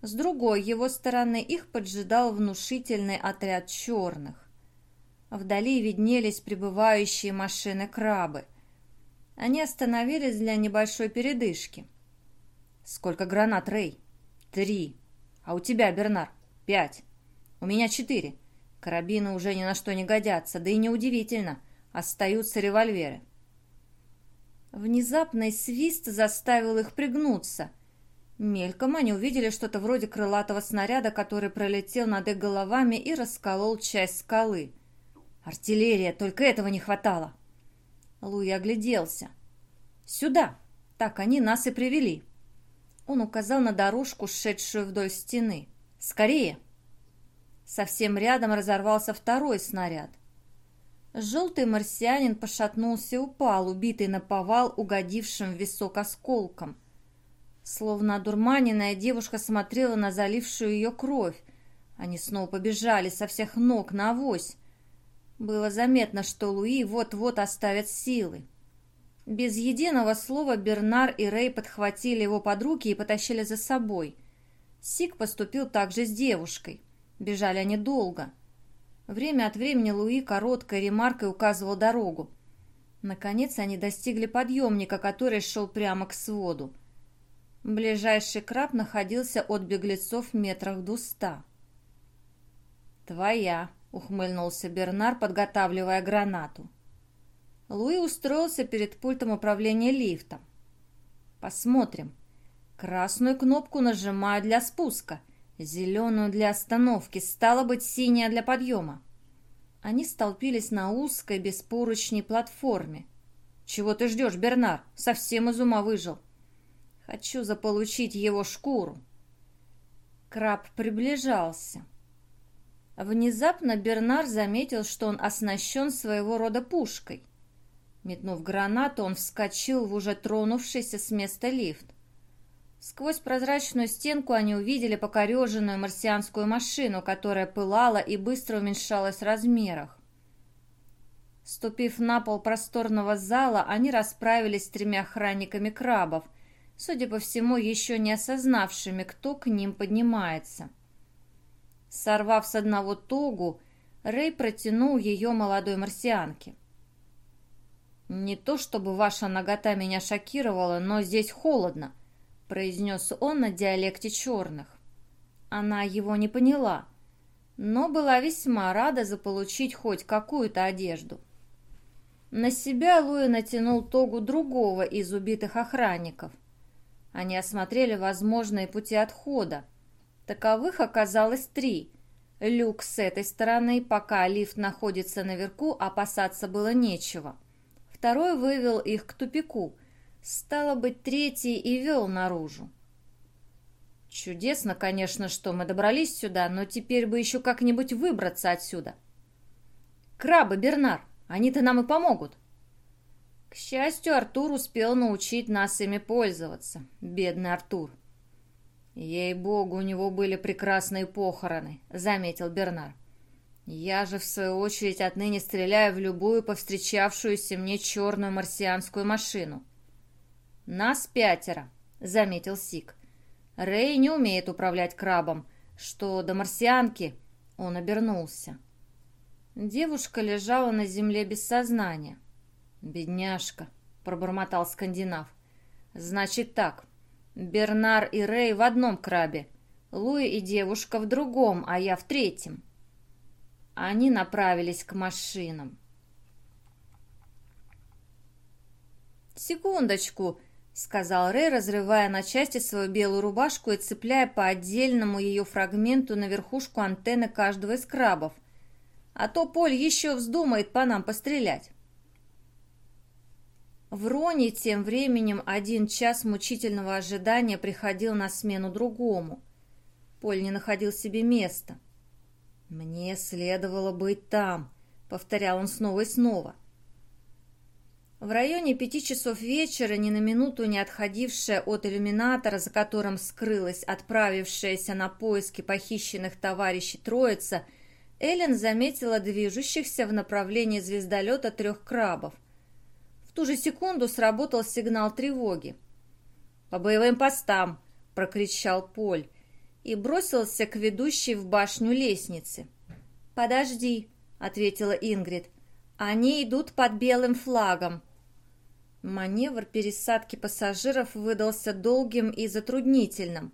С другой его стороны их поджидал внушительный отряд черных. Вдали виднелись прибывающие машины-крабы. Они остановились для небольшой передышки. «Сколько гранат, Рэй?» «Три. А у тебя, Бернар?» «Пять. У меня четыре. Карабины уже ни на что не годятся, да и неудивительно. Остаются револьверы. Внезапный свист заставил их пригнуться. Мельком они увидели что-то вроде крылатого снаряда, который пролетел над их головами и расколол часть скалы. Артиллерия, только этого не хватало. Луи огляделся. «Сюда! Так они нас и привели!» Он указал на дорожку, шедшую вдоль стены. «Скорее!» Совсем рядом разорвался второй снаряд. Желтый марсианин пошатнулся и упал, убитый на повал, угодившим в висок осколком. Словно одурманенная девушка смотрела на залившую ее кровь. Они снова побежали со всех ног на авось. Было заметно, что Луи вот-вот оставят силы. Без единого слова Бернар и Рэй подхватили его под руки и потащили за собой. Сик поступил так же с девушкой. Бежали они долго. Время от времени Луи короткой ремаркой указывал дорогу. Наконец они достигли подъемника, который шел прямо к своду. Ближайший краб находился от беглецов метрах в дуста. «Твоя», — ухмыльнулся Бернар, подготавливая гранату. Луи устроился перед пультом управления лифтом. «Посмотрим. Красную кнопку нажимаю для спуска. Зеленую для остановки, стало быть, синяя для подъема. Они столпились на узкой, беспоручней платформе. «Чего ты ждешь, Бернар? Совсем из ума выжил». «Хочу заполучить его шкуру». Краб приближался. Внезапно Бернар заметил, что он оснащен своего рода пушкой. Метнув гранату, он вскочил в уже тронувшийся с места лифт. Сквозь прозрачную стенку они увидели покореженную марсианскую машину, которая пылала и быстро уменьшалась в размерах. Ступив на пол просторного зала, они расправились с тремя охранниками крабов, судя по всему, еще не осознавшими, кто к ним поднимается. Сорвав с одного тогу, Рэй протянул ее молодой марсианке. «Не то чтобы ваша нагота меня шокировала, но здесь холодно произнес он на диалекте черных. Она его не поняла, но была весьма рада заполучить хоть какую-то одежду. На себя Луи натянул тогу другого из убитых охранников. Они осмотрели возможные пути отхода. Таковых оказалось три. Люк с этой стороны, пока лифт находится наверху, опасаться было нечего. Второй вывел их к тупику, Стало быть, третий и вел наружу. Чудесно, конечно, что мы добрались сюда, но теперь бы еще как-нибудь выбраться отсюда. Крабы, Бернар, они-то нам и помогут. К счастью, Артур успел научить нас ими пользоваться. Бедный Артур. Ей-богу, у него были прекрасные похороны, заметил Бернар. Я же, в свою очередь, отныне стреляю в любую повстречавшуюся мне черную марсианскую машину. «Нас пятеро», — заметил Сик. «Рэй не умеет управлять крабом. Что до марсианки?» Он обернулся. Девушка лежала на земле без сознания. «Бедняжка», — пробормотал скандинав. «Значит так. Бернар и Рэй в одном крабе, Луи и девушка в другом, а я в третьем». Они направились к машинам. «Секундочку», — сказал Рэй, разрывая на части свою белую рубашку и цепляя по отдельному ее фрагменту на верхушку антенны каждого из крабов. «А то Поль еще вздумает по нам пострелять». В Роне тем временем один час мучительного ожидания приходил на смену другому. Поль не находил себе места. «Мне следовало быть там», — повторял он снова и снова. В районе пяти часов вечера, ни на минуту не отходившая от иллюминатора, за которым скрылась отправившаяся на поиски похищенных товарищей троица, Эллен заметила движущихся в направлении звездолета трех крабов. В ту же секунду сработал сигнал тревоги. «По боевым постам!» — прокричал Поль и бросился к ведущей в башню лестнице. «Подожди», — ответила Ингрид. «Они идут под белым флагом». Маневр пересадки пассажиров выдался долгим и затруднительным.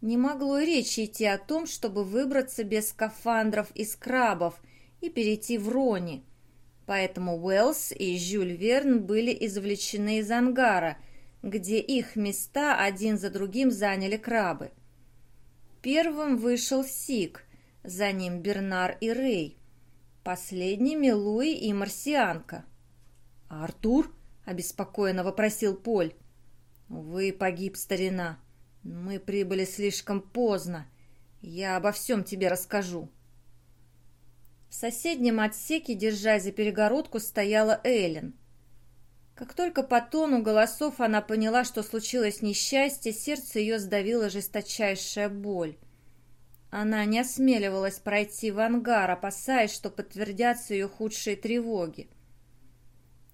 Не могло и речи идти о том, чтобы выбраться без скафандров и скрабов и перейти в Рони. Поэтому Уэллс и Жюль Верн были извлечены из ангара, где их места один за другим заняли крабы. Первым вышел Сик, за ним Бернар и Рэй. Последними Луи и Марсианка. «А Артур?» — обеспокоенно вопросил Поль. «Вы погиб, старина. Мы прибыли слишком поздно. Я обо всем тебе расскажу». В соседнем отсеке, держась за перегородку, стояла Эллен. Как только по тону голосов она поняла, что случилось несчастье, сердце ее сдавило жесточайшая боль. Она не осмеливалась пройти в ангар, опасаясь, что подтвердятся ее худшие тревоги.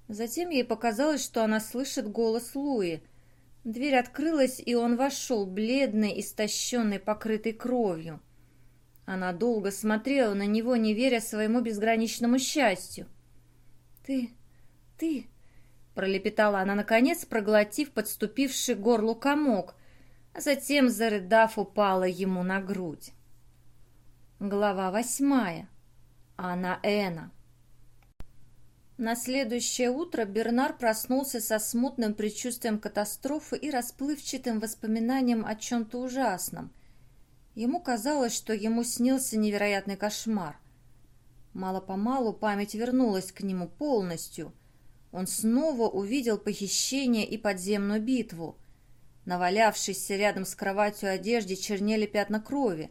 Затем ей показалось, что она слышит голос Луи. Дверь открылась, и он вошел, бледный, истощенный, покрытый кровью. Она долго смотрела на него, не веря своему безграничному счастью. «Ты... ты...» — пролепетала она, наконец, проглотив подступивший горлу комок, а затем, зарыдав, упала ему на грудь. Глава восьмая. Анна Эна. На следующее утро Бернар проснулся со смутным предчувствием катастрофы и расплывчатым воспоминанием о чем-то ужасном. Ему казалось, что ему снился невероятный кошмар. Мало-помалу память вернулась к нему полностью. Он снова увидел похищение и подземную битву. Навалявшись рядом с кроватью одежде чернели пятна крови.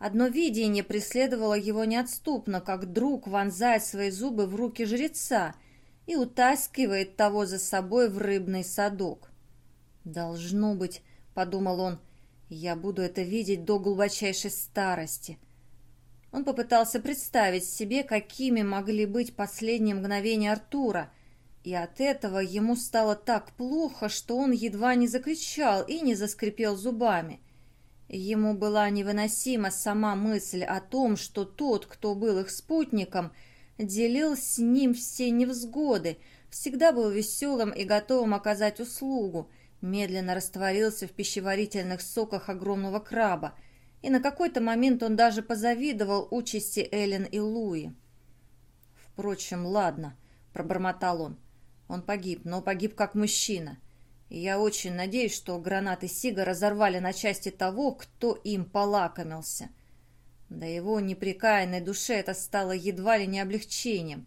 Одно видение преследовало его неотступно, как друг вонзает свои зубы в руки жреца и утаскивает того за собой в рыбный садок. «Должно быть», — подумал он, — «я буду это видеть до глубочайшей старости». Он попытался представить себе, какими могли быть последние мгновения Артура, и от этого ему стало так плохо, что он едва не закричал и не заскрипел зубами — Ему была невыносима сама мысль о том, что тот, кто был их спутником, делил с ним все невзгоды, всегда был веселым и готовым оказать услугу, медленно растворился в пищеварительных соках огромного краба, и на какой-то момент он даже позавидовал участи Эллен и Луи. «Впрочем, ладно», — пробормотал он. «Он погиб, но погиб как мужчина я очень надеюсь, что гранаты Сига разорвали на части того, кто им полакомился. Да его неприкаянной душе это стало едва ли не облегчением.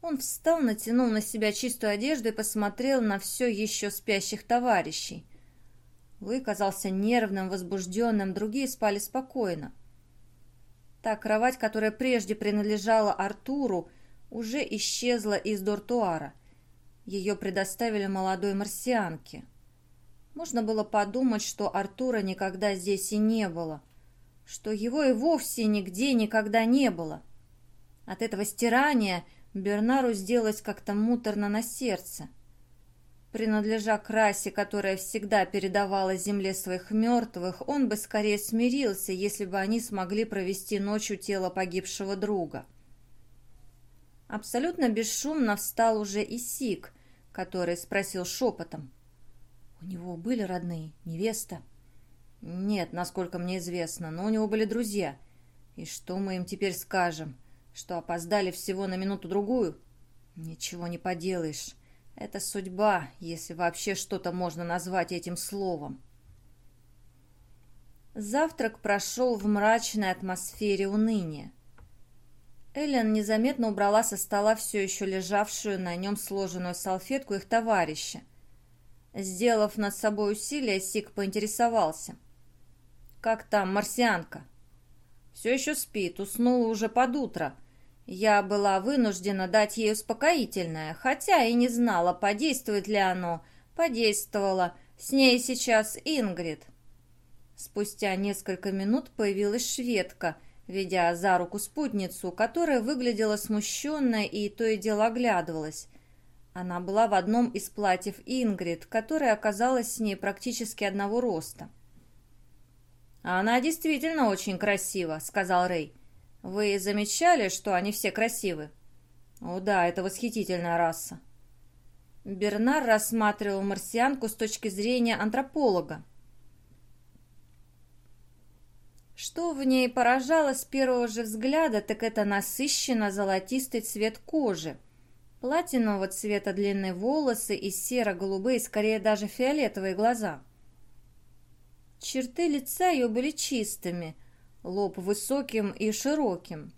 Он встал, натянул на себя чистую одежду и посмотрел на все еще спящих товарищей. Луи казался нервным, возбужденным, другие спали спокойно. Та кровать, которая прежде принадлежала Артуру, уже исчезла из дортуара — ее предоставили молодой марсианке. Можно было подумать, что Артура никогда здесь и не было. что его и вовсе нигде никогда не было. От этого стирания Бернару сделалось как-то муторно на сердце. Принадлежа к расе, которая всегда передавала земле своих мертвых, он бы скорее смирился, если бы они смогли провести ночь у тела погибшего друга. Абсолютно бесшумно встал уже и Сик, который спросил шепотом. «У него были родные, невеста?» «Нет, насколько мне известно, но у него были друзья. И что мы им теперь скажем? Что опоздали всего на минуту-другую?» «Ничего не поделаешь. Это судьба, если вообще что-то можно назвать этим словом». Завтрак прошел в мрачной атмосфере уныния. Эллен незаметно убрала со стола все еще лежавшую на нем сложенную салфетку их товарища. Сделав над собой усилие, Сик поинтересовался. «Как там марсианка?» «Все еще спит, уснула уже под утро. Я была вынуждена дать ей успокоительное, хотя и не знала, подействует ли оно. Подействовала. С ней сейчас Ингрид». Спустя несколько минут появилась шведка – ведя за руку спутницу, которая выглядела смущенной и то и дело оглядывалась. Она была в одном из платьев Ингрид, которая оказалась с ней практически одного роста. «Она действительно очень красива», — сказал Рэй. «Вы замечали, что они все красивы?» «О да, это восхитительная раса». Бернар рассматривал марсианку с точки зрения антрополога. Что в ней поражало с первого же взгляда, так это насыщенно золотистый цвет кожи. Платинового цвета длинные волосы и серо-голубые, скорее даже фиолетовые глаза. Черты лица ее были чистыми, лоб высоким и широким.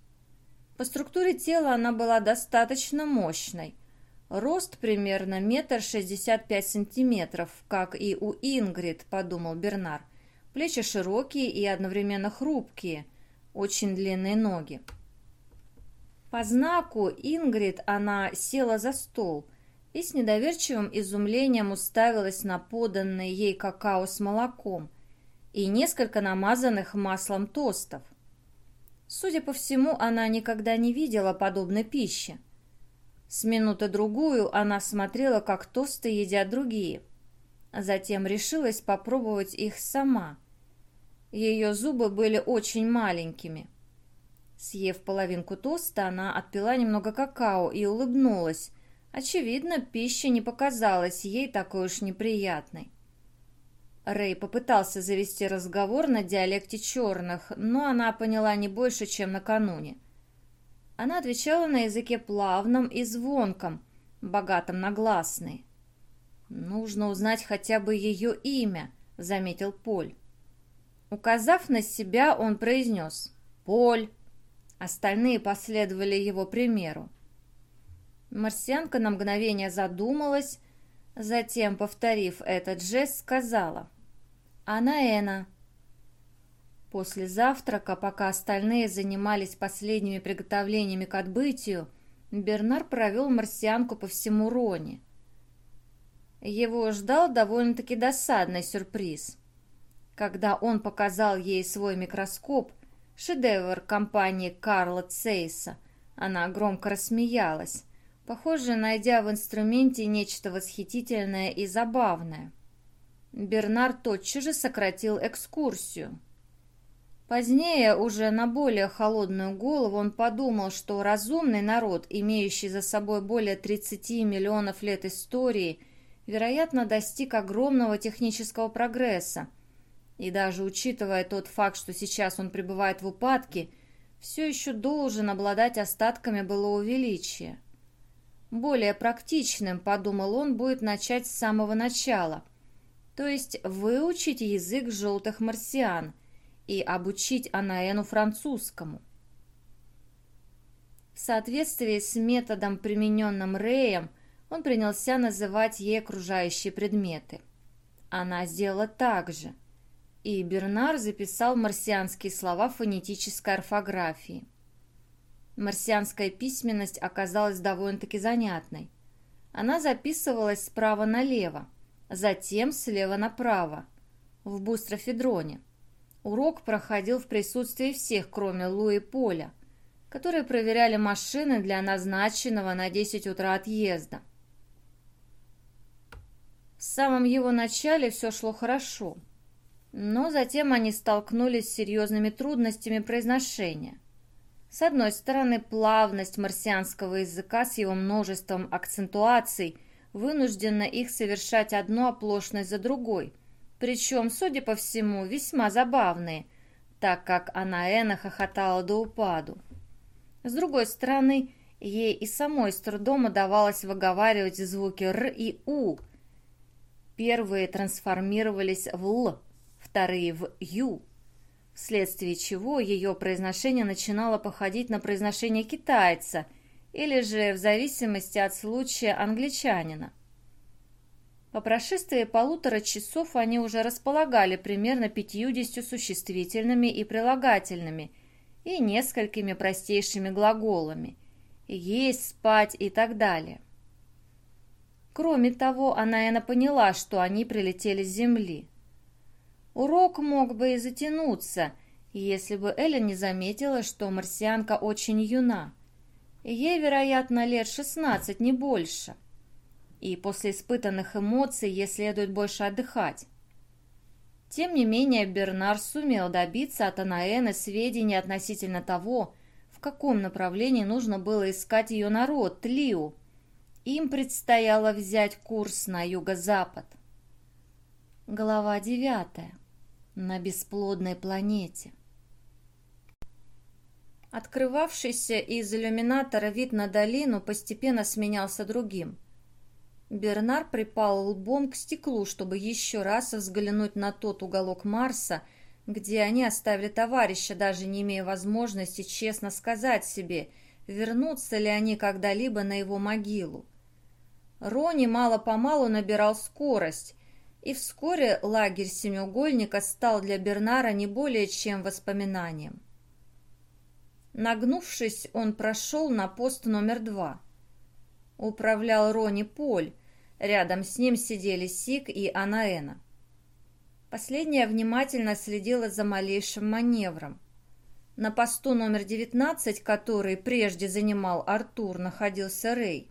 По структуре тела она была достаточно мощной. Рост примерно метр шестьдесят пять сантиметров, как и у Ингрид, подумал Бернар – Плечи широкие и одновременно хрупкие, очень длинные ноги. По знаку Ингрид она села за стол и с недоверчивым изумлением уставилась на поданный ей какао с молоком и несколько намазанных маслом тостов. Судя по всему, она никогда не видела подобной пищи. С минуты-другую она смотрела, как тосты едят другие – Затем решилась попробовать их сама. Ее зубы были очень маленькими. Съев половинку тоста, она отпила немного какао и улыбнулась. Очевидно, пища не показалась ей такой уж неприятной. Рэй попытался завести разговор на диалекте черных, но она поняла не больше, чем накануне. Она отвечала на языке плавном и звонком, богатом на гласные. «Нужно узнать хотя бы ее имя», — заметил Поль. Указав на себя, он произнес «Поль». Остальные последовали его примеру. Марсианка на мгновение задумалась, затем, повторив этот жест, сказала «Анаэна». После завтрака, пока остальные занимались последними приготовлениями к отбытию, Бернар провел марсианку по всему Роне. Его ждал довольно-таки досадный сюрприз. Когда он показал ей свой микроскоп, шедевр компании Карла Цейса, она громко рассмеялась, похоже, найдя в инструменте нечто восхитительное и забавное. Бернар тотчас же сократил экскурсию. Позднее, уже на более холодную голову, он подумал, что разумный народ, имеющий за собой более 30 миллионов лет истории – вероятно, достиг огромного технического прогресса. И даже учитывая тот факт, что сейчас он пребывает в упадке, все еще должен обладать остатками былого величия. Более практичным, подумал он, будет начать с самого начала, то есть выучить язык желтых марсиан и обучить Анаэну французскому. В соответствии с методом, примененным Рэем, он принялся называть ей окружающие предметы. Она сделала так же. И Бернар записал марсианские слова фонетической орфографии. Марсианская письменность оказалась довольно-таки занятной. Она записывалась справа налево, затем слева направо, в бустрофедроне. Урок проходил в присутствии всех, кроме Лу и Поля, которые проверяли машины для назначенного на 10 утра отъезда. В самом его начале все шло хорошо, но затем они столкнулись с серьезными трудностями произношения. С одной стороны, плавность марсианского языка с его множеством акцентуаций вынуждена их совершать одну оплошность за другой, причем, судя по всему, весьма забавные, так как Анаэна хохотала до упаду. С другой стороны, ей и самой с трудом удавалось выговаривать звуки «р» и «у». Первые трансформировались в «л», вторые в «ю», вследствие чего ее произношение начинало походить на произношение китайца или же, в зависимости от случая, англичанина. По прошествии полутора часов они уже располагали примерно пятьюдесятью существительными и прилагательными и несколькими простейшими глаголами «есть», «спать» и так далее. Кроме того, она и поняла, что они прилетели с Земли. Урок мог бы и затянуться, если бы Эля не заметила, что марсианка очень юна. Ей, вероятно, лет шестнадцать, не больше – и после испытанных эмоций ей следует больше отдыхать. Тем не менее, Бернар сумел добиться от Анаэны сведений относительно того, в каком направлении нужно было искать ее народ, Тлиу. Им предстояло взять курс на юго-запад. Глава девятая. На бесплодной планете. Открывавшийся из иллюминатора вид на долину постепенно сменялся другим – Бернар припал лбом к стеклу, чтобы еще раз взглянуть на тот уголок Марса, где они оставили товарища, даже не имея возможности честно сказать себе, вернутся ли они когда-либо на его могилу. Рони мало-помалу набирал скорость, и вскоре лагерь семиугольника стал для Бернара не более чем воспоминанием. Нагнувшись, он прошел на пост номер два. Управлял Рони Поль, Рядом с ним сидели Сик и Анаэна. Последняя внимательно следила за малейшим маневром. На посту номер 19, который прежде занимал Артур, находился Рэй.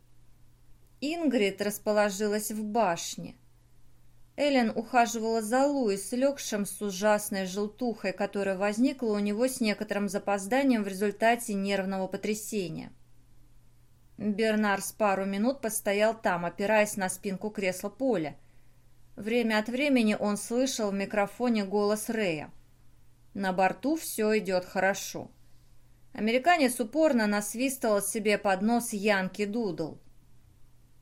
Ингрид расположилась в башне. Эллен ухаживала за Луис, легшим с ужасной желтухой, которая возникла у него с некоторым запозданием в результате нервного потрясения. Бернар с пару минут постоял там, опираясь на спинку кресла Поля. Время от времени он слышал в микрофоне голос Рэя. На борту все идет хорошо. Американец упорно насвистывал себе под нос Янки Дудл.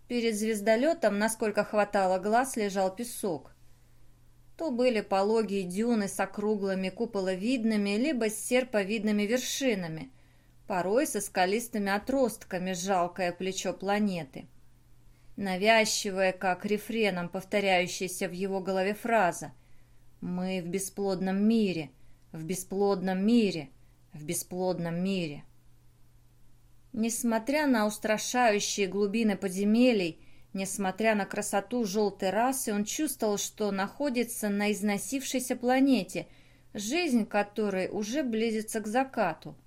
Перед звездолетом, насколько хватало глаз, лежал песок. То были пологие дюны с округлыми куполовидными, либо с серповидными вершинами, порой со скалистыми отростками жалкое плечо планеты. Навязчивая, как рефреном повторяющаяся в его голове фраза «Мы в бесплодном мире, в бесплодном мире, в бесплодном мире». Несмотря на устрашающие глубины подземелий, несмотря на красоту желтой расы, он чувствовал, что находится на износившейся планете, жизнь которой уже близится к закату –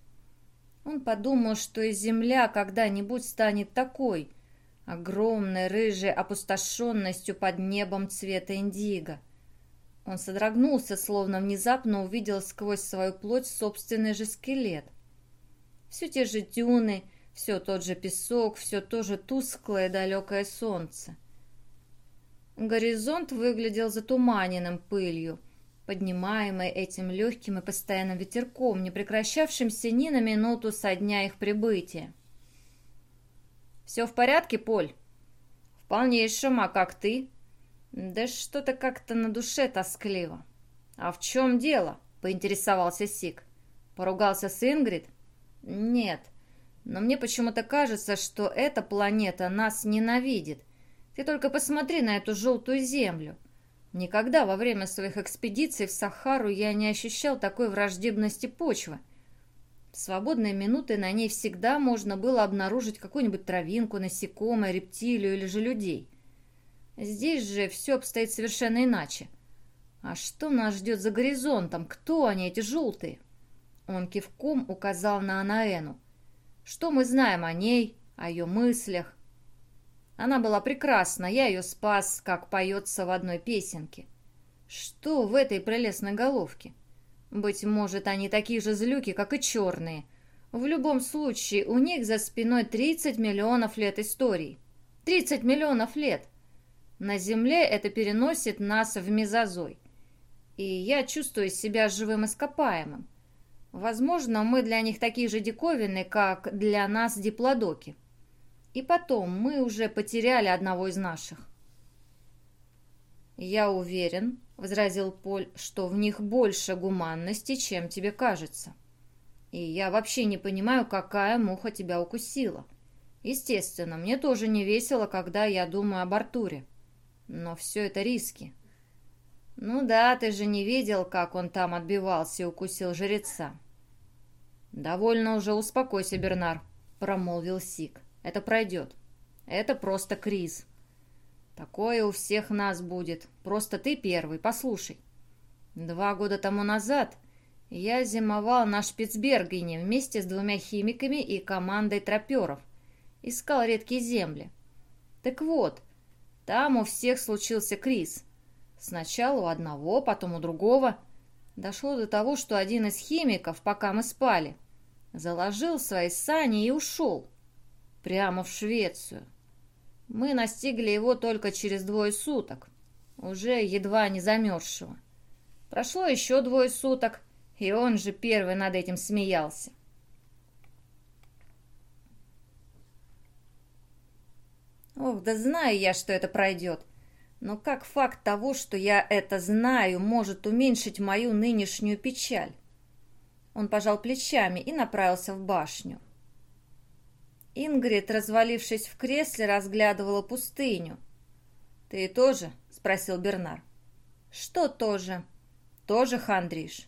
он подумал, что и земля когда-нибудь станет такой, огромной рыжей опустошенностью под небом цвета индиго. Он содрогнулся, словно внезапно увидел сквозь свою плоть собственный же скелет. Все те же дюны, все тот же песок, все то же тусклое далекое солнце. Горизонт выглядел затуманенным пылью – поднимаемой этим легким и постоянным ветерком, не прекращавшимся ни на минуту со дня их прибытия. «Все в порядке, Поль?» «В полнейшем, а как ты?» «Да что-то как-то на душе тоскливо». «А в чем дело?» — поинтересовался Сик. «Поругался с Ингрид?» «Нет, но мне почему-то кажется, что эта планета нас ненавидит. Ты только посмотри на эту желтую землю. Никогда во время своих экспедиций в Сахару я не ощущал такой враждебности почвы. В свободные минуты на ней всегда можно было обнаружить какую-нибудь травинку, насекомое, рептилию или же людей. Здесь же все обстоит совершенно иначе. А что нас ждет за горизонтом? Кто они, эти желтые? Он кивком указал на Анаэну. Что мы знаем о ней, о ее мыслях? Она была прекрасна, я ее спас, как поется в одной песенке. Что в этой прелестной головке? Быть может, они такие же злюки, как и черные. В любом случае, у них за спиной 30 миллионов лет истории. 30 миллионов лет! На Земле это переносит нас в мезозой. И я чувствую себя живым ископаемым. Возможно, мы для них такие же диковины, как для нас диплодоки. И потом, мы уже потеряли одного из наших. «Я уверен», — возразил Поль, — «что в них больше гуманности, чем тебе кажется. И я вообще не понимаю, какая муха тебя укусила. Естественно, мне тоже не весело, когда я думаю об Артуре. Но все это риски. Ну да, ты же не видел, как он там отбивался и укусил жреца. «Довольно уже успокойся, Бернар», — промолвил Сик. «Это пройдет. Это просто криз». Такое у всех нас будет. Просто ты первый, послушай. Два года тому назад я зимовал на Шпицбергене вместе с двумя химиками и командой троперов. Искал редкие земли. Так вот, там у всех случился криз. Сначала у одного, потом у другого. Дошло до того, что один из химиков, пока мы спали, заложил свои сани и ушел. Прямо в Швецию. Мы настигли его только через двое суток, уже едва не замерзшего. Прошло еще двое суток, и он же первый над этим смеялся. Ох, да знаю я, что это пройдет. Но как факт того, что я это знаю, может уменьшить мою нынешнюю печаль? Он пожал плечами и направился в башню. Ингрид, развалившись в кресле, разглядывала пустыню. «Ты тоже?» — спросил Бернар. «Что тоже?» «Тоже хандришь?»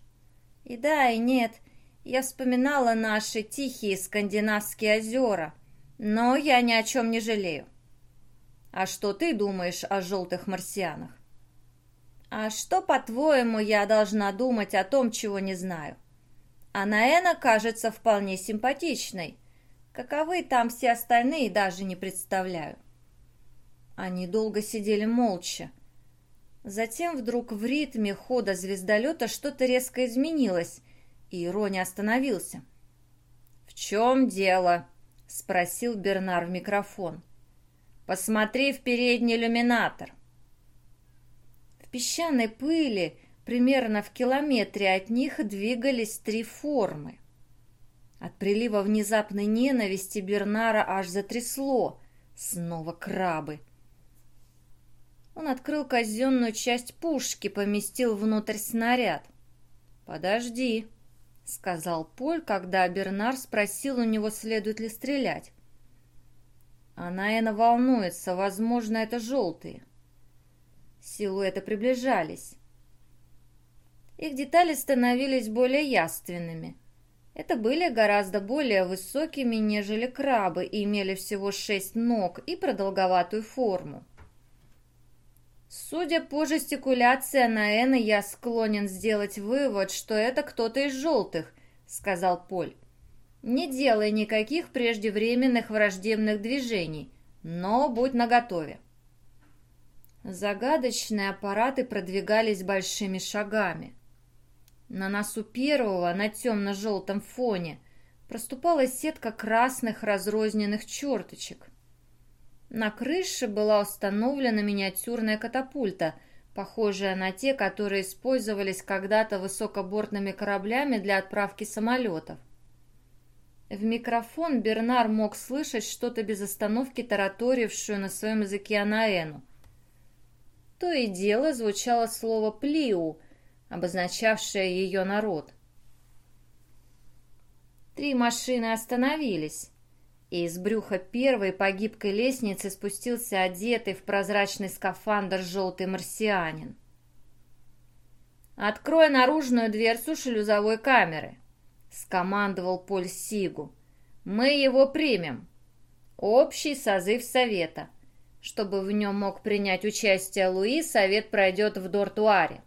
«И да, и нет. Я вспоминала наши тихие скандинавские озера, но я ни о чем не жалею». «А что ты думаешь о желтых марсианах?» «А что, по-твоему, я должна думать о том, чего не знаю?» «Анаэна кажется вполне симпатичной». Каковы там все остальные, даже не представляю. Они долго сидели молча. Затем вдруг в ритме хода звездолета что-то резко изменилось, и Рони остановился. «В чем дело?» — спросил Бернар в микрофон. «Посмотри в передний иллюминатор». В песчаной пыли, примерно в километре от них, двигались три формы. От прилива внезапной ненависти Бернара аж затрясло. Снова крабы. Он открыл казенную часть пушки, поместил внутрь снаряд. «Подожди», — сказал Поль, когда Бернар спросил у него, следует ли стрелять. Анаэна волнуется, возможно, это желтые. Силуэты приближались. Их детали становились более яственными. Это были гораздо более высокими, нежели крабы, и имели всего шесть ног и продолговатую форму. Судя по жестикуляции Анаэна, я склонен сделать вывод, что это кто-то из желтых, сказал Поль. Не делай никаких преждевременных враждебных движений, но будь наготове. Загадочные аппараты продвигались большими шагами. На носу первого, на темно-желтом фоне, проступала сетка красных разрозненных черточек. На крыше была установлена миниатюрная катапульта, похожая на те, которые использовались когда-то высокобортными кораблями для отправки самолетов. В микрофон Бернар мог слышать что-то без остановки тараторившую на своем языке Анаэну. То и дело звучало слово «плиу», обозначавшее ее народ. Три машины остановились, и из брюха первой по гибкой лестнице спустился одетый в прозрачный скафандр желтый марсианин. «Открой наружную дверцу шлюзовой камеры», —— скомандовал Поль Сигу. «Мы его примем. Общий созыв совета. Чтобы в нем мог принять участие Луи, совет пройдет в Дортуаре».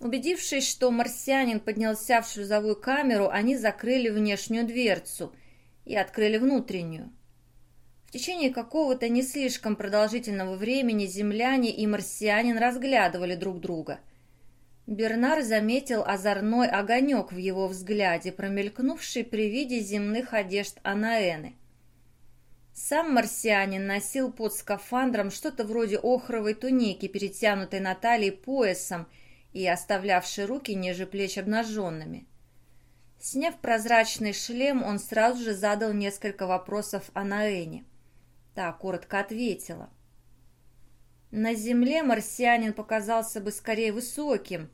Убедившись, что марсианин поднялся в шлюзовую камеру, они закрыли внешнюю дверцу и открыли внутреннюю. В течение какого-то не слишком продолжительного времени земляне и марсианин разглядывали друг друга – Бернар заметил озорной огонек в его взгляде, промелькнувший при виде земных одежд Анаэны. Сам марсианин носил под скафандром что-то вроде охровой туники, перетянутой на талии поясом и оставлявшей руки ниже плеч обнаженными. Сняв прозрачный шлем, он сразу же задал несколько вопросов о Наэне. Та коротко ответила. На Земле марсианин показался бы скорее высоким.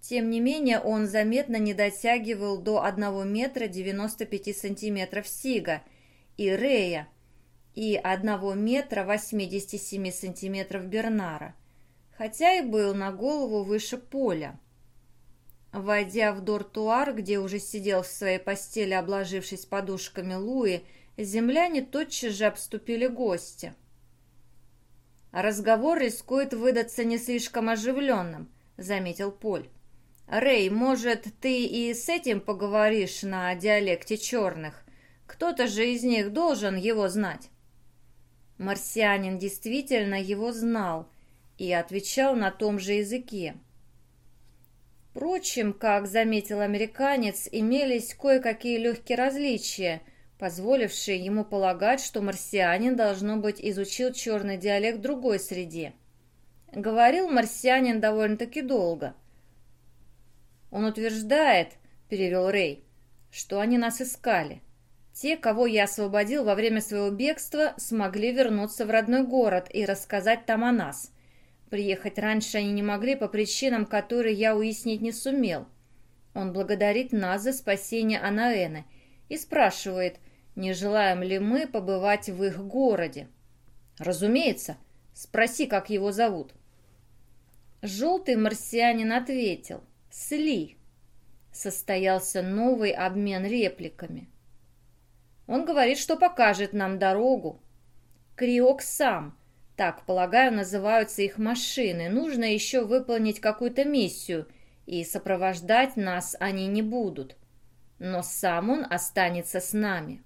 Тем не менее, он заметно не дотягивал до 1 метра 95 сантиметров Сига и Рея, и 1 метра 87 сантиметров Бернара, хотя и был на голову выше поля. Войдя в дортуар, где уже сидел в своей постели, обложившись подушками Луи, земляне тотчас же обступили гостя. «Разговор рискует выдаться не слишком оживленным», — заметил Поль. «Рэй, может, ты и с этим поговоришь на диалекте черных? Кто-то же из них должен его знать». Марсианин действительно его знал и отвечал на том же языке. Впрочем, как заметил американец, имелись кое-какие легкие различия, позволившие ему полагать, что марсианин, должно быть, изучил черный диалект другой среде. Говорил марсианин довольно-таки долго. «Он утверждает, — перевел Рэй, — что они нас искали. Те, кого я освободил во время своего бегства, смогли вернуться в родной город и рассказать там о нас. Приехать раньше они не могли по причинам, которые я уяснить не сумел. Он благодарит нас за спасение Анаэны и спрашивает, не желаем ли мы побывать в их городе. «Разумеется. Спроси, как его зовут». Желтый марсианин ответил «Сли». Состоялся новый обмен репликами. Он говорит, что покажет нам дорогу. Криок сам. Так, полагаю, называются их машины. Нужно еще выполнить какую-то миссию, и сопровождать нас они не будут. Но сам он останется с нами.